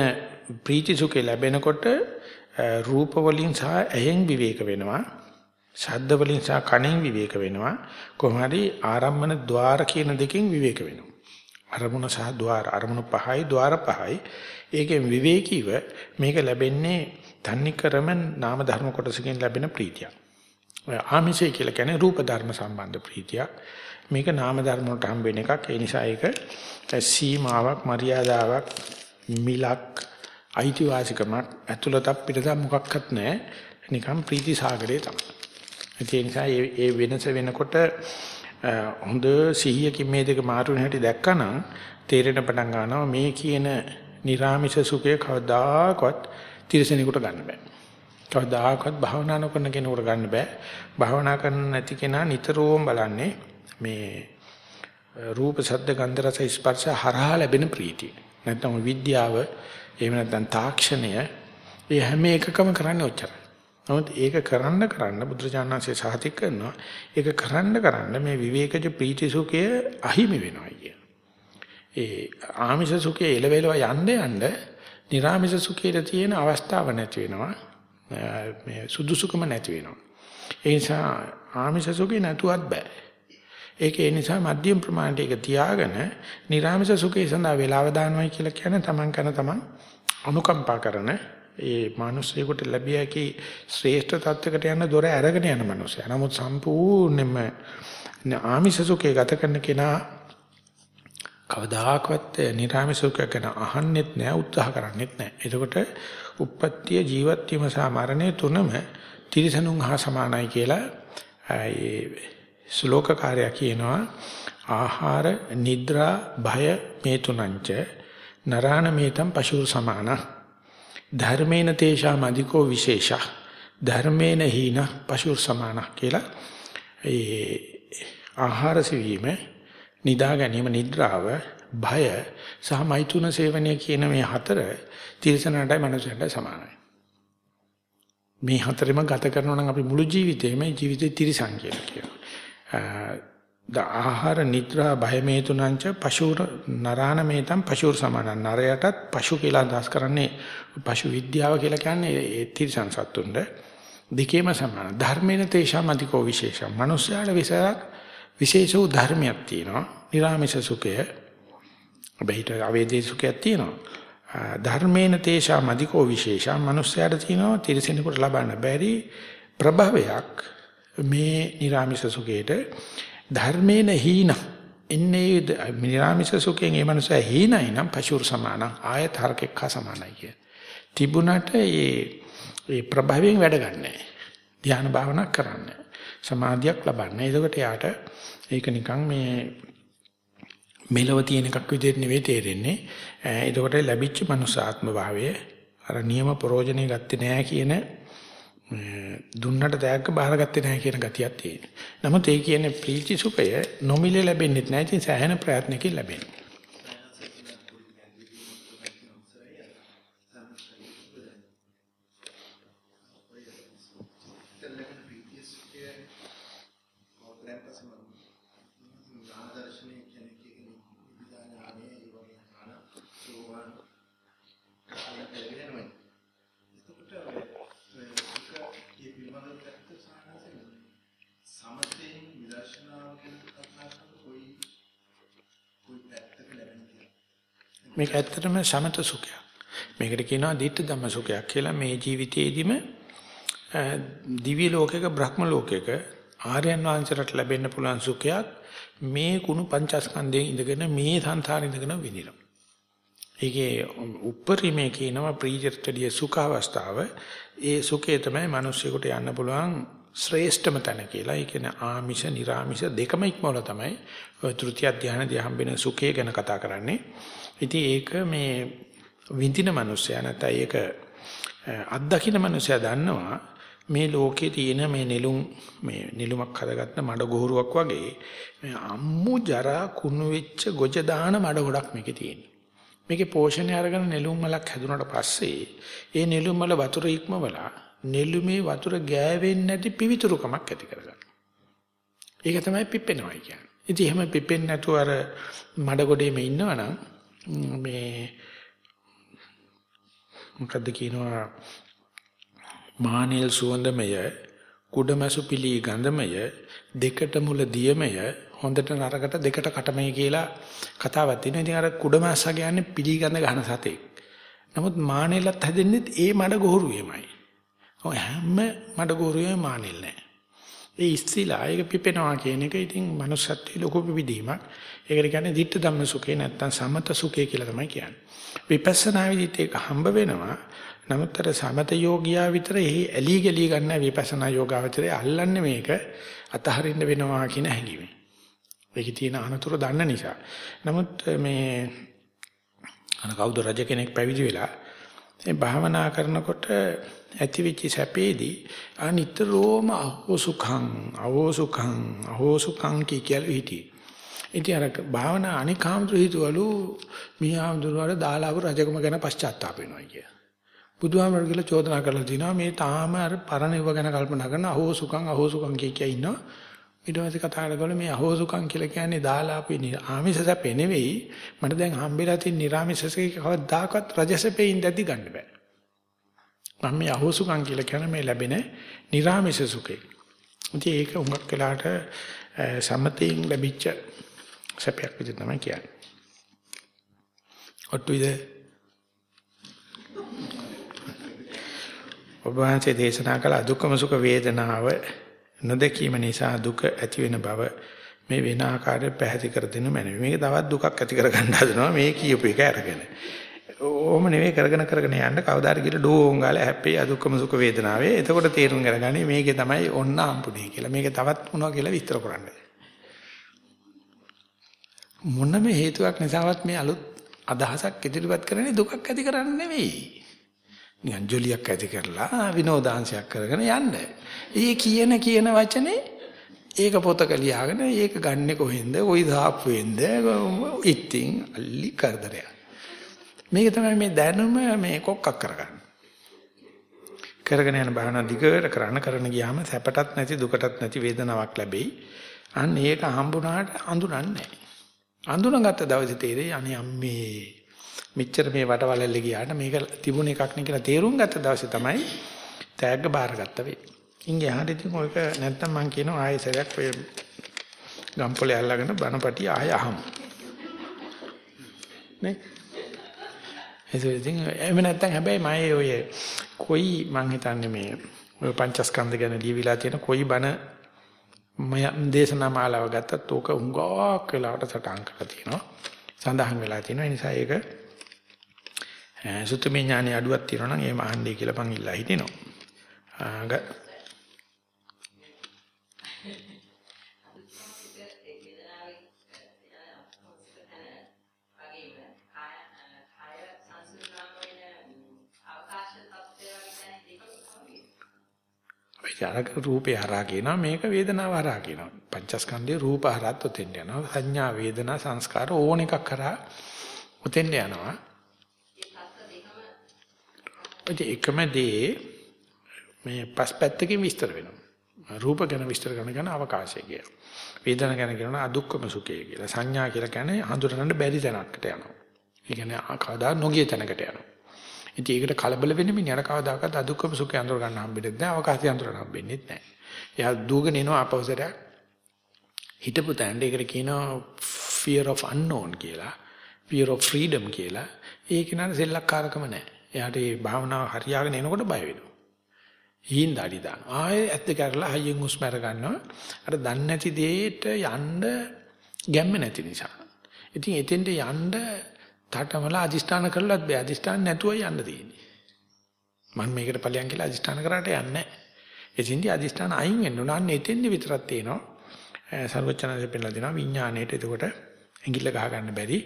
[SPEAKER 1] ප්‍රීති සුඛය ලැබෙනකොට රූප වලින් සහ ඇහෙන් විවේක වෙනවා. ශබ්ද වලින් සහ කණෙන් විවේක වෙනවා. කොහොම හරි ආරම්මන ద్వාර කියන දෙකෙන් විවේක වෙනවා. අරමුණ සහ ద్వාර අරමුණු පහයි ద్వාර පහයි. ඒකෙන් විවේකීව මේක ලැබෙන්නේ තන්නිකරම නාම ධර්ම කොටසකින් ලැබෙන ප්‍රීතියක්. ආමිෂය කියලා කියන්නේ රූප ධර්ම සම්බන්ධ ප්‍රීතියක්. මේක නාම ධර්ම වලට හම් වෙන එකක්. ඒ නිසා ඒක සීමාවක්, මරියාදාවක්, මිලක්, අයිතිවාසිකමක් ඇතුළතක් පිටතක් මොකක්වත් නැහැ. නිකම් ප්‍රීති සාගරේ තමයි. ඒ නිසා මේ වෙනස වෙනකොට හොඳ සිහියකින් මේ දෙක මාරු වෙන හැටි දැක්කනම් තේරෙන පටන් ගන්නවා මේ කියන නිර්ාමිෂ සුඛය කවදාකවත් තිරසනෙකුට ගන්න බෑ. කවදාකවත් භාවනා නොකරන කෙනෙකුට ගන්න බෑ. භාවනා කරන නැති කෙනා නිතරම බලන්නේ මේ රූප ශබ්ද ගන්ධ රස ස්පර්ශ හරහා ලැබෙන ප්‍රීතිය. නැත්නම් විද්‍යාව එහෙම නැත්නම් තාක්ෂණය ඒ හැම එකකම කරන්නේ ඔච්චරයි. නමුත් ඒක කරන්න කරන්න බුදුරජාණන්සේ සාහිත කරනවා. ඒක කරන්න කරන්න මේ විවේකජ ප්‍රීති සුඛය අහිමි වෙනවා කිය. ඒ ආමිෂ සුඛය එලවෙලව යන්න යන්න නිර්ආමිෂ සුඛයට තියෙන අවස්ථාව නැති වෙනවා. මේ සුදුසුකම නැති වෙනවා. ඒ නිසා ආමිෂ සුඛේ නැතුවත් බෑ. ඒක ඒ නිසා මධ්‍යම ප්‍රමාණයට ඒක තියාගෙන නිර්ආමිෂ සුඛේ සඳහා වේලාව දානවයි කියලා කියන්නේ Taman කන Taman අනුකම්පා කරන ඒ මිනිස්සෙකුට ලැබිය හැකි ශ්‍රේෂ්ඨ තත්වයකට යන දොර අරගෙන යන මිනිසයා. නමුත් සම්පූර්ණයෙන්ම ආමිෂ සුඛේ ගත කරන කෙනා කවදාකවත් නිර්ආමිෂ සුඛය ගැන අහන්නෙත් නෑ උත්සාහ කරන්නෙත් නෑ. එතකොට උප්පත්තිය ජීවත් වීම සහ මරණය තුනම තිරිසනුන් හා සමානයි කියලා ඒ ශ්ලෝකකාරයා කියනවා ආහාර නිද්‍රා භය මේ තුනංච නරාණ මේතම් පශු සමාන ධර්මේන තේෂාම අධිකෝ විශේෂ ධර්මේන හීන පශු සමාන කියලා ඒ ආහාර සෙවීම නිදා ගැනීම නිද්‍රාව භය සහ මෛතුන සේවනය කියන මේ හතර තිරසනටයි මනුස්සයන්ට සමානයි. මේ හතරෙම ගත කරනවා නම් අපි මුළු ජීවිතේම ජීවිතේ තිරසන් කියලා කියනවා. ද ආහාර නිද්‍රා භය මේ තුනංච පශුර නරාණ මේතම් පශුර සමාන. නරයටත් පශු කියලා අදහස් කරන්නේ පශු විද්‍යාව කියලා කියන්නේ ඒ තිරසන් සත්තුන්ට. දෙකේම සමාන. ධර්මේන තේෂාම අධිකෝ විශේෂම් මනුස්සයාට විසයක් විශේෂ වූ ධර්මයක් තියෙනවා. නිරාමිෂ සුඛය. බෙහිට අවේදී සුඛයක් තියෙනවා. ධර්මේන තේෂා මදිකෝ විශේෂා. මනුස්සයාට තියෙනවා තිරසෙනෙකුට ලබන්න බැරි ප්‍රභවයක් මේ නිර්ාමිෂ සුඛේට ධර්මේන හීන ඉන්නේ නිර්ාමිෂ සුඛයෙන් ඒ මනුස්සයා හීනයි නම් පශුර සමාන ආයත හරකෙක් හා සමානයි කිය. තිබුණට ඒ ඒ ප්‍රභවයෙන් වැඩ ගන්නෑ. ධ්‍යාන භාවනා කරන්නේ. සමාධියක් ලබන්නේ. එතකොට යාට ඒක නිකන් මේ මෙලව තියෙන එකක් විදිහට නෙවෙයි තේරෙන්නේ. එතකොට ලැබිච්ච මනුසාත්ම භාවය අර නියම ප්‍රෝජනේ ගත්තේ නෑ කියන දුන්නට දැයක්ක බාරගත්තේ නැහැ කියන ගතියක් තියෙනවා. නමුත් ඒ කියන්නේ ප්‍රීති සුඛය නොමිලේ ලැබෙන්නේ නැහැ. ඉතින් සෑහෙන ප්‍රයත්නකින් ලැබෙනවා. මේක ඇත්තටම සමත සුඛයක්. මේකට කියනවා ditta ධම්ම සුඛයක් කියලා මේ ජීවිතයේදීම දිව්‍ය ලෝකයක බ්‍රහ්ම ලෝකයක ආර්යයන් වහන්සේට ලැබෙන්න පුළුවන් සුඛයක් මේ කුණු පංචස්කන්ධයෙන් ඉඳගෙන මේ සංසාරේ ඉඳගෙන විඳිනවා. ඒකේ උපරිමේ කියනවා ප්‍රීජර්තලිය සුඛ අවස්ථාව. ඒ සුඛය තමයි මිනිස්සුෙකුට යන්න පුළුවන් ශ්‍රේෂ්ඨම තැන කියලා. ඒ කියන්නේ ආමිෂ, නිර්ආමිෂ දෙකම ඉක්මවල තමයි ඔය තෘතිය ධානයේදී හම්බෙන සුඛය ගැන කතා කරන්නේ. ඉතින් ඒක මේ විඳින මනුස්සයා නැත්නම් ඒක අත්දකින්න මනුස්සයා දන්නවා මේ ලෝකේ තියෙන මේ නෙළුම් මේ නෙළුමක් හදගත්ත මඩ ගොහරුවක් වගේ මේ අම්මු ජරා කුණු වෙච්ච ගොජ දාන මඩ ගොඩක් මේකේ තියෙනවා. මේකේ පෝෂණය අරගෙන නෙළුම් මලක් හැදුනට පස්සේ ඒ නෙළුම් මල වතුර ඉක්මවලා නෙළුමේ වතුර ගෑවෙන්නේ නැති පිවිතුරුකමක් ඇති කරගන්න. ඒක තමයි පිපෙනවා කියන්නේ. ඉතින් එහෙම පිපෙන්නේ නැතුව අර මඩ ගොඩේම ඉන්නවනම් මේ මොකද්ද කියනවා මානෙල් සුවඳමය කුඩමසු පිලි ගඳමය දෙකට මුල දියමය හොඳට නරකට දෙකට කටමයි කියලා කතාවක් තියෙනවා. ඉතින් අර කුඩමස්සා කියන්නේ පිලි ගඳ ගන්න සතෙක්. නමුත් මානෙලත් හැදෙන්නේ ඒ මඩ ගොහරුවේමයි. ඔය හැම මඩ ගොහරුවේම මානෙල් නැහැ. ඒ ඉස්සිලා ඒක පිපෙනවා කියන එක ඉතින් manussත්වයේ ලොකු පිවිදීමක්. ඒකට කියන්නේ ditta ධම්ම සුඛේ නැත්තම් සමත සුඛේ කියලා තමයි කියන්නේ. විපස්සනා විදිහට ඒක හම්බ වෙනවා. නමුත් අර සමත යෝගියා විතර එහි ඇලී ගලී ගන්න විපස්සනා යෝගාවචරය අල්ලන්නේ මේක අතහරින්න වෙනවා කියන හැඟීම. ඒකේ තියෙන අනතුරු දන්න නිසා. නමුත් මේ අන කවුද රජ කෙනෙක් පැවිදි වෙලා මේ භාවනා කරනකොට ඇතිවිච්ච සැපේදී අනිතරෝම අහෝසුඛං අහෝසුඛං අහෝසුඛං කියලා හිටියේ. ඉතින් අර භාවනා අනිකාමතු හිතවලු මියාඳුරවල දාලාව රජකම ගැන පශ්චාත්තාප වෙනවා කිය. බුදුහාමර කියලා චෝදනා කරලා තිනවා මේ තාම අර පරණිව ගැන කල්පනා කරන අහෝසුඛං අහෝසුඛං කිය කිය ඉන්නවා. ඊට පස්සේ කතා කරලා මේ අහෝසුඛං කියලා කියන්නේ දාලාපේ ආමිෂ සැපේ නෙවෙයි මට දැන් හම්බෙලා තියෙන නිර්ආමිෂ සැපේ කවදාකවත් රජසැපේ ඉඳද්දි ගන්න බෑ. මම මේ අහෝසුකම් කියලා කියන මේ ලැබෙන නිර්ාමිෂ සුඛේ. ඉතින් ඒක උඟක් වෙලාට සමතයෙන් ලැබිච්ච සැපයක් විදිහට තමයි කියන්නේ. ඔට්ටුයිද? ඔබ වහන්සේ දේශනා කළ දුක්ඛම සුඛ වේදනාව නොදැකීම නිසා දුක ඇති වෙන බව මේ වෙන ආකාරයට පැහැදිලි කර දෙන්න මැනවි. මේක තවත් දුකක් ඇති කර ගන්න හදනවා මේ කියපු එක අරගෙන. ඕම නෙවෙයි කරගෙන කරගෙන යන්න කවදාද කියලා ඩෝං ගාලා හැප්පේ අදුක්කම සුඛ වේදනාවේ. එතකොට තේරුම් ගන්නගන්නේ මේකේ තමයි ඔන්න අම්පුනේ කියලා. මේක තවත් මොනවා කියලා විස්තර කරන්න. මොනම හේතුවක් නිසාවත් මේ අලුත් අදහසක් ඉදිරිපත් කරන්නේ දුකක් ඇති කරන්න නෙවෙයි. නිකන් ජොලියක් ඇති කරලා විනෝදාංශයක් කරගෙන යන්න. ඒ කියන කියන වචනේ ඒක පොතක ලියාගෙන ඒක ගන්නෙ කොහෙන්ද? ওই දාප්පුවෙන්ද? ඉතින් අලි කරදරයක්. මේක තමයි මේ දැනුම මේ කොක්කක් කරගන්න. කරගෙන යන භාවනා දිගට කරන කරන ගියාම සැපටත් නැති දුකටත් නැති වේදනාවක් ලැබෙයි. අන්න ඒක හම්බුනාට අඳුරන්නේ නැහැ. අඳුනගත්ත දවසේ තේරෙයි අනේ අම්මේ මෙච්චර මේ වටවලල්ලේ ගියාට මේක තිබුණ එකක් නේ කියලා තේරුම් ගත්ත දවසේ තමයි තෑග්ග බාරගත්ත වෙයි. ඉංගේ ආහාර ඉතින් ඔයක නැත්තම් මං කියනවා ආයෙ සරයක් ඔය ගම්පොලේ අල්ලගෙන බනපටි ආයෙ අහමු. නේ ඒක ඉතින් එහෙම නැත්නම් හැබැයි මම ඔය කොයි මං හිතන්නේ මේ ඔය පංචස්කන්ධ ගැන ලියවිලා තියෙන කොයි බණ මම දේශනා මාලාව ගත්තත් ඕක උංගාවක් වෙලාවට සටහන් කරලා තියෙනවා සඳහන් වෙලා තියෙනවා ඒ නිසා ඒක සුත්තමේ ඥානෙ අඩුවක් තියෙනවා නම් එහෙම අහන්නයි කියලා මං ඉල්ලා හිටිනවා අර රූපේ හරහා කියනවා මේක වේදනාව හරහා කියනවා. පංචස්කන්ධේ රූප හරහාත් ඔතෙන් යනවා. සංඥා වේදනා සංස්කාර ඕන එකක් කරා ඔතෙන් යනවා. ඒ එකම දේ මේ පස්පැත්තකින් විස්තර වෙනවා. රූප ගැන විස්තර කරන ගැන අවකාශය කියලා. වේදනා ගැන කියනවා අදුක්කම සුඛය කියලා. සංඥා කියලා කියන්නේ හඳුනගන්න බැරි තැනකට යනවා. ඒ කියන්නේ කවදා නොගිය තැනකට යනවා. ඉතින් ඒකට කලබල වෙන්න මිනිහට කවදාකවත් අදුක්කම සුඛය අඳුර ගන්න හම්බෙන්නේ නැහැ. අවකාශය අඳුර ගන්න හම්බෙන්නේ නැහැ. එයා දුවගෙන එනවා අපවසරයක්. හිටපු තැනට ඒකට කියනවා fear of unknown කියලා. fear of freedom කියලා. ඒක නන සෙල්ලක්කාරකම නැහැ. එයාට මේ භාවනාව හරියාගෙන එනකොට බය වෙනවා. හීන්දාඩි දාන. ආයේ ඇත්ත කරලා හයියෙන් හුස්ම අර ගන්නවා. අර දන්නේ නැති දෙයට යන්න ගැම්ම නැති නිසා. ඉතින් එතෙන්ට යන්න තාටමලා අදිෂ්ඨාන කරලත් බෑ. අදිෂ්ඨාන නැතුවයි යන්න තියෙන්නේ. මම මේකට ඵලයන් කියලා අදිෂ්ඨාන කරාට යන්නේ නැහැ. එතින්දී අදිෂ්ඨාන අයින් වෙන්න ඕන. අන්න එතෙන්දි විතරක් තියෙනවා. සර්වචනන්සේ පෙන්නලා දෙනවා විඥාණයට එතකොට ඇඟිල්ල ගහ ගන්න බැරි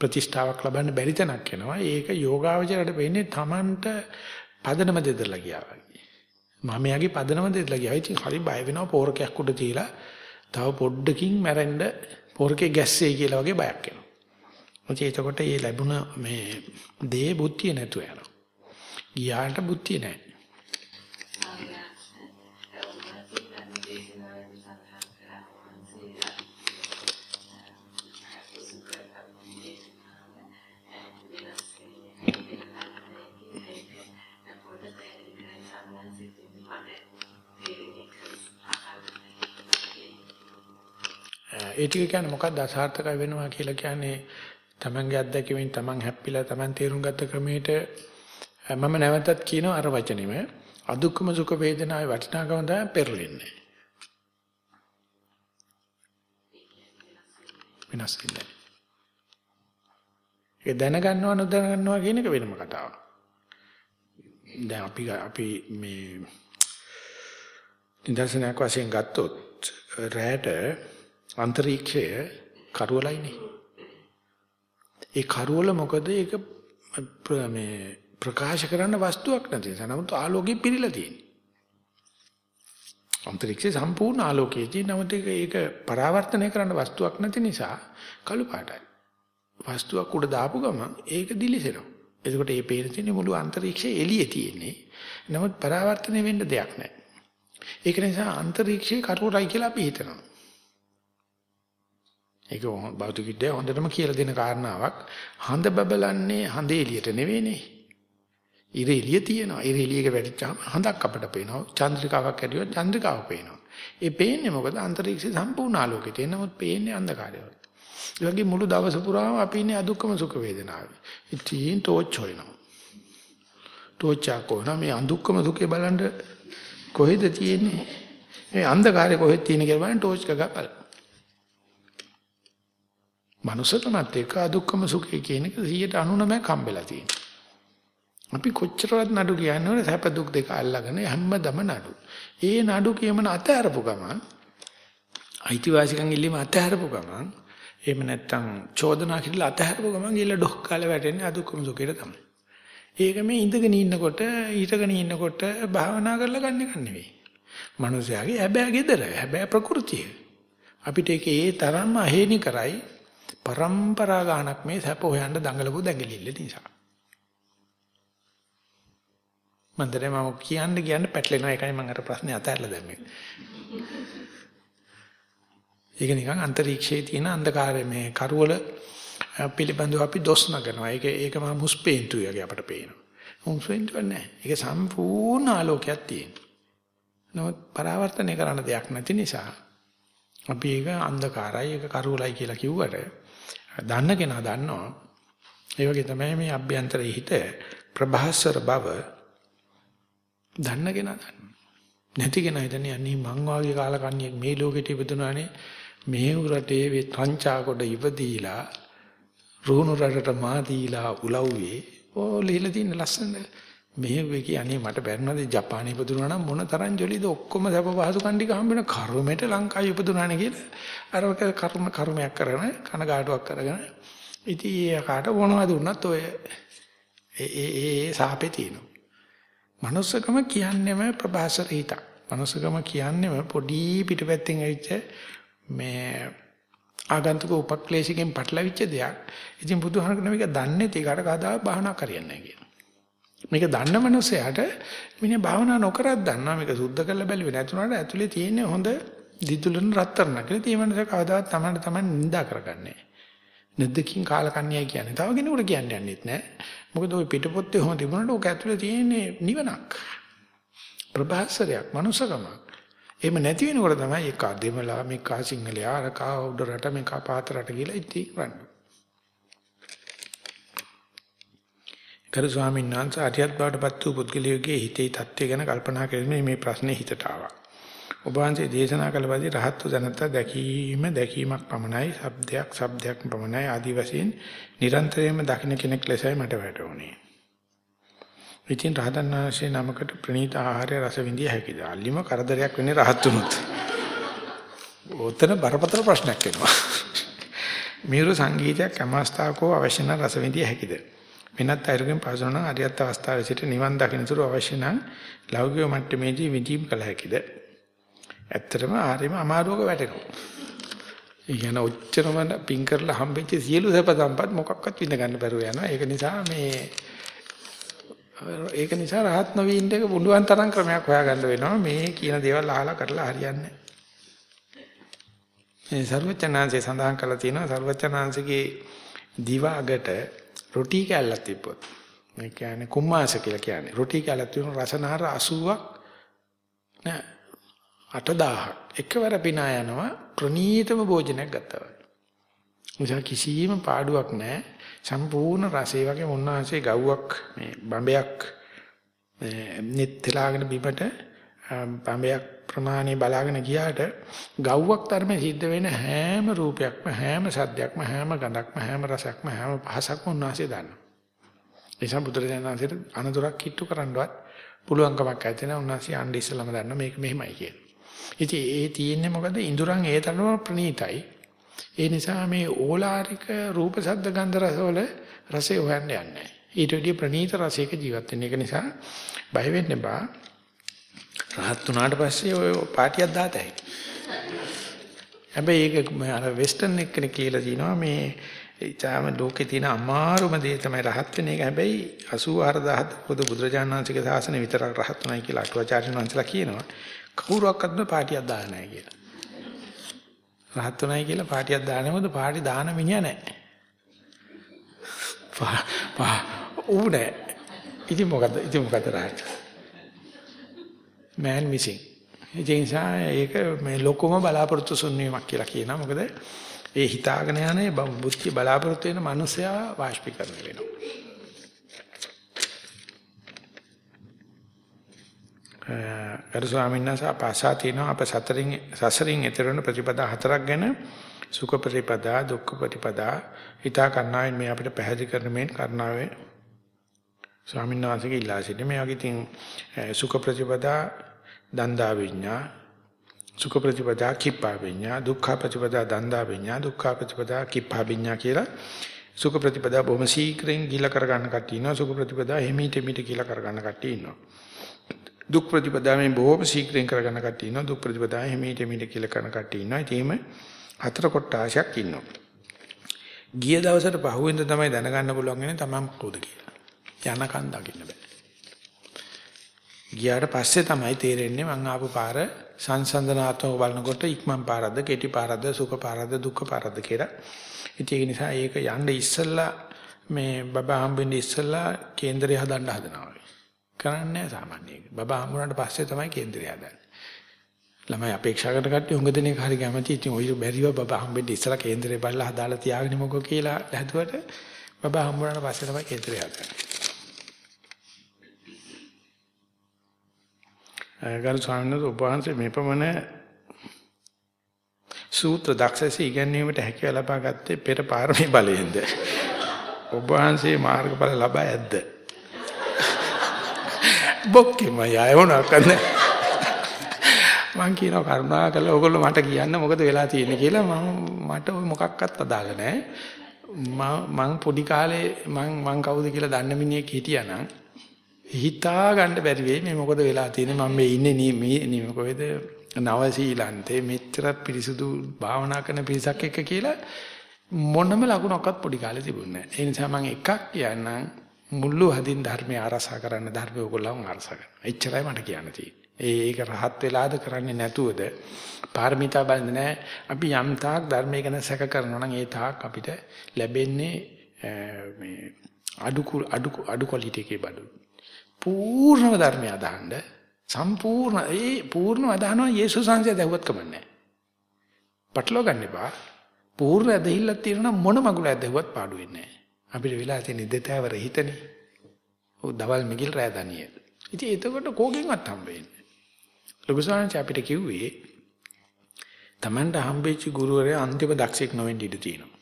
[SPEAKER 1] ප්‍රතිෂ්ඨාවක් ලබන්න බැරි තැනක් වෙනවා. ඒක යෝගාවචරයට වෙන්නේ Tamanට පදනම දෙදලා ගියා වගේ. මම යාගේ පදනම දෙදලා ගියා. ඉතින් හරි බය වෙනවා පෝරකයක් උඩ තියලා තව පොඩ්ඩකින් මැරෙන්න පෝරකේ ගැස්සේ කියලා වගේ බයක් එනවා. මොකද එතකොට මේ ලැබුණ මේ දේ බුද්ධිය නැතුව යනවා. ගියාට බුද්ධිය නැහැ. ඒ ටික කියන්නේ මොකක්ද අසාර්ථකයි වෙනවා කියලා කියන්නේ තමන්ගේ අත්දැකීමෙන් තමන් හැප්පිලා තමන් තේරුම් ගත්ත ක්‍රමයට මම නැවතත් කියනවා අර වචනේම අදුක්කම සුඛ වේදනාවේ වටිනාකම තමයි පෙරලෙන්නේ. වෙනස් වෙන්නේ. ඒ දැනගන්නව නොදැනගන්නවා කියන එක වෙනම කතාවක්. දැන් අපි අපි මේ නිදර්ශනයක් වශයෙන් ගත්තොත් රැට අන්තරීක්ෂය කරවලයිනේ. ඒ කරවල මොකද ඒක මේ ප්‍රකාශ කරන්න වස්තුවක් නැති නිසා නමුත් ආලෝකෙ පිරීලා තියෙන්නේ. අන්තරීක්ෂය සම්පූර්ණ ආලෝකයේදී නමුත් ඒක පරාවර්තනය කරන්න වස්තුවක් නැති නිසා කළු පාටයි. වස්තුවක් උඩ දාපු ගමන් ඒක දිලිසෙනවා. එතකොට මේ පේන තියෙන මුළු අන්තරීක්ෂය එළියේ තියෙන්නේ. නමුත් පරාවර්තනය වෙන්න දෙයක් නැහැ. ඒක නිසා අන්තරීක්ෂයේ කරවලයි කියලා අපි හිතනවා. ඒක භෞතික විද්‍යාව හොඳටම කියලා දෙන කාරණාවක්. හඳ බබලන්නේ හඳ එළියට නෙවෙයිනේ. ඉර එළිය තියෙනවා. ඉර එළියක වැටිච්චාම හඳක් අපිට පේනවා. චන්ද්‍රිකාවක් ඇරියොත් චන්ද්‍රිකාව පේනවා. ඒ පේන්නේ මොකද? අන්තරීක්ෂය සම්පූර්ණ ආලෝකයේ තියෙන නමුත් පේන්නේ අන්ධකාරය වල. ඒ වගේ මුළු දවස පුරාම අපි ඉන්නේ අදුක්කම සුඛ වේදනාවේ. ඉතින් ටෝච් හොයනවා. ටෝච් ආකෝන මේ අදුක්කම සුඛේ බලන්න කොහෙද තියෙන්නේ? මේ අන්ධකාරය කොහෙද තියෙන්නේ කියලා බලන්න ටෝච් එක ගහපල. මනුස්සකමත් එක්ක අදුක්කම සුඛය කියන එක 199ක් හම්බෙලා තියෙනවා. අපි කොච්චරවත් නඩු කියන්නේ සැප දුක් දෙක අල්ලගෙන හැමදම නඩු. ඒ නඩු කියමන අතහැරපු ගමන් අයිතිවාසිකම් ඉල්ලීම අතහැරපු ගමන් එහෙම නැත්තම් චෝදනා කිරලා අතහැරපු ගමන් ගිහලා ඩොක් කාලේ වැටෙන්නේ අදුක්කම සුඛයට තමයි. ඒක මේ ඉඳගෙන ඉන්නකොට ඊටගෙන ඉන්නකොට භාවනා කරලා ගන්න එක නෙවෙයි. මනුස්සයාගේ හැබෑ gedara හැබෑ ප්‍රകൃතිය. අපිට ඒක ඒ තරම්ම අහේනි කරයි પરම්පරා ගානක් මේ සැප හොයන්න දඟලපු දැඟලිල්ල නිසා. මන්දරේ මම කියන්න කියන්න පැටලෙනවා ඒකයි මම අර ප්‍රශ්නේ අතහැරලා දැම්මේ. ඒක නිකන් අන්තරීක්ෂයේ තියෙන අන්ධකාරය මේ කරවල පිළිබඳව අපි දොස් නගනවා. ඒක ඒක මම මුස්පේන්තු යගේ අපට පේනවා. මුස්පේන්තු නැහැ. ඒක සම්පූර්ණ ආලෝකයක් තියෙනවා. නමුත් පරාවර්තනය කරන්න දෙයක් නැති නිසා අපි ඒක අන්ධකාරයි ඒක කරවලයි කියලා කිව්වට දන්න කෙනා දන්නවා. ඒ වගේ තමයි මේ අභ්‍යන්තරයේ හිත ප්‍රභාස්වර බව දන්න කෙනා දන්නවා. නැති කෙනා හිතන්නේ අනේ මං වාගේ කාලකන්ණියෙක් මේ ලෝකෙට ඉපදුනානේ මේ උරටේ වේ තංචා කොට ඉපදීලා රුහුණු රටට මා දීලා උලව්වේ ඕ ලිහිලා තියෙන ලස්සන මෙහෙ කියන්නේ මට බැරිනවද ජපානයේ ඉපදුනා නම් මොන තරම් ජොලිද ඔක්කොම සැප පහසු කණ්ඩික හම්බෙන කර්මයට ලංකාවේ ඉපදුනානේ කියලා අර කර්ම කර්මයක් කරන කනගාටුවක් කරගෙන ඉතින් ඒ කාට මොනවද වුණත් ඔය ඒ ඒ ඒ සාපේ තියෙනවා. manussකම කියන්නේම ප්‍රභාසර හිතක්. මනුස්සකම කියන්නේ පොඩි පිටපැත්තෙන් ඇවිච්ච මේ ආගන්තුක උපක්ලේශිකෙන් පටලවිච්ච දෙයක්. ඉතින් බුදුහාමර මේක දන්නේ ඒකට කවදා භාවනා කරන්නේ නැහැ කියන. මේක දන්න මනුස්සයාට මිනිහ භාවනා නොකරත් දන්නවා මේක සුද්ධ කරලා බැලුවේ නැතුණාට ඇතුලේ තියෙන හොඳ දිදුලන රත්තරණ කියලා. ඒ මනුස්සයා කවදාවත් තමන්ට තමන් නිඳා කරගන්නේ නැද්දකින් කාලකන්‍යයි කියන්නේ. තව කෙනෙකුට කියන්න යන්නෙත් නැහැ. මොකද ওই පිටපොත්තේ හොම තිබුණාට ඕක ඇතුලේ තියෙන්නේ නිවනක්. ප්‍රභාස්වරයක්, මනුස්සකමක්. එහෙම නැති වෙනකොට තමයි එක දෙමලා මේක සිංහලයා අර කා උඩ රට මේක පාත රට කියලා ඉති කරන්නේ. කරු ස්වාමීන් වහන්සේ අරියත් බවටපත් වූ පුද්ගලයෙකුගේ හිතේ தත්ත්වය ගැන කල්පනා කිරීමේ මේ ප්‍රශ්නේ හිතට ආවා. ඔබ වහන්සේ දේශනා කළ පරිදි රහත් ජනතා දැකීම දැකීමක් පමණයි, ශබ්දයක් ශබ්දයක් පමණයි ආදි වශයෙන් නිරන්තරයෙන්ම දකින්න කෙනෙක් ලෙසයි මට වැටහුණේ. ඉතින් රහතන් වහන්සේ නමකට ප්‍රණීත ආහාරය රස විඳිය හැකිද? අල්ලිම කරදරයක් වෙන්නේ රහත් වුණොත්. උතන බරපතල ප්‍රශ්නයක් එනවා. මියුරු සංගීතයක් අමාස්ථාකෝ අවශ්‍ය නම් රස විඳිය හැකිද? වෙනත් අයුරකින් පසුන අරියත් අවස්ථාවේ සිට නිවන් දකින්නතුරු අවශ්‍ය නම් ලෞකික මට්ටමේදී විඳීම් කළ හැකිද? ඇත්තටම ආරෙම අමාරුවක වැටෙනවා. ඒ කියන්නේ ඔච්චරම පින් කරලා හම්බෙච්ච සියලු සැප සම්පත් මොකක්වත් විඳ ගන්න බැරුව යනවා. ඒක නිසා මේ ඒක නිසා රහත් නොවීන් දෙක පුළුවන් තරම් ක්‍රමයක් හොයාගන්න වෙනවා. මේ කියන දේවල් අහලා කරලා හරියන්නේ නැහැ. මේ සර්වචනාංශය සඳහන් කරලා තියෙනවා සර්වචනාංශගේ දිවාගට රොටි කැල්ලක් තිබ්බොත්. මේ කියන්නේ කුම්මාස කියලා කියන්නේ. රොටි කැල්ලක් තියෙන රසනහර 80ක් නෑ 8000ක් එකවර පිනා යනවා ප්‍රණීතම භෝජනයක් ගත්තා වගේ. නිසා කිසිම පාඩුවක් නැහැ. සම්පූර්ණ රසය වගේ මොන්නාංශේ ගව්වක් මේ බඹයක් මේ නෙත්ලාගෙන බිමට බඹයක් ප්‍රමාණය බලාගෙන ගියාට ගව්වක් තරමේ සිද්ධ වෙන හැම රූපයක්ම හැම සද්දයක්ම හැම ගඳක්ම හැම රසයක්ම හැම පහසක්ම උන්වහන්සේ දන්නවා. ඒ සම්බුදුරජාණන්සේට අනතුරක් කිට්ටු කරන්නවත් පුළුවන්කමක් නැති නේ උන්වහන්සේ අඬ ඉස්සලම දන්න මේක මෙහෙමයි කියලා. ඉතින් ඒ තියෙන්නේ මොකද ඉඳුරන් ඒ තරම ප්‍රණීතයි. ඒ නිසා මේ ඕලාරික රූප ශබ්ද ගන්ධ රසවල රසය හොයන්න යන්නේ ඊට වැඩිය ප්‍රණීත රසයක ජීවත් වෙන එක නිසා බය වෙන්න එපා. රහත් වුණාට පස්සේ ඔය පාටියක් දාතයි. හැබැයි ඒක අර වෙස්ටර්න් එක්කනේ කියලා තිනවා මේ ඊටාම ලෝකේ තියෙන අමාරුම දේ තමයි රහත් වෙන එක. හැබැයි 84000 පොදු බුදුරජාණන් වහන්සේගේ ශාසනය විතරක් රහත් උනායි කියලා අටුවාචාර්යන් වහන්සේලා කියනවා. කවුරක්වත්ම පාටියක් දාන්නේ නැහැ කියලා. රහත් උනායි කියලා පාටියක් දාන්නේ මොකද පාටි දාන මිනිහා නැහැ. පා පා උනේ. ඉතින් මොකද ඉතින් මොකද රහත්? Man missing. ඒ නිසා ඒක මේ ලොකුම බලාපොරොත්තු සුන්වීමක් කියලා කියනවා. මොකද ඒ හිතාගෙන යන්නේ බුද්ධි බලාපොරොත්තු වෙන මනුස්සයා වාෂ්පීකරණය වෙනවා. ගරු ස්වාමීන් වහන්සේ අප අසා තිනවා අප සතරින් සසරින් එතරන ප්‍රතිපදා හතරක් ගැන සුඛ ප්‍රතිපදා දුක්ඛ ප්‍රතිපදා හිතා කන්නාවෙන් මේ අපිට පැහැදිලි කරන මේ කරුණාවේ ස්වාමීන් වහන්සේගේ ඉල්ලා සිටින මේ වගේ තින් සුඛ ප්‍රතිපදා දන්දා විඤ්ඤා සුඛ ප්‍රතිපදා කිප්පා විඤ්ඤා දුක්ඛ ප්‍රතිපදා දන්දා විඤ්ඤා දුක්ඛ ප්‍රතිපදා කිප්පා විඤ්ඤා කියලා සුඛ ප්‍රතිපදා බොහොම ශීක්‍රයෙන් ගිල කරගන්න කට්ටිය ඉන්නවා සුඛ ප්‍රතිපදා හිමීට මිට කියලා කරගන්න කට්ටිය ඉන්නවා දුක් ප්‍රතිපදාවෙන් බොහෝම ශීක්‍රයෙන් කරගන්න කට්ටිය ඉන්නවා. දුක් ප්‍රතිපදාවෙන් හිමීට හිමීට කියලා කරන කට්ටිය ඉන්නවා. ඉතින් හතර කොටාශයක් ඉන්නවා. ගිය දවසට පහුවෙන්ද තමයි දැනගන්න පුළුවන් වෙන්නේ තමන් කවුද කියලා. යනකන් දකින්න බෑ. ගියාට පස්සේ තමයි තේරෙන්නේ මං ආපු පාර සංසන්දනාත්මක බලනකොට ඉක්මන් පාරක්ද, කෙටි පාරක්ද, සුඛ පාරක්ද, දුක්ඛ පාරක්ද කියලා. ඉතින් ඒ නිසා ඒක යන්න ඉස්සෙල්ලා මේ බබා හම්බෙන්නේ ඉස්සෙල්ලා කේන්දරය හදන්න හදනවා. කරන්නේ නැහැ සාමාන්‍යයෙන්. බබා හම්බුනාට පස්සේ තමයි කේන්දරය හදන්නේ. ළමයි අපේක්ෂා කරන කට්ටිය හොඟ දෙනෙක් හරි කැමති. ඉතින් ඔය බැරිව බබා හම්බෙන්න ඉස්සලා කේන්දරේ බලලා හදාලා තියාගෙන මොකෝ කියලා හැදුවට බබා හම්බුනාට පස්සේ තමයි කේන්දරය හදන්නේ. ගරු ස්වාමීන් වහන්සේ ඔබ වහන්සේ මේ පමණ සූත්‍ර දක්ෂසේ ඉගැන්වීමට හැකියාව ලබා ගත්තේ පෙර පාරමී බලයෙන්ද? ඔබ වහන්සේ මාර්ගඵල ලබා ඇද්ද? බොක්කෙම යය වුණා කන්නේ මං කියනවා කරුණා කළා ඔයගොල්ලෝ මට කියන්න මොකද වෙලා තියෙන්නේ කියලා මම මට ඔය මොකක්වත් අදාළ නැහැ. මම පොඩි කාලේ මං මං කවුද කියලා දන්න මිනිහෙක් හිටියානම් හිතා ගන්න බැරි වෙයි මේ මොකද වෙලා තියෙන්නේ මම මේ ඉන්නේ මේ මොකද නවසීලන්තේ මෙච්චර පිරිසුදු භාවනා කරන පිරිසක් එක්ක කියලා මොනම ලකුණක්වත් පොඩි කාලේ තිබුණේ නැහැ. ඒ නිසා මම එකක් කියන්නම් මුල්ලු හදින් ධර්මය ආරසා කරන්න ධර්මය ඔයගොල්ලෝ ආරසා කරන්න. එච්චරයි මට කියන්න තියෙන්නේ. ඒක රහත් වෙලාද කරන්නේ නැතුවද පාරමිතා බලන්නේ නැහැ. අපි යම් තාක් ධර්මය ගැන සැක කරනවා නම් ඒ තාක් අපිට ලැබෙන්නේ මේ අඩු අඩු අඩු ක්වොලිටි එකේ බඩු. පූර්ණව ධර්මය අදහන්න සම්පූර්ණ ඒ පූර්ණව අදහනවා යේසුස් වහන්සේ දැහුවත් කමන්නේ. පටලවා ගන්න එපා. පූර්ණ ඇදහිල්ලක් තියෙනවා මොන මගුල ඇදහුවත් පාඩු වෙන්නේ නැහැ. අපිට වෙලා තියෙන දෙතෑවර හිතනේ. ඔව් දවල් මිගිල් රෑ දනිය. ඉතින් එතකොට කෝගෙන්වත් හම්බ වෙන්නේ. ලොකු සාංශ අපිට කිව්වේ Tamanට හම්බෙච්ච ගුරුවරයා අන්තිම දක්ෂෙක් නොවෙන්න ඉඩ තියෙනවා.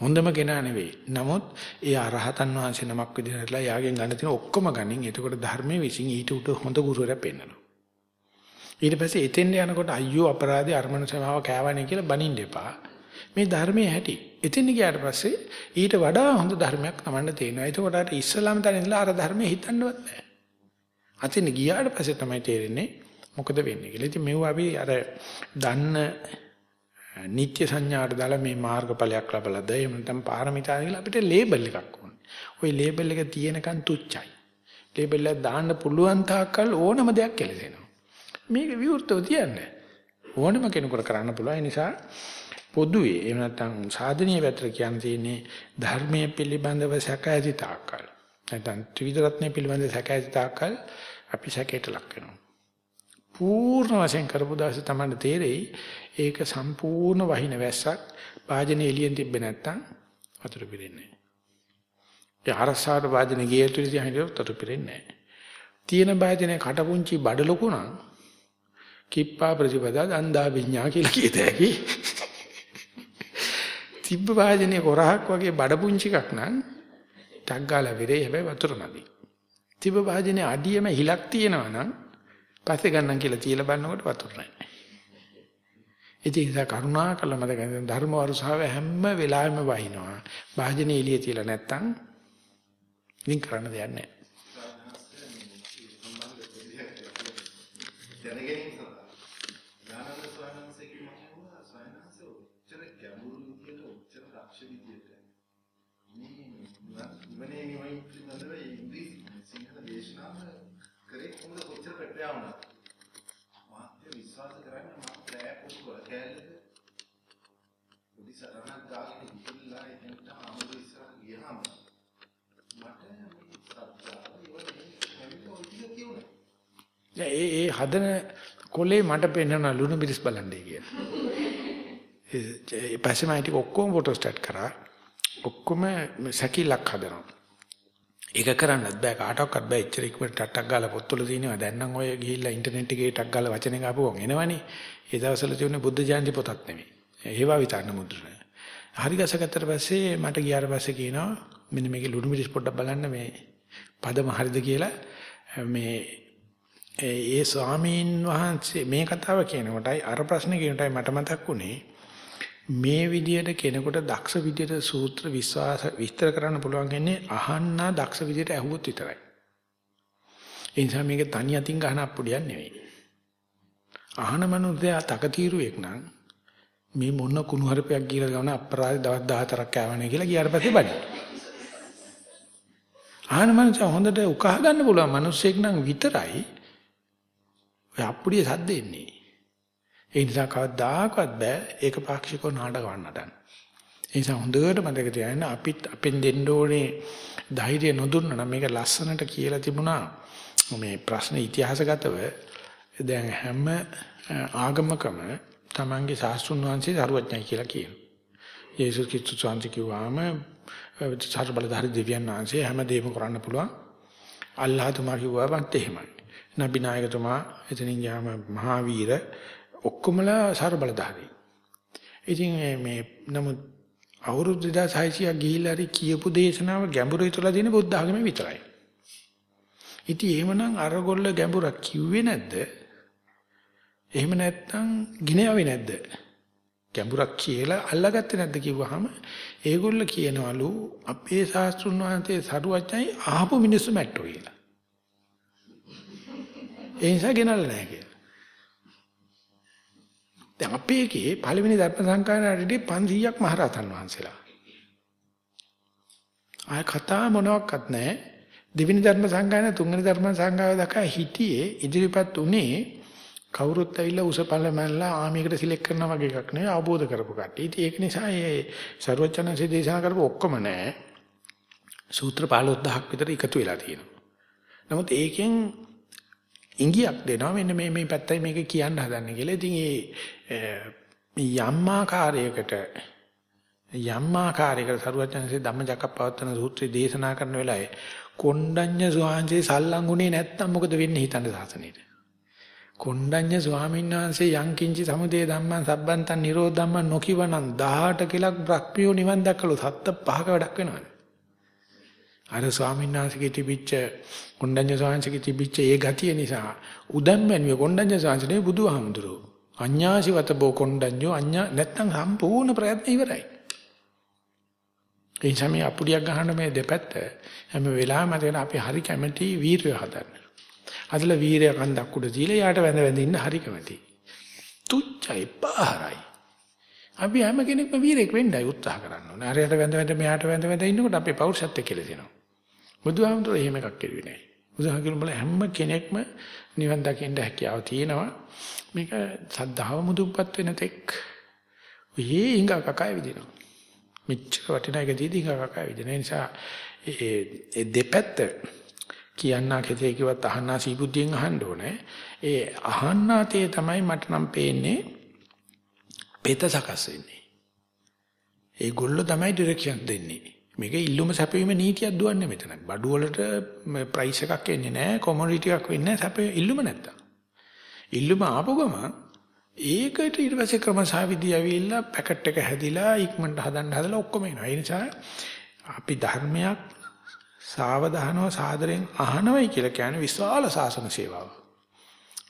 [SPEAKER 1] හොඳම කෙනා නෙවෙයි. නමුත් ඒ අරහතන් වහන්සේ නමක් විදිහටලා යාගෙන් ගන්න තියෙන ඔක්කොම ගනින් එතකොට ධර්මයේ විසින් ඊට උට හොඳ ගුරුවරයා පෙන්නනවා. ඊට පස්සේ එතෙන්ට යනකොට අයියෝ අපරාධي අර්මන සමාව කෑවනේ කියලා බනින්න එපා. මේ ධර්මයේ හැටි. එතෙන් ගියාට පස්සේ ඊට වඩා හොඳ ධර්මයක් Tamanne තේනවා. එතකොට අර ඉස්සලාම තැන ඉඳලා අර ධර්මයේ හිතන්නවත් නැහැ. අතින් ගියාට පස්සේ තමයි තේරෙන්නේ මොකද වෙන්නේ කියලා. ඉතින් මෙව අපි අර දන්න නිත්‍ය සංඥාට දාලා මේ මාර්ගඵලයක් ලබලාද එහෙම නැත්නම් පාරමිතා කියලා අපිට ලේබල් එකක් ඕනේ. ওই ලේබල් එක තියෙනකන් තුච්චයි. ලේබල් එක දාන්න පුළුවන් තාක්කල් ඕනම දෙයක් කෙලෙසෙනවා. මේක විවෘතව තියන්නේ. ඕනම කෙනෙකුට කරන්න පුළුවන්. ඒ නිසා පොදුවේ එහෙම නැත්නම් සාධනීය පැත්තට කියන්න තියෙන්නේ ධර්මයේ පිළිබඳව සැක ඇති තාක්කල්. නැත්නම් ත්‍රිවිධ රත්නය පිළිබඳව සැක ඇති තාක්කල් අපි සැකයට ලක් වෙනවා. පූර්ණ වශයෙන් කරපු දවසේ තමයි තේරෙයි ඒක සම්පූර්ණ වහින වැස්සක් වාජනේ එළියෙන් තිබ්බේ නැත්තම් වතුර පිරෙන්නේ නැහැ. ඒ අරසාවට වාජනේ ගිය තුලින් හිටියොත් වතුර පිරෙන්නේ නැහැ. තියෙන වාජනේ කටපුංචි බඩ ලොකු නම් කිප්පා ප්‍රතිපදා දන්දා විඤ්ඤා කියලා කියත හැකි. තිබ්බ වාජනේ කොරහක් වගේ බඩ පුංචි එකක් නම් ටක් ගාලා විරේ හැබැයි වතුර නැති. තිබ්බ වාජනේ අඩියම හිලක් තියෙනවා නම් පස්සේ ගන්නම් කියලා තියලා බලනකොට වතුර නැහැ. ඉතින් ඒක කරුණා කළ මතක ධර්ම වරුසාව හැම වෙලාවෙම වහිනවා. වාජනේ එළිය තියලා නැත්තම් ඉතින් කරන්න දෙයක් නැහැ. දැනගැනීම සඳහා ඥානවල ස්වාමීන්සේගේ මහවුවා ස්වාමීන්සේ උච්චර ගැඹුරු විදියට උච්චර දක්ෂ විදියට මේ මනේ නිවයි පිළිබඳව ඉංග්‍රීසි සිංහල දේශනාව කරේ කොහොමද කොච්චර ප්‍රත්‍යාව වුණා මාත්‍ය විශ්වාස කරන්නේ මම ප්‍රෑ පොඩි කොල කැලේක පොඩි සරණක් දාගෙන ඉතිරිලා එතනට ආමුදු ඉස්සරහ ගියාම මට මේ සත්‍යාව ඉවර ඒ ඒ හදන කොලේ මට පෙන්වන ලුණු මිරිස් බලන්නේ කියලා. ඒ පස්සේ මම ටික ඔක්කොම ෆොටෝ ස්ටාර්ට් කරා. ඔක්කොම සැකිලක් හදනවා. ඒක කරන්නත් බෑ කාටවත් බෑ එච්චර ඉක්මනට ටට්ටක් ගාලා පොත්වල තියෙනවා දැන් නම් ඔය ගිහිල්ලා ඉන්ටර්නෙට් එකේ ටක් ගාලා වචනේ ගාපුවම එනවනේ ඒ දවස්වල තියුනේ බුද්ධ ජයන්ති පොතක් නෙමෙයි ඒවා විතරන මුද්‍රණය හරි ගසගත්තට පස්සේ මට ගියාට පස්සේ කියනවා මෙන්න මේකේ ලුණු මිරිස් පොඩ්ඩක් බලන්න මේ පදම හරිද කියලා මේ ඒ ස්වාමීන් වහන්සේ මේ කතාව කියනකොටයි අර ප්‍රශ්නේ කියනකොටයි මට මතක් වුණේ මේ විදියට කෙනෙකුට දක්ෂ විදියට සූත්‍ර විශ්වාස විස්තර කරන්න පුළුවන් ඉන්නේ අහන්නා දක්ෂ විදියට ඇහුවොත් විතරයි. ඒ නිසා මේක තනි අතින් ගහන අප්පුඩියක් නෙවෙයි. අහන මනුස්සයා තකතිරුවෙක් නම් මේ මොන කුණු හරපයක් කියලා ගමන අපරාධ දවස් 14ක් ආවනේ කියලා ගියාට පස්සේ බඩේ. අහන මනුස්සයා හොඳට උකහා ගන්න පුළුවන් මිනිස්සෙක් නම් විතරයි ඔය අප්පුඩිය සද්ද එන්නේ. ඒ නිසා කවදාකවත් බෑ ඒක පාක්ෂිකව නාටක වන්නටන්න. ඒ නිසා හොඳට මතක තියාගන්න අපිත් අපෙන් දෙන්න ඕනේ ධෛර්යය නොදුන්නා නම් මේක ලස්සනට කියලා තිබුණා. මේ ප්‍රශ්න ඉතිහාසගතව දැන් හැම ආගමකම තමන්ගේ ශාස්ත්‍රුන් වහන්සේ සරුවඥයි කියලා කියනවා. යේසුස් ක්‍රිස්තුස් වහන්සේ කිව්වාම සර්බලධාරි දෙවියන් වහන්සේ හැම දෙයක්ම කරන්න පුළුවන්. අල්ලාහ් තුමා කිව්වවත් එහෙමයි. නබි නායකතුමා එතනින් ගියාම මහාවීර ඔක්කොමලා ਸਰබලධාරී. ඉතින් මේ නමුත් අවුරුදු 2600ක් ගිහිල්ලා හරි කියපු දේශනාව ගැඹුරු ඉතලා තියෙන බුද්ධ ආගමේ විතරයි. ඉතින් එහෙමනම් අරගොල්ල ගැඹුරක් කිව්වේ නැද්ද? එහෙම නැත්නම් ගිනෑවේ නැද්ද? ගැඹුරක් කියලා අල්ලගත්තේ නැද්ද කිව්වහම ඒගොල්ල කියනවලු අපේ ශාස්ත්‍රුන් වහන්සේ සරුවච්චයි ආපු මිනිස්සු මැට්ටෝ කියලා. ඒ නිසා ගෙනල්ලා නැහැ කියලා. දැන් අපේ එකේ පළවෙනි ධර්ම සංකාරයේදී 500ක් මහරහතන් වහන්සේලා. ආය කතා මොනවත් නැහැ. දෙවෙනි ධර්ම සංගායන තුන්වෙනි ධර්ම සංගායන දක්වා හිටියේ ඉදිරිපත් උනේ කවුරුත් ඇවිල්ලා උසපල්ල මැල්ලා ආමියකට සිලෙක්ට් කරනවා වගේ එකක් නෙවෙයි අවබෝධ කරපු කට්ටිය. ඉතින් ඒක නිසා මේ ਸਰවචනන්සේ දේශනා කරපු ඔක්කොම නැහැ. සූත්‍ර 15000ක් විතර එකතු වෙලා තියෙනවා. නමුත් ඒකෙන් ඉංගියක් දෙනවා මෙන්න මේ මේ පැත්තයි මේක කියන්න හදන්නේ කියලා. ඉතින් ඒ යම් ආකාරයකට යම් ආකාරයකට සරුවචනසේ ධම්මචක්කප්පවත්තන සූත්‍රය දේශනා කරන වෙලාවේ කොණ්ඩඤ්ඤ ස්වාමීන්සේ සල්ලංගුනේ නැත්තම් මොකද වෙන්නේ හිතන්න සාසනෙට. කොණ්ඩඤ්ඤ ස්වාමීන් වහන්සේ යං කිංචි සමුදේ ධම්මං සබ්බන්තං නිරෝධ ධම්මං නොකිවනම් 18 කිලක් බ්‍රහ්මියෝ නිවන් දැක්කලු සත්ත පහක වැඩක් වෙනවද? අර ස්වාමීන් වහන්සේගේ තිබිච්ච කොණ්ඩඤ්ඤ ස්වාමීන්ගේ තිබිච්ච ඒ ගතිය නිසා උදම්මැණිය කොණ්ඩඤ්ඤ ස්වාමීන්ගේ බුදුහාමුදුරුවෝ අඤ්ඤාසිවත බෝ කොණ්ඩඤ්ඤෝ අඤ්ඤා නැත්තම් සම්පූර්ණ ප්‍රයත්න ඉවරයි. ඒ නිසා මේ අපුඩියක් ගහන මේ දෙපැත්ත හැම වෙලාවෙම මතකන අපි හරි කැමැති වීරය හදන්න. අදල වීරය කන්දක් උඩ තියලා යාට වැඳ වැඳ ඉන්න හරි කැමැති. තුච්චයි පාරයි. අපි හැම කෙනෙක්ම වීරෙක් වෙන්නයි උත්සාහ කරන්න ඕනේ. අරයට වැඳ වැඳ මෙයාට වැඳ වැඳ ඉන්නකොට අපේ පෞරුෂත්වය කියලා දෙනවා. බුදුහාමුදුරුවෝ එහෙම එකක් කෙරුවේ නැහැ. බුදුහාමුදුරුවෝ හැම කෙනෙක්ම නිවන් දකින්න හැකියාව තියෙනවා. මේක සද්ධාව මුදුන්පත් වෙන තෙක් ඔයේ ඉංගා කකයි විදිනවා. මෙච්චර වටිනා එක දීදී කකා විදින නිසා ඒ ඒ දෙපැත්ත කියන්නා කෙසේ කිව්වත් අහන්නා සීබුද්ධියෙන් අහන්න ඕනේ. ඒ අහන්නා තේ තමයි මට නම් පේන්නේ පෙත සකස් වෙන්නේ. ඒගොල්ලෝ තමයි ඩිරෙක්ෂන් දෙන්නේ. මේක ඉල්ලුම සැපවීම නීතියක් දුවන්නේ මෙතන. බඩු වලට ප්‍රයිස් එකක් එන්නේ නැහැ, කොමොඩිටි එකක් වෙන්නේ නැහැ සැප ඉල්ලුම නැත්තම්. ඉල්ලුම ආපු ගමන් ඒකට ඊට පස්සේ ක්‍රමසාවිදි ඇවිල්ලා පැකට් එක හැදිලා ඉක්මනට හදන්න හදලා ඔක්කොම එනවා. ඒ නිසා අපි ධර්මයක් සාවධානව සාදරෙන් අහනවයි කියලා කියන්නේ විශාල සාසන සේවාවක්.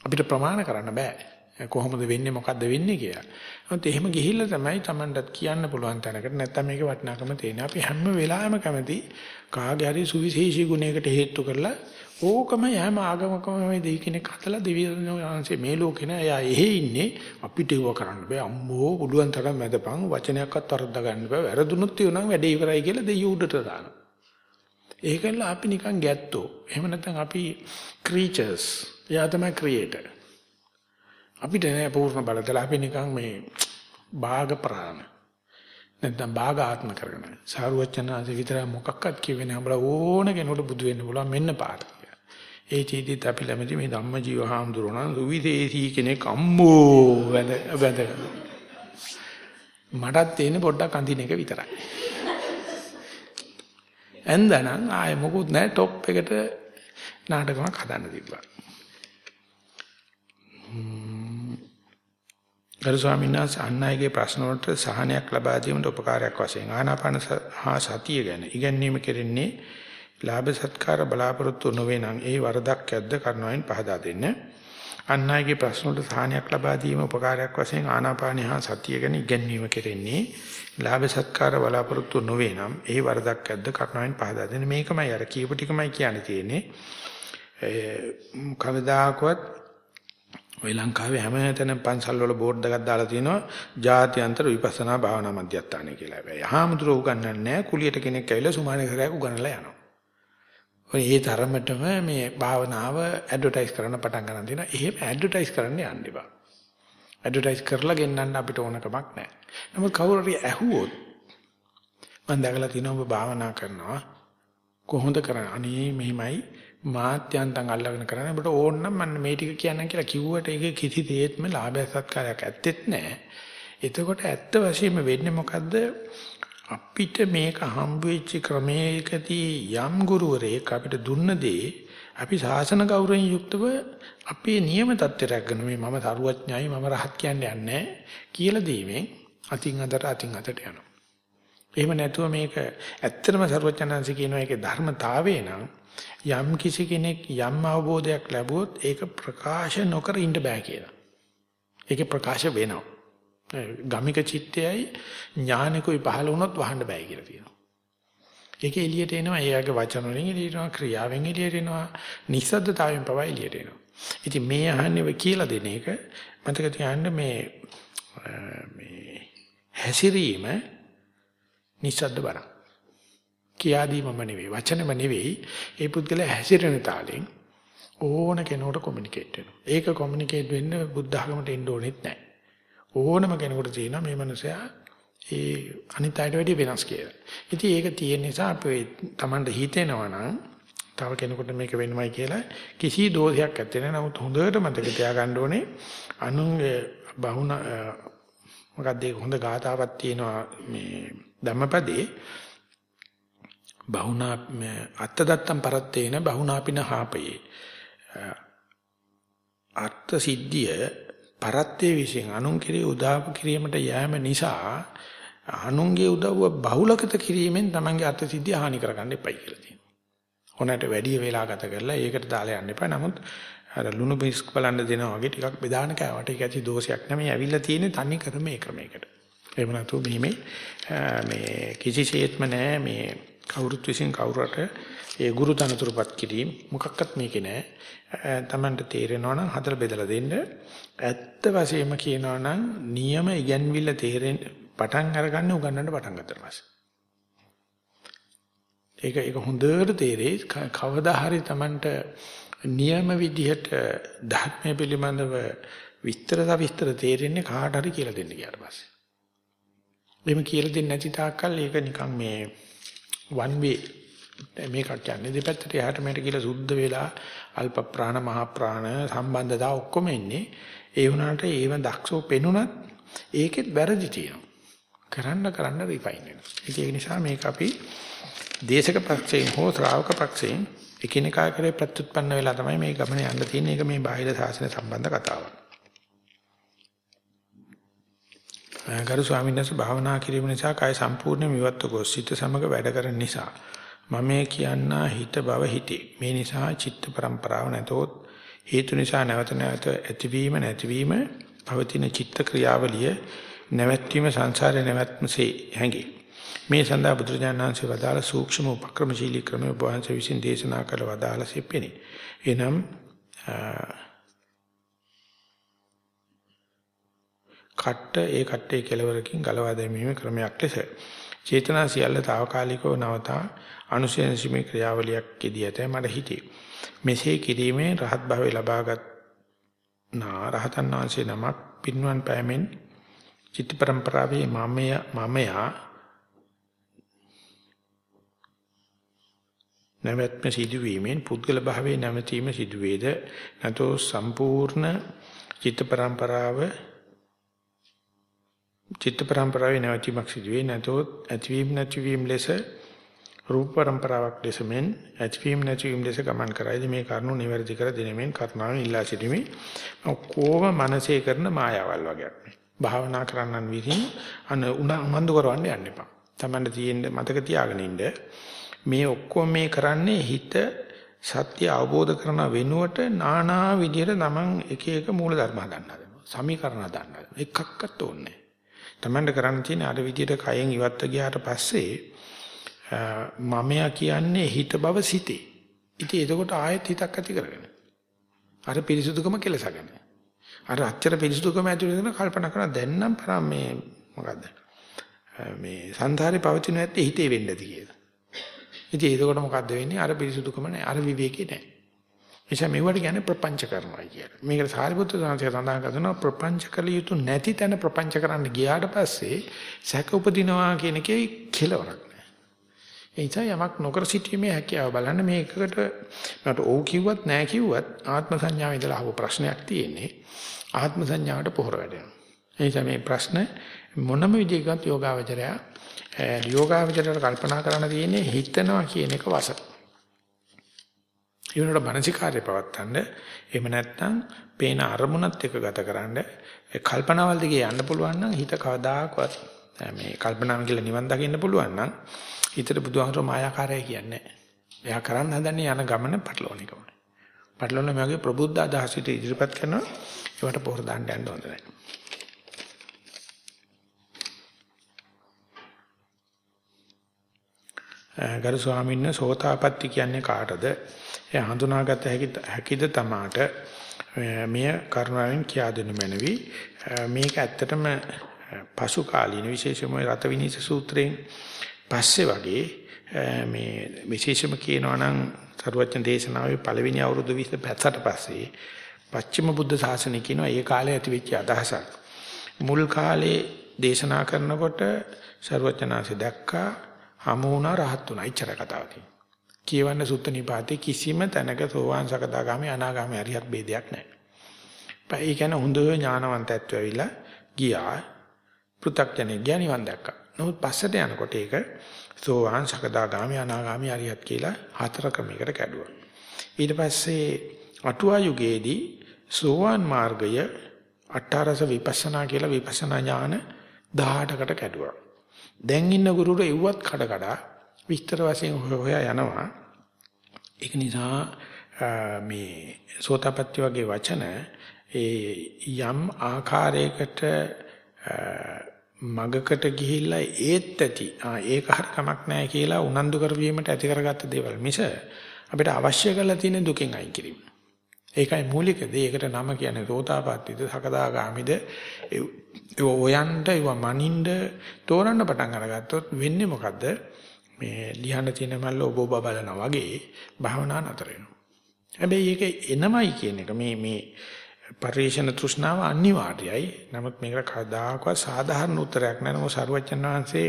[SPEAKER 1] අපිට ප්‍රමාණ කරන්න බෑ. කොහොමද වෙන්නේ මොකද්ද වෙන්නේ කියලා. නමුත් එහෙම ගිහිල්ලා තමයි Tamanටත් කියන්න පුළුවන් තැනකට නැත්තම් මේකේ වටිනාකම තියෙන්නේ. අපි හැම වෙලාවෙම කැමති කාගේ හරි සුවිශේෂී ගුණයකට හේතු කරලා ඕකම යෑම ආගමකම මේ දෙයි කෙනෙක් හදලා දෙවියන්වහන්සේ මේ ලෝකේ නෑ. එයා එහෙ ඉන්නේ. අපිට ඒව කරන්න බෑ. අම්මෝ පුළුවන් තරම් මැදපන් වචනයක්වත් වරද්ද ගන්න බෑ. වැරදුනොත් කියනවා වැඩේ ඉවරයි කියලා දෙයියෝ උඩට දානවා. ඒකෙන්ලා අපි නිකන් ගැත්තෝ. එහෙම නැත්නම් අපි ක්‍රීචර්ස් එයා තමයි ක්‍රියේටර් අපිට නෑ පූර්ණ බලතල අපි නිකන් මේ භාග ප්‍රාණ නැත්නම් භාග ආත්ම කරගෙන. සාරුවචනාංශ විතර මොකක්වත් කිව්වේ නෑ. උඹලා ඕන කෙනෙකුට බුදු වෙන්න පුළුවන් මෙන්න පාට ඒ චීදිත් අපි ළමදී මේ ධම්මජීව හාමුදුරුවෝ සුවිදේශී කෙනෙක් අම්මෝ වැඳ වැඳ. මටත් තියෙන පොඩ්ඩක් අඳින එක විතරයි. එන්දනම් ආයේ මොකුත් නැහැ টොප් එකට නාටකමක් හදන්න තිබ්බා. ගරු ස්වාමීන් වහන්සේ අන්නයිගේ ප්‍රශ්න වලට සහනයක් ලබා දීමට උපකාරයක් වශයෙන් ආනාපාන හා සතිය ගැන ඉගැන්වීම කෙරෙන්නේ ලාභ සත්කාර බලාපොරොත්තු නොවේ නම් ඒ වරදක් ඇද්ද කරනවෙන් පහදා දෙන්න. අන් අයගේ ප්‍රශ්න වලට සාහනයක් ලබා දීම උපකාරයක් වශයෙන් ආනාපානිය හා සතිය ගැන ඉගැන්වීම කෙරෙන්නේ ලාභ සත්කාර බලාපොරොත්තු නොවේ නම් ඒ වරදක් ඇද්ද කරනවෙන් පහදා දෙන්න. මේකමයි අර කියපු ටිකමයි කියන්න තියෙන්නේ. කවදාකවත් ඔය ලංකාවේ හැමතැනම පන්සල් වල බෝඩ් එකක් දාලා තියෙනවා ජාත්‍යන්තර විපස්සනා භාවනා මධ්‍යස්ථානය කියලා. හැබැයි හාමුදුරුවෝ උගන්වන්නේ නැහැ කුලියට කෙනෙක් ඇවිල්ලා සුමානේ කරයක් උගන්වලා යනවා. ඔය ඒ තරමටම මේ භාවනාව ඇඩ්වර්ටයිස් කරන්න පටන් ගන්න තියෙනවා. එහෙම ඇඩ්වර්ටයිස් කරන්න යන්න එපා. ඇඩ්වර්ටයිස් කරලා ගෙන්නන්න අපිට ඕන කමක් නැහැ. නමුත් කවුරු හරි ඇහුවොත් මම දැකලා තියෙනවා ඔබ භාවනා කරනවා කොහොමද කරන්නේ? අනේ මෙහිමයි මාත්‍යන්තං අල්ලගෙන කරන්නේ. ඔබට ඕන නම් මම මේ ටික කියන්නම් කියලා කිව්වට ඒක කිසි දෙයක්ම ලාභය සත්කාරයක් ඇත්තෙත් නැහැ. එතකොට ඇත්ත වශයෙන්ම වෙන්නේ මොකද්ද? අපිට මේක හම්බ වෙච්ච ක්‍රමයකදී යම් ගුරුවරයෙක් අපිට දුන්න දේ අපි ශාසන ගෞරවයෙන් යුක්තව අපේ නියම தත්ත්වයට ගන්න මේ මම සරුවඥයි මම රහත් කියන්නේ නැහැ කියලා දීමෙන් අතින් අතට අතින් අතට යනවා. එහෙම නැතුව මේක ඇත්තටම සරුවඥාන්සේ කියනවා ඒකේ ධර්මතාවේ නම් යම් කිසි කෙනෙක් යම් අවබෝධයක් ලැබුවොත් ඒක ප්‍රකාශ නොකර ඉන්න බෑ කියලා. ඒකේ ප්‍රකාශ වෙනවා. ගමික චිත්තයයි ඥානිකුයි පහළ වුණොත් වහන්න බෑ කියලා තියෙනවා. ඒක එළියට එනවා. ඒගේ වචන වලින් එළියට එනවා, ක්‍රියාවෙන් එළියට එනවා, නිස්සද්දතාවයෙන් පවා එළියට එනවා. ඉතින් මේ අහන්නේ කියලා දෙන එක මතක තියාගන්න මේ මේ හැසිරීම නිස්සද්ද බරක්. කියාදීමම නෙවෙයි, වචනෙම නෙවෙයි. ඒ පුද්ගලයා හැසිරෙන තාලෙන් ඕන කෙනෙකුට කොමියුනිකේට් වෙනවා. ඒක කොමියුනිකේට් වෙන්න බුද්ධ ධර්මයට එන්න ඕනෙත් නැහැ. ඕනම කෙනෙකුට තියෙනවා මේ මනුස්සයා ඒ අනිත් අයට වැඩිය වෙනස් කියලා. ඉතින් ඒක තියෙන නිසා අපි Tamanට හිතෙනවා නම් තව කෙනෙකුට මේක වෙන්නමයි කියලා කිසි දෝෂයක් නැත්තේ නෑ. නමුත් හොඳට මතක තියාගන්න ඕනේ අනුන්ගේ බහුණ මොකක්ද ඒක හොඳ ගාතාවක් තියෙනවා මේ ධම්මපදේ බහුණා අත්තදත්තම් පරත්තේන බහුණාපින හාපයේ අර්ථ සිද්ධිය පරත්තේ විසින් අනුන් කෙරේ උදාප කිරීමට යෑම නිසා අනුන්ගේ උදව්ව බහුලකත කිරීමෙන් තමන්ගේ අර්ථ සිද්ධිය හානි කරගන්න එපයි කියලා තියෙනවා. හොනට වැඩි වෙලා ගත කරලා ඒකට දාලා යන්න එපා. නමුත් අර ලුණු බිස්ක් බලන්න දෙනවා වගේ ටිකක් බෙදාන කෑවට ඒක ඇති දෝෂයක් නෙමෙයි. ඇවිල්ලා තියෙන්නේ තනි ක්‍රම මේ ක්‍රමයකට. එහෙම නැතු මේ මේ කිසිසේත්ම නෑ මේ කවුරුත් විසින් කවුරට ඒ ගුරු තනතුරුපත් කිරීම මොකක්වත් මේකේ නෑ. Tamanට තේරෙනවා නම් හදලා බෙදලා දෙන්න. ඇත්ත වශයෙන්ම කියනවා නම් නියම ඉගැන්විල්ල තේරෙන්න පටන් අරගන්න උගන්නන්න පටන් ගත්තා පස්සේ. ඒක ඒක හොඳට තේරෙයි කවදා හරි Tamanට නියම විදිහට ධර්මයේ පිළිබඳව විස්තර සවිස්තර තේරෙන්නේ කාට හරි කියලා දෙන්න ගියාට පස්සේ. එහෙම කියලා දෙන්නේ නැති තාක්කල් ඒක නිකන් මේ one way මේකක් කියන්නේ දෙපැත්තට එහාට මෙහාට කියලා සුද්ධ වෙලා අල්ප ප්‍රාණ මහ ප්‍රාණ සම්බන්ධතා ඔක්කොම ඉන්නේ ඒ වුණාට ඒව දක්ෂෝ පෙනුනත් ඒකෙත් වැරදි තියෙනවා. කරන්න කරන්න රිෆයින් වෙනවා. ඒක නිසා මේක අපි දේශක පක්ෂයෙන් හෝ ශ්‍රාවක පක්ෂයෙන් එකිනෙකා කරේ ප්‍රත්‍යুৎපන්න වෙලා තමයි මේ ගමන යන්න තියෙන්නේ. ඒක මේ බාහිර සාසන සම්බන්ධ කතාවක්. ගරු ස්වාමීන් වහන්සේ භාවනා කිරීම නිසා කය සම්පූර්ණයෙන් ඉවත්ව ගොස් සිත සමග වැඩ කරන නිසා මම මේ කියන්නා හිත බව හිතේ. මේ නිසා චිත්ත පරම්පරාව නැතොත් හේතු නිසා නැවත නැවත ඇතිවීම නැතිවීම පවතින චිත්ත ක්‍රියාවලිය නැවැත්වීම සංසාරේ නැවැත්මසේ හැඟේ. මේ සඳහා බුදුරජාණන් වහන්සේ වදාළ සූක්ෂම උපක්‍රමශීලී ක්‍රමයේ වහන්සේ විසින් දේශනා කළ වදාළ සිපෙනි. එනම් කට්ට ඒ කට්ටේ කෙලවරකින් ගලවා දැමීමේ ක්‍රමයක් ලෙස චේතනා සියල්ල తాවකාලිකව නවතා අනුශේෂීමේ ක්‍රියාවලියක් යෙදී ඇතයි මට හිතේ. මෙසේ කිරීමේ රහත් භාවය ලබාගත් නා රහතන් වහන්සේ නමක් පින්වන් පෑමෙන් චිත්ත පරම්පරාවේ මමය මමයා නැවැත්ම සිදුවීමෙන් පුද්ගල භාවයේ නැවතීම සිදුවේද නැතෝ සම්පූර්ණ චිත්ත පරම්පරාව චිත්ත පරම්පරාවේ නැවතීමක් සිදුවේ. නැතොත් ඇතිවීම නැතිවීම ලෙස රූප පරම්පරාවක් ලෙස මෙන් ඇතිවීම නැතිවීම ලෙස ගමන් කරයිද? මේ කරුණු නිවැරදි කර දෙනෙමින් කරුණාවෙන් ඉල්ලා සිටිමි. කොහොම මනසේ කරන මායාවල් වගේක් මේ භාවනා කරන්නන් විසින් අන උනන්දු කරවන්න යන්න එපා. තමන්ට තියෙන්න මතක තියාගෙන ඉන්න. මේ ඔක්කොම මේ කරන්නේ හිත සත්‍ය අවබෝධ කරන වෙනුවට নানা විදිහට තමන් එක එක මූල ධර්ම හදන්න හදනවා. සමීකරණ හදන්න එකක්වත් ඕනේ තමන්ට කරන්න තියෙන අර විදිහට කයෙන් ඉවත්ව ගියාට පස්සේ මමයා කියන්නේ හිත බව සිටේ. ඉතින් එතකොට ආයෙත් හිතක් ඇති කරගෙන. අර පිරිසුදුකම කෙලසගෙන. අර අච්චර පිරිසුදුකම ඇතුළේ කරන කල්පනා කරන දැන් නම් පරම මේ මොකද්ද? මේ සංසාරේ පවතින නැත්තේ හිතේ වෙන්න ඇති කියලා. ඉතින් එතකොට මොකද්ද වෙන්නේ? අර පිරිසුදුකම නැහැ. අර විවේකේ නැහැ. එනිසා මේවට කියන්නේ ප්‍රපංච කරනවා කියලා. මේකට සාරිපුත්‍ර සාංශය සඳහන් කරනවා ප්‍රපංච කළ යුතු නැති තැන ප්‍රපංච කරන්න ගියාට පස්සේ සැක උපදිනවා කියන එකේ කෙලවරක් නැහැ. ඒ නිසා යමක් නොකර සිටීමේ හැකියාව බලන්න මේකකට මට ඕ කිව්වත් නැහැ කිව්වත් ආත්ම සංඥාව ඉදලා අහපු ප්‍රශ්නයක් තියෙන්නේ. ආත්ම සංඥාවට පොහොර වැඩෙනවා. ඒ නිසා මේ ප්‍රශ්න මොනම විදිහකට යෝගාවචරය යෝගාවචරයට කල්පනා කරන්න තියෙන්නේ හිතනවා කියන එක වසක්. ඒ වෙනකොට මානසිකාර්ය පවත්තන්න එහෙම නැත්නම් පේන අරමුණත් එක්ක ගතකරන කල්පනාවල් දිගේ යන්න පුළුවන් නම් හිත කවදාකවත් මේ කල්පනාම කියලා නිවන් දකින්න පුළුවන් නම් හිතට බුදුහාමර මායාකාරය කියන්නේ එයා කරන්න හදන්නේ යන ගමන පටලවන එකම. පටලවන මේ වගේ ප්‍රබුද්ධ අදහස් විදිහට ඉදිරිපත් කරනවා ඒවට පොහොර දාන්න යන්න හොඳ නැහැ. ගරු ස්වාමීන් වහන්සේ සෝතාපට්ටි කියන්නේ කාටද? එය හඳුනාගත හැකිද තමාට? මෙය කරුණාවෙන් කියා දෙනු මැනවි. මේක ඇත්තටම පසු කාලීන විශේෂම රත විනීත සූත්‍රයෙන් පස්සේ වගේ මේ විශේෂම කියනවා නම් සරුවචන දේශනාවේ පළවෙනි අවුරුදු 20 පැත්තට පස්සේ පච්චිම බුද්ධ ශාසනය කියනවා ඒ කාලේ ඇති වෙච්ච අදහසක්. මුල් කාලේ දේශනා කරනකොට සරුවචනාංශ දැක්කා හමු වුණා රහත් වුණා. ඉච්චර කතාවක්. කියවන්න සුත්ත නිපාතේ කිසිම තැනක සෝවාන් සකදාගාමි අනාගාමි අරියත් ભેදයක් නැහැ. ඒ කියන්නේ හොඳ ඥානවන්තයත්ව ඇවිල්ලා ගියා. පෘථග්ජනෙ ඥානිවන් දැක්කා. නමුත් පස්සට යනකොට ඒක සෝවාන් සකදාගාමි අනාගාමි අරියත් කියලා හතර ක්‍රමයකට කැඩුවා. ඊට පස්සේ අටුවා යුගයේදී සෝවාන් මාර්ගය අට්ඨාරස විපස්සනා කියලා විපස්සනා ඥාන 18කට කැඩුවා. දැන් ඉන්න ගුරුවරු එව්වත් කඩ කඩ විස්තර වශයෙන් හොයා යනවා. ඒක නිසා මේ සෝතාපට්ටි වගේ වචන ඒ යම් ආකාරයකට මගකට ගිහිල්ලා ඒත් ඇති ආ ඒක හරි කමක් නැහැ කියලා උනන්දු කරවීමට ඇති කරගත්ත දේවල් මිස අපිට අවශ්‍ය කරලා තියෙන දුකෙන් අයින් කිරීම. ඒකයි මූලික දේ. ඒකට නම කියන්නේ සෝතාපට්ටිද සකදාගාමිද ඒ ඔයන්ට ඒව මනින්ද තෝරන්න පටන් අරගත්තොත් වෙන්නේ මොකද්ද? මේ ලියන්න තියෙන මල්ල ඔබ ඔබ බලනා වගේ භාවනා නතර වෙනවා. හැබැයි ඒක එනමයි කියන එක මේ මේ පරිේශන තෘෂ්ණාව අනිවාර්යයි. නමුත් මේකට කවදාකවත් සාධාරණ උත්තරයක් නැහැ. නමුත් සරුවච්චන් වහන්සේ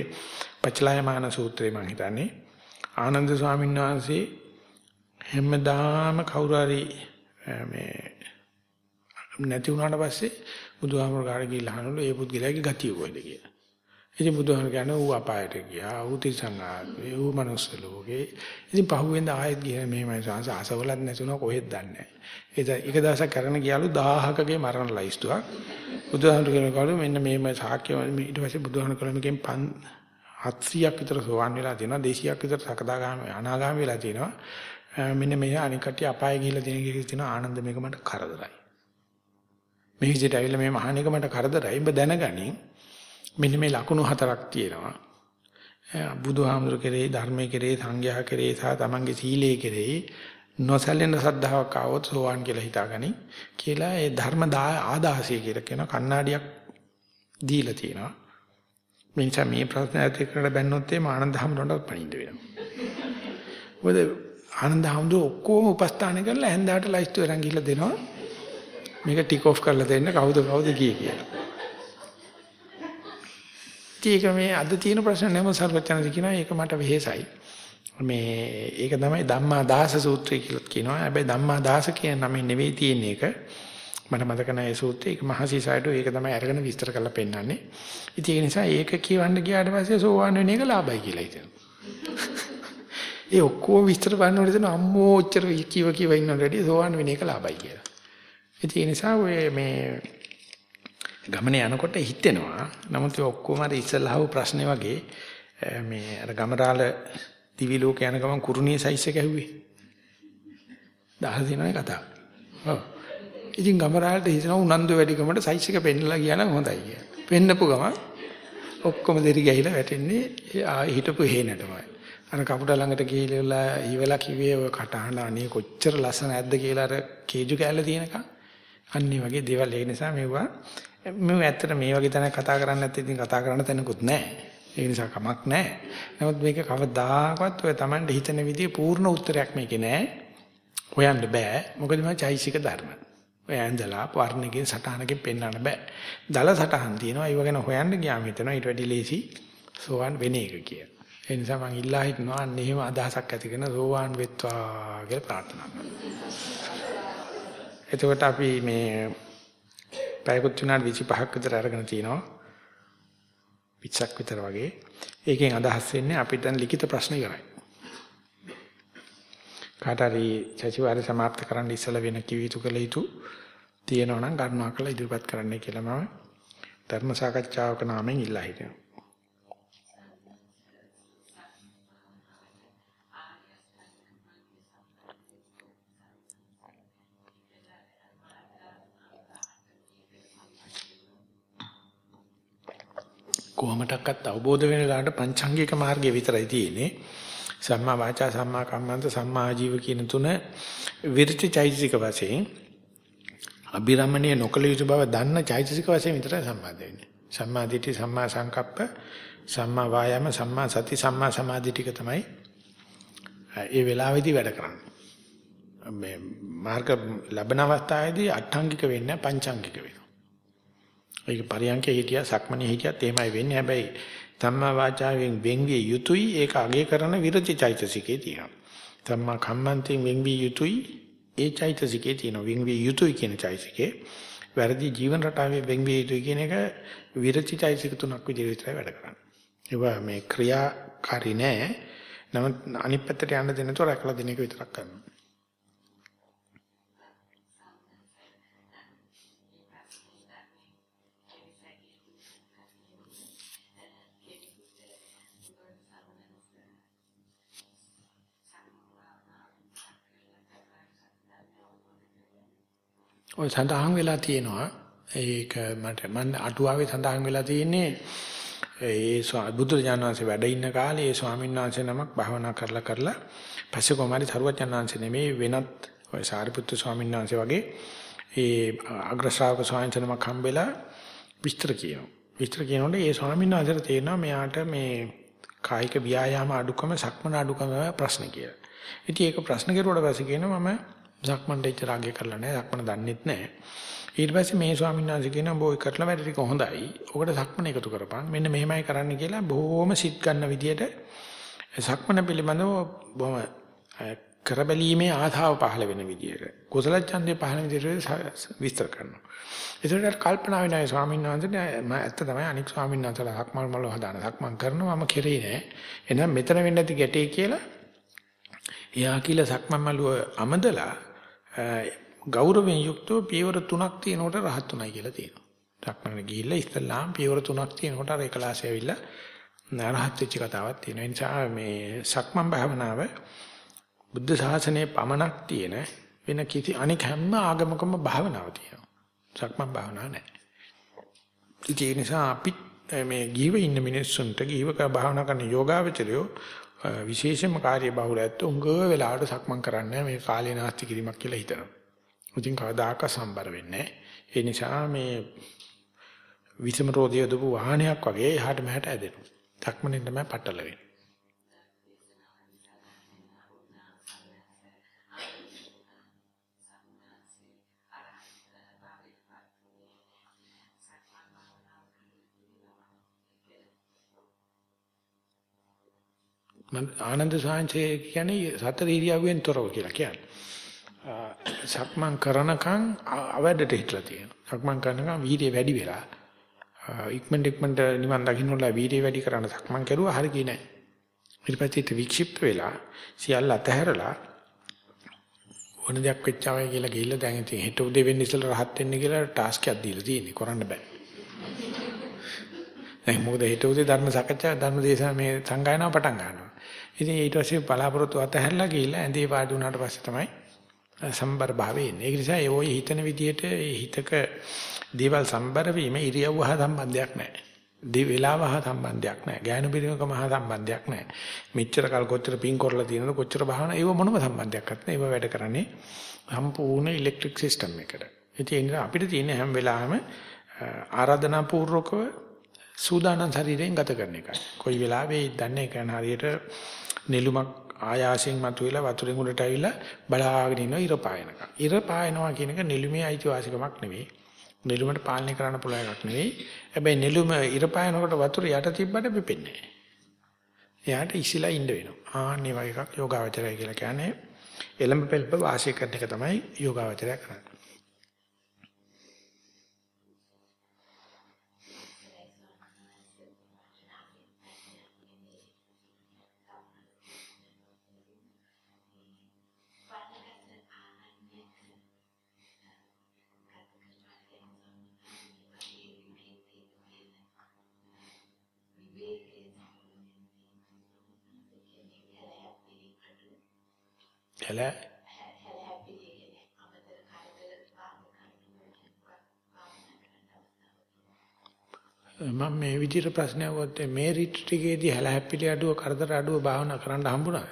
[SPEAKER 1] පචලායමාන සූත්‍රේ මම හිතන්නේ ආනන්ද ස්වාමීන් වහන්සේ හැමදාම කවුරු හරි මේ නැති වුණාට පස්සේ බුදුහාමර කාට ගිහිල්ලා අහනලු ඒ පුද්ගලයාගේ ගතිය කොහෙද කියලා. ඉතින් බුදුහාමර කියන්නේ ඌ අපායට ගියා, ඌ තිරසංගාවේ, ඌ මනුස්ස ලෝකේ. ඉතින් පහුවෙන්ද ආයෙත් ගියා මෙහෙමයි සංස ආසවලත් නැතුණා කොහෙද දන්නේ නැහැ. ඒක දවසක් කරගෙන ගියාලු 1000කගේ මරණ ලයිස්තුවක්. බුදුහාමර කියනකලු මෙන්න මේම සාක්‍ය ඊට පස්සේ බුදුහාමර කළ මේකෙන් 700ක් විතර සෝවන් වෙලා තියෙනවා 200ක් විතර සකදාගාමී අනාගාමී වෙලා තියෙනවා. මෙන්න මේ අනික් කට්ටිය අපාය ගිහිල්ලා දෙන කිසි තියෙන ආනන්ද මේක මට කරදරයි. මේ විදිහට ඇවිල්ලා මේ මහානික මට කරදරයි. ඔබ දැනගනින් මෙන්න මේ ලකුණු හතරක් තියෙනවා. බුදුහාමුදුර කෙරෙහි ධර්මයේ කෙරෙහි සංඝයා කෙරෙහි සහ තමන්ගේ සීලයේ කෙරෙහි නොසැලෙන සද්ධාාවක් ආවොත් සෝවාන් කියලා හිතාගනි කියලා ඒ ධර්ම ආදාසය කියලා කියන කණ්ණාඩියක් දීලා තියෙනවා. මේ නිසා මේ ප්‍රශ්න ඇති කරලා බැන්නොත් එimhe ආනන්ද හැමෝටම පණින්න වෙනවා. මොකද ආනන්ද හැමෝටම ඔක්කොම උපස්ථාන කරලා හැන්දාට ලයිස්තු අරන් ගිහලා දෙනවා. මේක ටික් ඔෆ් කරලා දෙන්න කවුද කවුද කියේ කියලා. ඒක මේ අද තියෙන ප්‍රශ්න නම සර්වචනද කියනවා ඒක මට වෙහෙසයි. මේ ඒක තමයි ධම්මා දාස සූත්‍රය කියලා කියනවා. හැබැයි ධම්මා දාස කියන නමේ නෙවෙයි තියෙන එක. මට මතක නැහැ ඒ සූත්‍රය. ඒක මහසීසයිඩ් ඒක තමයි අරගෙන විස්තර කරලා පෙන්නන්නේ. ඉතින් ඒ නිසා ඒක කියවන්න ගියාට පස්සේ සෝවාන් වෙන එක ලාභයි කියලා හිතෙනවා. ඒ ඔක්කොම විස්තර බලනකොට හිතන අම්මෝ ඔච්චර කිව කිව ඉන්නවට වැඩිය සෝවාන් වෙන එක ලාභයි කියලා. ඉතින් ඒ නිසා ඔය මේ ගමනේ යනකොට හිතෙනවා. නමුත් ඒ ඔක්කොම අර ඉස්සල්ලාව ප්‍රශ්නේ වගේ මේ අර ගමරාල දිවි ලෝක යන ගමන් කුරුණියේ සයිස් එක ඇහුවේ. දහස් දිනනේ කතාව. ඔව්. ඉතින් ගමරාලට හිතන උනන්දු වැඩිකමට සයිස් එක පෙන්නලා ගියා නම් හොඳයි කියලා. පෙන්නපු ගමන් ඔක්කොම දෙරි ගහිලා වැටෙන්නේ හිටපු හේනටමයි. අර කපුට ළඟට ගිහිල්ලා ඊවලා කිව්වේ ඔය කටහඬ අනේ කොච්චර ලස්සන නැද්ද කියලා අර කේජු කෑල්ල තියෙනකන්. අන්න වගේ දේවල් ඒ නිසා මෙවුවා මම ඇත්තට මේ වගේ තැනක කතා කරන්නේ නැත්නම් ඉතින් කතා කරන්න තැනකුත් නැහැ. ඒ නිසා කමක් නැහැ. නමුත් මේක කවදාකවත් ඔය Tamande හිතන විදිහේ පූර්ණ උත්තරයක් මේකේ නැහැ. හොයන්න බෑ. මොකද මම චෛසික ධර්ම. ඔය ඇඳලා වර්ණකින් සටහනකින් පෙන්වන්න බෑ. දල සටහන් තියෙනවා. ඒව ගැන හොයන්න ගියාම හිතනවා ඊට වැඩි ලේසි සෝවන් වෙන එක කියලා. ඒ නිසා මම ඉල්ලා හිටනවා අන්න එහෙම අදහසක් ඇතිගෙන සෝවාන් වෙත්වා කියලා ප්‍රාර්ථනා කරනවා. එතකොට අපි මේ පැයකුත් විනාඩි 25ක් විතර අරගෙන තිනවා. පිටසක් විතර වගේ. ඒකෙන් අදහස් වෙන්නේ අපි දැන් ලිඛිත ප්‍රශ්න කරයි. කාට හරි සතිವಾರේ સમાપ્ત කරන්න ඉස්සලා වෙන කිව යුතු කළ යුතු තියෙනවා නම් ගන්නවා කියලා ඉදිරිපත් කරන්නයි කියලා මම ධර්ම සාකච්ඡාවක නාමයෙන් ඉල්ලා හිටිනවා. කොහොමඩක්වත් අවබෝධ වෙන ලාට පංචාංගික මාර්ගය විතරයි තියෙන්නේ. සම්මා වාචා සම්මා කම්මන්ත සම්මා ආජීව කියන තුන විරති චෛතසික වශයෙන් අභිරමණය නොකළ යුතු බව දන්න චෛතසික වශයෙන් විතරයි සම්මාද වෙන්නේ. සම්මා දිට්ඨි සම්මා සංකප්ප සම්මා වායාම සම්මා සති සම්මා සමාධි ටික තමයි ඒ වෙලාවේදී වැඩ කරන්නේ. මේ මාර්ග ලැබෙන අවස්ථාවේදී අට්ඨාංගික වෙන්නේ පංචාංගික වෙනවා. ඒක පරියන්කේ හිටියා සක්මණේ හිටියත් එහෙමයි වෙන්නේ. හැබැයි සම්මා වාචාවෙන් වෙන්විය යුතුයි ඒක අගය කරන විරති චෛතසිකේ තියෙනවා. සම්මා කම්මන්තෙන් වෙන්විය යුතුයි ඒ චෛතසිකේ තියෙනවා. වෙන්විය යුතුයි කියන චෛතසිකේ වැරදි ජීවන රටාවේ වෙන්විය යුතුයි කියන එක විරති චෛතසික තුනක් විදිහට විතරයි වැඩ කරන්නේ. ඒවා මේ ක්‍රියාකාරී නෑ. නමුත් අනිත් පැත්තට යන්න දෙන්නතොර රැකලා දෙන එක විතරක් කරනවා. ඔය සඳහන් වෙලා තියෙනවා ඒක මට මම අටුවාවේ සඳහන් වෙලා තියෙන්නේ ඒ බුදුරජාණන් වහන්සේ වැඩ ඉන්න කාලේ ඒ ස්වාමීන් වහන්සේ නමක් භාවනා කරලා කරලා පස්සේ කොමාරි සරුවචන් වහන්සේ නෙමෙයි වෙනත් ඔය සාරිපුත්තු ස්වාමීන් වහන්සේ වගේ ඒ අග්‍ර ශ්‍රාවක ස්වාමීන් වහන්සේ නමක් හම්බෙලා විස්තර කියනවා. විස්තර කියනකොට ඒ ස්වාමීන් වහන්සේට තේරෙනවා මෙයාට මේ කායික ව්‍යායාම අඩුකම සක්මන අඩුකම ප්‍රශ්න කියලා. ඉතින් ඒක ප්‍රශ්න කෙරුවට පස්සේ කියනවා මම සක්මන් දෙච්ච රාගය කරලා නැහැ. සක්මන දන්නෙත් නැහැ. ඊට පස්සේ මේ ස්වාමීන් වහන්සේ කියනවා බෝ කරලා වැඩ ටික හොඳයි. ඔකට සක්මන එකතු කරපන්. මෙන්න මෙහෙමයි කරන්න කියලා බොහොම සිත් ගන්න විදියට සක්මන පිළිබඳව බොහොම කරබැලීමේ ආධාව පහළ වෙන විදියට කුසල ඡන්දේ පහළ විදියට විස්තර කරනවා. ඒකට කල්පනා වෙනවා ස්වාමීන් වහන්සේට මම ඇත්ත තමයි අනික් ස්වාමීන් වහන්සේලා සක්මන් මල හදාන සක්මන් කරනවා මම කෙරේ නෑ. එහෙනම් මෙතන වෙන්නේ නැති ගැටේ කියලා එයා කියලා සක්මන් මලුව අමදලා ගෞරවයෙන් යුක්තව පියවර තුනක් තියෙනකොට රහත් උනායි කියලා තියෙනවා. ධක්මන ගිහිල්ලා ඉස්ලාම් පියවර තුනක් තියෙනකොට අර එකලාසය ඇවිල්ලා රහත් වෙච්ච කතාවක් තියෙනවා. ඒ නිසා මේ සක්මන් භාවනාව බුද්ධ ශාසනයේ පමණක් තියෙන වෙන කිසි අනික හැම ආගමකම භාවනාව තියෙනවා. සක්මන් භාවනාව නැහැ. ඒ නිසා අපි මේ ගිහිව ඉන්න මිනිස්සුන්ට ගිහිවක භාවනා කරන යෝගාවචරයෝ විශේෂම කාර්ය බහුලයත් උංග වෙලාවට සක්මන් කරන්නේ මේ කාලේ නාස්ති කිරීමක් කියලා හිතනවා. ඉතින් කවදාක සම්බර වෙන්නේ ඒ නිසා මේ විසම රෝධිය දපු වාහනයක් වගේ එහාට මෙහාට ඇදෙනවා. සක්මනේ තමයි පටල වෙන්නේ. ආනන්ද සාංශේ කියන්නේ සතර ඉරියව්වෙන් තොරව කියලා කියන්නේ. සක්මන් කරනකන් අවැඩට හිටලා තියෙනවා. සක්මන් කරනකන් වීර්යය වැඩි වෙලා ඉක්මනට ඉක්මනට නිවන් දකින්නලා වීර්යය වැඩි කරන සක්මන් කරුවා හරි ගියේ නැහැ. ඊට පස්සේ වික්ෂිප්ත වෙලා සියල්ල අතහැරලා ඕන දෙයක් වෙච්චවයි කියලා ගිහිල්ලා දැන් ඉතින් හෙට උදේ වෙන්න ඉස්සෙල්ලා රහත් වෙන්න කියලා ටාස්ක් එකක් දීලා තියෙන්නේ. කරන්න බෑ. දැන් මොකද හෙට උදේ ධර්ම සාකච්ඡා ධර්ම දේශනා මේ සංගායනාව පටන් ගන්නවා. ඉතින් ඊට පස්සේ බලාපොරොත්තු අතහැරලා ගිහිල්ලා ඇඳේ පාඩු වුණාට පස්සේ තමයි සම්බර භාවයේ ඉන්නේ. ඒ නිසා ඒ ඔය හිතන විදිහට ඒ හිතක දේවල් සම්බර වීම ඉරියව්ව හා සම්බන්ධයක් නැහැ. දේ වේලාව හා සම්බන්ධයක් නැහැ. ගායන බිරිමකම හා සම්බන්ධයක් නැහැ. මෙච්චර කල් කොච්චර පින් කරලා තියෙනවද කොච්චර භාවනා ඒව මොනම සම්බන්ධයක්වත් නැහැ. ඒව වැඩ කරන්නේ සම්පූර්ණ ඉලෙක්ට්‍රික් සිස්ටම් එකට. ඉතින් අපිට තියෙන හැම වෙලාවෙම ආරාධනා පූර්වකව සූදානම් ශරීරයෙන් ගත කරන එකයි. කොයි වෙලාවෙ දන්නේ කන හරියට නෙළුමක් ආයාසයෙන් මතුවෙලා වතුරෙන් උඩට ඇවිල්ලා බලාගෙන ඉනවා ඉර පායනකම්. ඉර පායනවා කියන එක නෙළුමේ අයිතිවාසිකමක් නෙවෙයි. නෙළුමට පාලනය කරන්න පුළුවන් එකක් නෙවෙයි. හැබැයි නෙළුම ඉර පායනකොට වතුර යට තිබ්බට පිපෙන්නේ නැහැ. එයාට ඉසිලා ඉන්න වෙනවා. ආන්නේ වගේ එකක් යෝගාවචරය කියලා කියන්නේ එළඹ පෙළඹ වාසය කරන එක තමයි යෝගාවචරය කරන්නේ. හැල මම මේ විදිහට ප්‍රශ්නයක් වුත් මේ රිට්‍රීට් එකේදී හැලහැප්පිලි අඩුව කරදර අඩුව භාවනා කරන්න හම්බුණා.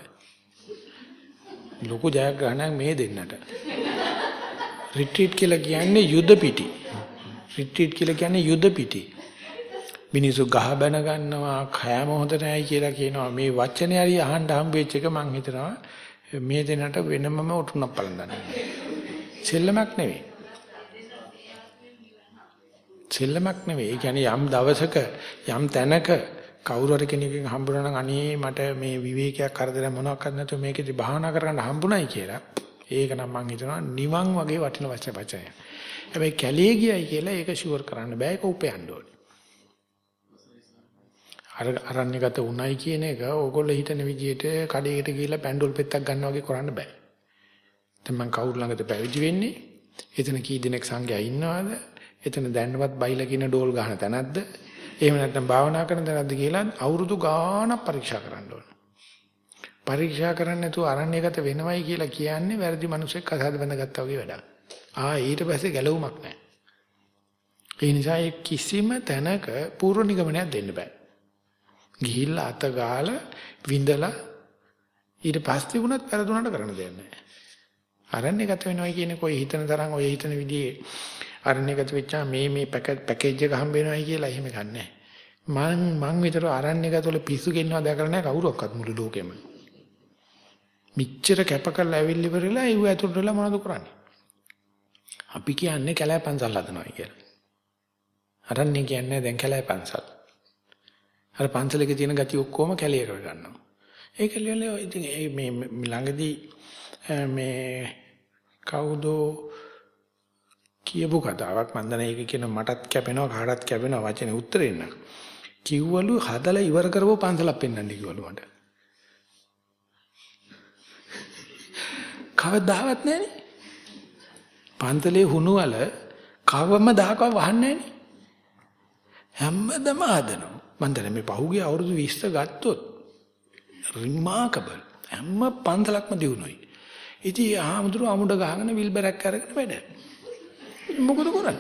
[SPEAKER 1] ලොකු ජයග්‍රහණයක් මේ දෙන්නට. රිට්‍රීට් කියලා කියන්නේ යුද පිටි. රිට්‍රීට් කියලා කියන්නේ යුද පිටි. මිනිස්සු ගහ බැන ගන්නවා, කයම හොඳ නැහැ කියලා කියනවා. මේ වචනේ හරි අහන්න හම්බෙච්ච එක මං හිතනවා මේ දෙන්නට වෙනමම උටුනක් පලඳන්න. සෙල්ලමක් නෙවෙයි. සෙල්ලමක් නෙවෙයි. ඒ කියන්නේ යම් දවසක යම් තැනක කවුරු හරි කෙනෙක්ගෙන් හම්බුනා නම් අනේ මට මේ විවේකයක් කරදර මොනවක් නැතුව මේකෙදි භාවනා කරගන්න හම්බුනායි කියලා. ඒක නම් මං හිතනවා නිවන් වගේ වටින වචන වචනය. හැබැයි කැලේ ගියයි කියලා ඒක ෂුවර් කරන්න බෑ ඒක උපයන්න ඕනේ. අර අරණ්‍යගත උණයි කියන එක ඕගොල්ලෝ හිතන විදිහට කඩේකට ගිහිල්ලා පැන්ඩෝල් පෙත්තක් ගන්නවා වගේ කරන්න බෑ. දැන් මං කවුරු ළඟද පැවිදි වෙන්නේ? එතන කී දෙනෙක් සංඝයා ඉන්නවද? එතන දැන්නවත් බයිලා කියන ඩෝල් ගන්න තැනක්ද? එහෙම නැත්නම් භාවනා කරන තැනක්ද කියලා අවුරුදු ගාණක් පරීක්ෂා කරන්න ඕන. පරීක්ෂා කරන්නේ නැතුව අරණ්‍යගත වෙනවයි කියලා කියන්නේ වැරදි මිනිසෙක් අසහද බඳගත්තා වගේ වැඩක්. ආ ඊට පස්සේ ගැලවුමක් නැහැ. ඒ නිසා කිසිම තැනක පූර්ව නිගමනයක් දෙන්න බෑ. ගිහිල්ලා අත ගාලා විඳලා ඊට පස්සේ වුණත් පෙරදුනට කරන්න දෙයක් නැහැ. අරණ්‍යගත වෙනවා කියන්නේ කොයි හිතන තරම් ඔය හිතන විදිහේ අරණ්‍යගත වෙච්චා මේ මේ පැකේජ් එක හම්බ වෙනවයි කියලා එහෙම ගන්නෑ. මං මං විතර අරණ්‍යගත වල පිස්සු ගෙන්නවා දැකලා නැහැ කවුරක්වත් මුළු ලෝකෙම. මිච්ඡර කැප කරලා ඇවිල්ලි ඉවරලා ඒව ඇතුළට වෙලා මොනවද කරන්නේ? අපි කියන්නේ කැලෑ පන්සල් හදනවා කියලා. අරන්නේ කියන්නේ දැන් කැලෑ පන්සල්. අර පන්සලේ තියෙන ගති ඔක්කොම කැලේ කර ගන්නවා. ඒක ලියලා ඉතින් මේ ළඟදී මේ කවුද කියපු කතාවක් මම දන්නේ ඒක කියන මටත් කැපෙනවා කාටත් කැපෙනවා වචනේ උත්තරේ නෑ. කිව්වලු හදලා ඉවර කරපුව පන්සලක් පෙන්වන්න කිව්වලු මට. කවදාවත් නැහනේ. පන්තලේ හුණු වල කවම දාකව වහන්නේ නැහනේ. හැමදම හදනවා. මම දැන් මේ පහුගිය අවුරුදු 20 ගත්තොත් රිමාකබල් හැම පන්තලක්ම දිනුනොයි. ඉතින් ආමුදුර අමුඩ ගහගෙන විල්බරක් අරගෙන වැඩ. මොකද කරන්නේ?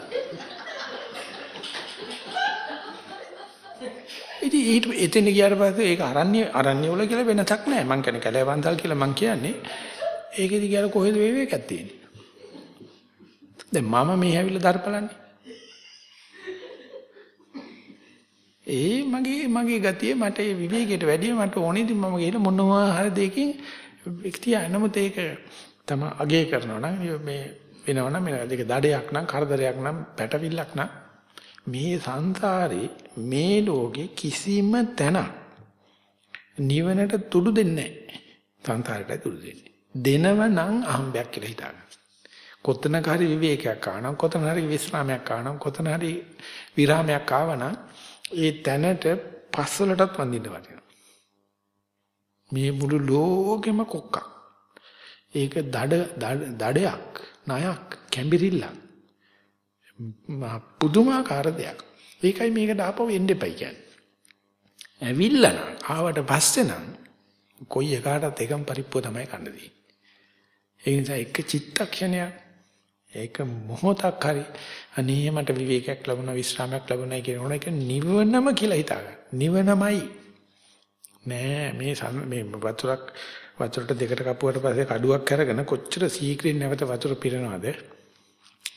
[SPEAKER 1] ඉතින් ඊට එතන ගියාට පස්සේ ඒක අරණ්‍ය අරණ්‍ය වල කියලා වෙනසක් නැහැ. මං කියන්නේ කැලේ පන්සල් කියලා මං කියන්නේ. ඒකෙදි කියලා කොහෙද වේවේකක් තියෙන්නේ? දැන් මම මේ ඇවිල්ලා දරපලන්නේ. ඒ මගේ මගේ ගතිය මට ඒ විවේකයට වැඩිය මට ඕනේ ඉතින් මම ගිහලා මොනවා හරි දෙයකින් එක්තිය නමුත් ඒක තම අගේ කරනවා නම් මේ වෙනවනම් මේ දෙක දඩයක් නම් කරදරයක් නම් පැටවිල්ලක් නම් මේ සංසාරේ මේ ලෝකේ කිසිම තැනක් නිවනට තුඩු දෙන්නේ නැහැ. සංසාරයට තුඩු දෙන්නේ. දෙනව නම් අහම්බයක් කියලා හිතාගන්න. කොතනක හරි විවේකයක් ආවනම් කොතන හරි විශ්‍රාමයක් ආවනම් කොතන හරි විරාමයක් ආවනම් ඒ තැනට පස්සලටත් වඳින්න වටිනවා. මේ මුළු ලෝකෙම කොක්කක්. ඒක දඩ දඩයක්, ණයක්, කැඹිරිල්ලක්. පුදුමාකාර දෙයක්. ඒකයි මේකට ආපහු එන්න එපයි කියන්නේ. ඇවිල්ලා නම් ආවට පස්සේ නම් කොයි එකකටත් එකම පරිප්පුව තමයි කන්න දෙන්නේ. ඒ නිසා එක චිත්තක්ෂණයක් ඒක මොහොතක් හරි අනේ මට විවේකයක් ලැබුණා විශ්‍රාමයක් ලැබුණා කියනකොට ඒක නිවනම කියලා හිතාගන්න. නිවනමයි. නෑ මේ මේ වතුරක් වතුරට දෙකට කපුවට පස්සේ කඩුවක් අරගෙන කොච්චර සීක්‍රෙන් නැවත වතුර පිරනවද?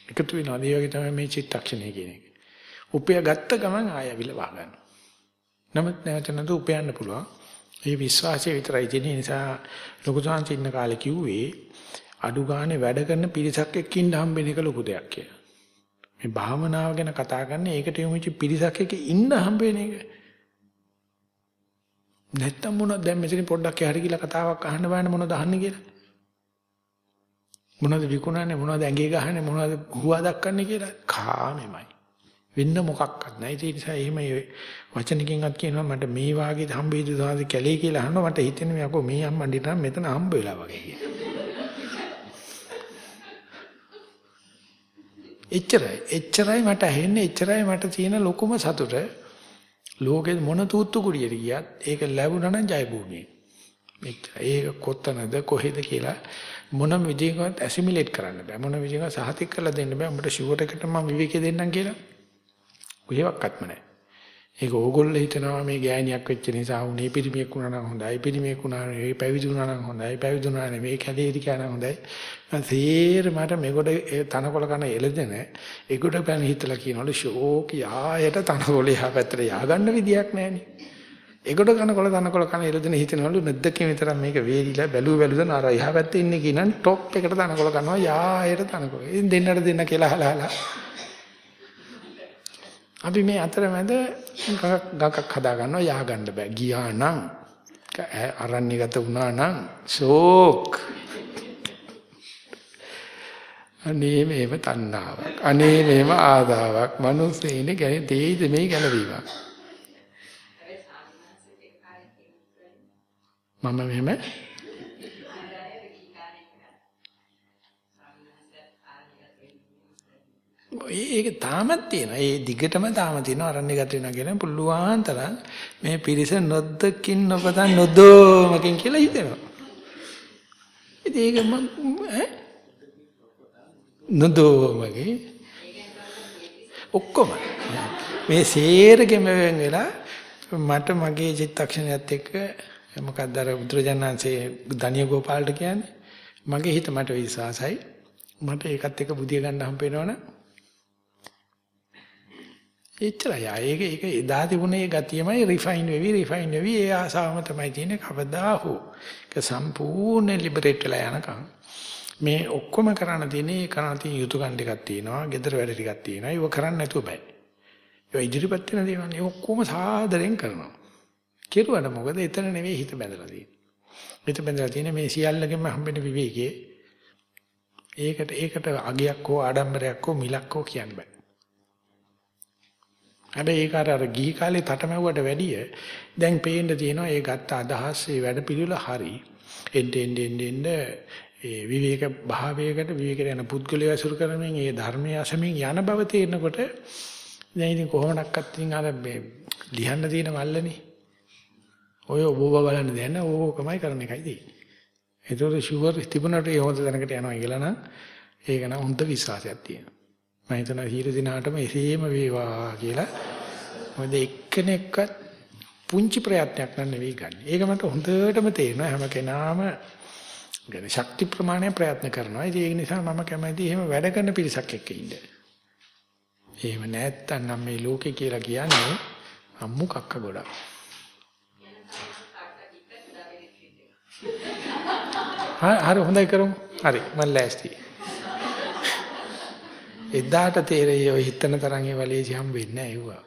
[SPEAKER 1] එකතු වෙනවද? ඒ වගේ තමයි මේ චිත්තක්ෂණය කියන එක. උපය ගත්ත ගමන් ආයවිල වහගන්න. නමුත් නැවත නැතු උපයන්න පුළුවන්. ඒ විශ්වාසය විතරයි තියෙන නිසා ලොකු සංසින්න කාලේ කිව්වේ අඩු ගානේ වැඩ කරන පිරිසක් එක්ක ඉන්න හම්බෙන එක ලොකු දෙයක් කියලා. මේ භාවනාව ගැන කතා කරන්නේ ඒකට යොමුච්ච පිරිසක් එක්ක ඉන්න හම්බෙන එක. නැත්තම් මොනවද දැන් මෙතන පොඩ්ඩක් එහාට ගිහලා කතාවක් අහන්න බලන්න මොනවද අහන්නේ කියලා. මොනවද විකුණන්නේ මොනවද ඇඟේ ගහන්නේ මොනවද හුවා දක්වන්නේ කියලා කාමෙමයි. වෙන්න මොකක්වත් නැහැ. ඒ නිසා එහෙම වචනකින්වත් කියනවා මට මේ වාගේ හම්බෙයිද සාද කැලේ කියලා අහනවා මට හිතෙනවා යකෝ මේ අම්මන්ඩිට නම් මෙතන හම්බ වෙලා වගේ කියලා. එච්චරයි. එච්චරයි මට ඇහෙන්නේ එච්චරයි මට තියෙන ලොකුම සතුට. ලෝකෙ මොන තූත්තු කුඩියට ගියත් ඒක ලැබුණා නම් ජය භූමියේ. ඒක කොතනද කොහෙද කියලා මොනම විදිහකට ඇසිමිලේට් කරන්න බෑ. මොන විදිහකට සහතික කරලා දෙන්න බෑ. උඹට ෂුවර් එකට මම විවේකී දෙන්නම් කියලා. කොහෙවත්ම නැහැ. ඒක ඕගොල්ලෝ හිතනවා මේ ගෑණියක් වෙච්ච නිසා උනේ පිරිමියෙක් වුණා නම් හොඳයි පිරිමියෙක් වුණා නම් ඒ පැවිදි වුණා නම් හොඳයි පැවිදි වුණා නම් මේ කැලේට කියන හොඳයි. තේර මට මේකට තනකොළ කන එළදෙන ඒකට පැන හිතලා කියනවලු ෂෝක් යායට තනකොළ යා පැත්තට ය아가න්න විදියක් නැහනේ. ඒකට කනකොළ තනකොළ කන එළදෙන හිතනවලු මෙද්දකින් විතරක් මේක වේලිලා බැලුව බැලුවද නර යා පැත්තේ ඉන්නේ කියනන් টොප් එකට තනකොළ කනවා යායට තනකොළ. ඉතින් දෙන්නට දෙන්න කියලා හලහලා අපි මේ අතරමැද ගඟක් හදා ගන්නවා යහ ගන්න බෑ. ගියා නම් අරණ්‍යගත වුණා නම් ෂෝක්. අනේ මේව තණ්හාවක්. අනේ මේව ආදාවක්. මනුස්සයෙන්නේ ගැන දෙයිද මේ ගැලවීමක්. මම මෙහෙම ඒක තාමත් තියෙනවා. ඒ දිගටම තාම තියෙනවා. අරන්නේ ගත වෙනවා කියන පුළුවන් තරම් මේ පිරිස නොදකින් නොපතන් නොදෝමකින් කියලා හිතෙනවා. ඉතින් ඒක මම ඈ නොදෝමගේ ඔක්කොම මේ සේරගෙම වෙලා මට මගේ චිත්තක්ෂණයත් එක්ක මොකක්ද අර බුදුරජාණන්සේ දනිය ගෝපාලට කියන්නේ මගේ හිත මට විශ්වාසයි මට ඒකත් එක්ක බුදිය ගන්න හම්බ වෙනවනේ එච්චරයි. ඒක ඒක එදා තිබුණේ ගතියමයි රිෆයින් වෙවි රිෆයින් වෙවි ඒ ආසාවම තමයි තියෙන්නේ කවදා හෝ. ඒක සම්පූර්ණ ලිබරේට් වෙලා යනකම් මේ ඔක්කොම කරන්න තියෙන්නේ කරන්න තියෙන යුතුයකම් ටිකක් තියෙනවා, gedara වැඩ ටිකක් තියෙනවා. ඒක කරන්න නැතුව බෑ. ඒක ඉදිරිපත් වෙන දේවල් ඒ ඔක්කොම සාදරෙන් කරනවා. කෙරුවට මොකද එතන නෙවෙයි හිත බැඳලා තියෙන්නේ. හිත බැඳලා තියෙන්නේ මේ සියල්ලගෙම හම්බෙන විවේකයේ. ඒකට ඒකට අගයක් හෝ ආඩම්බරයක් හෝ මිලක් හෝ කියන්න බෑ. හැබැයි ඒක අර අර ගිහි කාලේ තටමැව්වට වැඩිය දැන් පේන්න තියෙනවා ඒ ගත්ත අදහස් ඒ වැඩ පිළිවෙල හරි. එන්න එන්න එන්න එන්න ඒ විවේක භාවයකට විවේකයට යන පුද්ගලයා ඇසුරු කරමින් ඒ ධර්මයේ අසමින් යන බව තේරෙනකොට දැන් ඉතින් කොහොමඩක්වත් ඉතින් අර මේ ලියන්න තියෙන මල්ලනේ. ඔය ඔබ බලන්න දැන ඕකමයි කරන එකයි තියෙන්නේ. ඒතකොට ෂුවර් තිබුණාට ඒ හොඳ දැනකට යනවා කියලා නම් ඒක නම් හොඳ විශ්වාසයක් තියෙනවා. මම හිතනවා හිර දිනාටම එසේම වේවා කියලා. මොකද එක්කෙනෙක්වත් පුංචි ප්‍රයත්නයක් නන් නෙවෙයි ගන්න. ඒක මට හොඳටම තේරෙනවා හැම කෙනාම ගැන ශක්ති ප්‍රමාණය ප්‍රයත්න කරනවා. ඒ නිසා මම කැමති එහෙම වැඩ කරන පිරිසක් එක්ක ඉන්න. එහෙම නැත්තම් නම් මේ ලෝකේ කියලා කියන්නේ අම්මු කක්ක ගොඩක්. හරි හොඳයි කරමු. හරි මම ලෑස්තියි. එදාට තේරෙයි ඔය හිතන තරම් ඒ වලේසි හම් වෙන්නේ නැහැ ඒවා.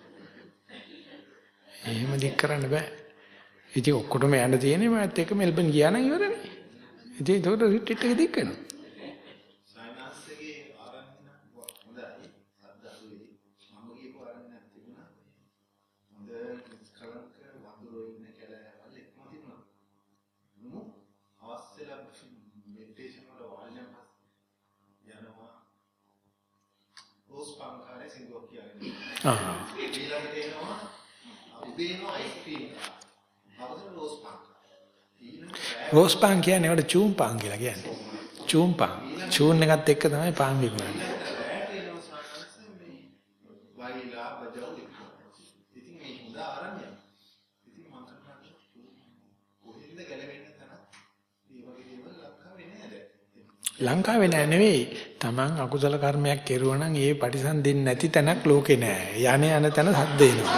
[SPEAKER 1] එහෙම දික් කරන්න බෑ. ඉතින් ඔක්කොටම යන්න තියෙන්නේ මමත් එක්ක මෙල්බන් ගියා නම් ඉවරනේ. ඉතින් ඒකට රිට්‍රීට් එක දික් වෙනවා. ඊළඟට එනවා උදේනවා අයිස්ක්‍රීම් හවසට රෝස් පාන්. රෝස් පාන් කියන්නේ ඒකට චූම් පාන් කියලා කියන්නේ. චූම් පාන්. චූන් එකත් එක්ක තමයි පාන් විකුණන්නේ. ලංකාවේ නෑ නෙවෙයි. Taman අකුසල කර්මයක් කෙරුවා නම් ඒ පරිසම් දෙන්නේ නැති තැනක් ලෝකේ නෑ. යانے යන තැන සද්ද එනවා.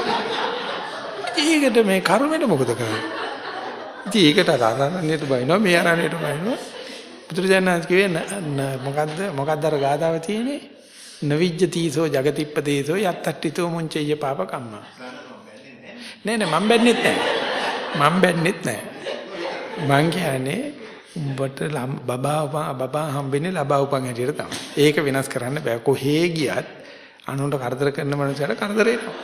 [SPEAKER 1] ඒකට මේ කර්මෙට මොකද කරන්නේ? ඉතින් ඒකට ආරණ්‍යයට බයිනවා මේ ආරණ්‍යයට බයිනවා. බුදුරජාණන් කිව්වේ මොකද්ද මොකද්ද අර ගාතාව තියෙන්නේ? නවිජ්ජතිසෝ జగතිප්පතේසෝ යත්තට්ඨිතෝ මුංචෙය්‍ය පාපකම්මා. නෑ නෑ මම බැන්නෙත් නෑ. මම බැන්නෙත් නෑ. මං කියන්නේ උඹට බබා බබා හම්බෙන්නේ ලබා උපන් හැටියට තමයි. ඒක වෙනස් කරන්න බෑ. කොහේ ගියත් අනුන්ට කරදර කරන මනුස්සයට කරදර එනවා.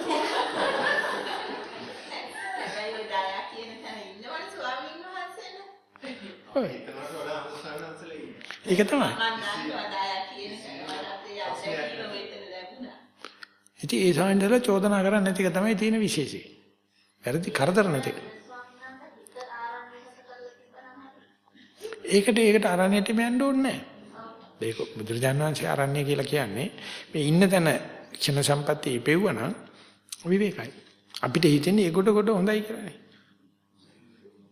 [SPEAKER 1] ඒක තමයි. ඉතින් ඒ සමින්දල චෝදනා කරන්නේ නැති එක තමයි තියෙන විශේෂය. වැරදි කරදර නැති ඒකට ඒකට අරණ්‍යයට යන්න ඕනේ නැහැ. ඒක බුදුරජාණන් වහන්සේ අරණ්‍ය කියලා කියන්නේ මේ ඉන්න තැන ක්ෂණ සම්පatti ඉපෙව්වනම් විවේකයි. අපිට හිතෙන්නේ ඒකට කොට හොඳයි කියලානේ.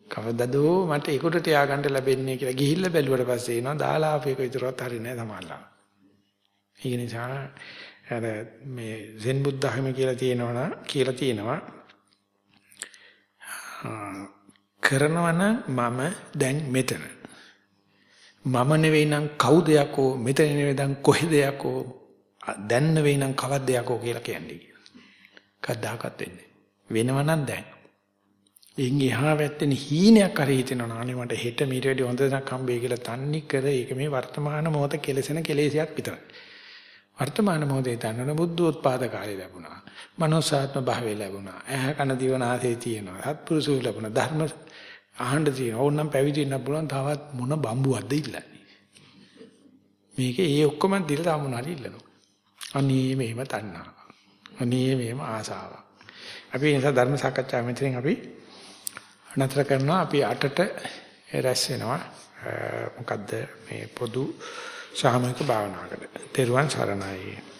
[SPEAKER 1] කවදදෝ මට ඒකට තියාගන්න ලැබෙන්නේ කියලා ගිහිල්ලා බැලුවට පස්සේ එනවා දාලා අපේක විතරවත් හරිනේ සමානලා. ඒ නිසා අර මේ සෙන් බුද්ධ ධර්ම කියලා තියෙනවනම් කියලා තියෙනවා කරනවා මම දැන් මෙතන මම නෙවෙයි නම් කවුද යකෝ මෙතන නෙවෙයි නම් කොහෙද යකෝ දැන් නෙවෙයි නම් කවද්ද යකෝ කියලා කියන්නේ කියලා. කද්දාකත් වෙන්නේ. වෙනව නම් දැන්. එින් එහා වැත්තේ හීනයක් හරි හිතෙනවා අනේ මට හෙට මීට වැඩි හොඳ දක් හම්බෙයි කියලා තන්නේ කර ඒක මේ වර්තමාන මොහොත කෙලසෙන කෙලෙසයක් විතරයි. වර්තමාන මොහොතේ තනන බුද්ධෝත්පාද කාලය ලැබුණා. මනෝසාත්ම භාවය ලැබුණා. ඇහ කන දිව නාසය තියෙනවා. සත්පුරුෂෝ ලැබුණා. ධර්ම අහන්න තියෙනවා. ඕනනම් පැවිදි වෙන්න පුළුවන්. තවත් මොන බම්බුවක්ද ඉල්ලන්නේ. මේක ඒ ඔක්කොම දිලා තාම මොනාරි ඉල්ලනවා. අනේ මේව තණ්හා. අනේ මේව ආසාව. අපි ඒ නිසා ධර්ම සාකච්ඡාව මෙතනින් අපි නතර කරනවා. අපි 8ට රැස් වෙනවා. මොකද්ද මේ පොදු සාමූහික භාවනාවකට. තෙරුවන් සරණයි.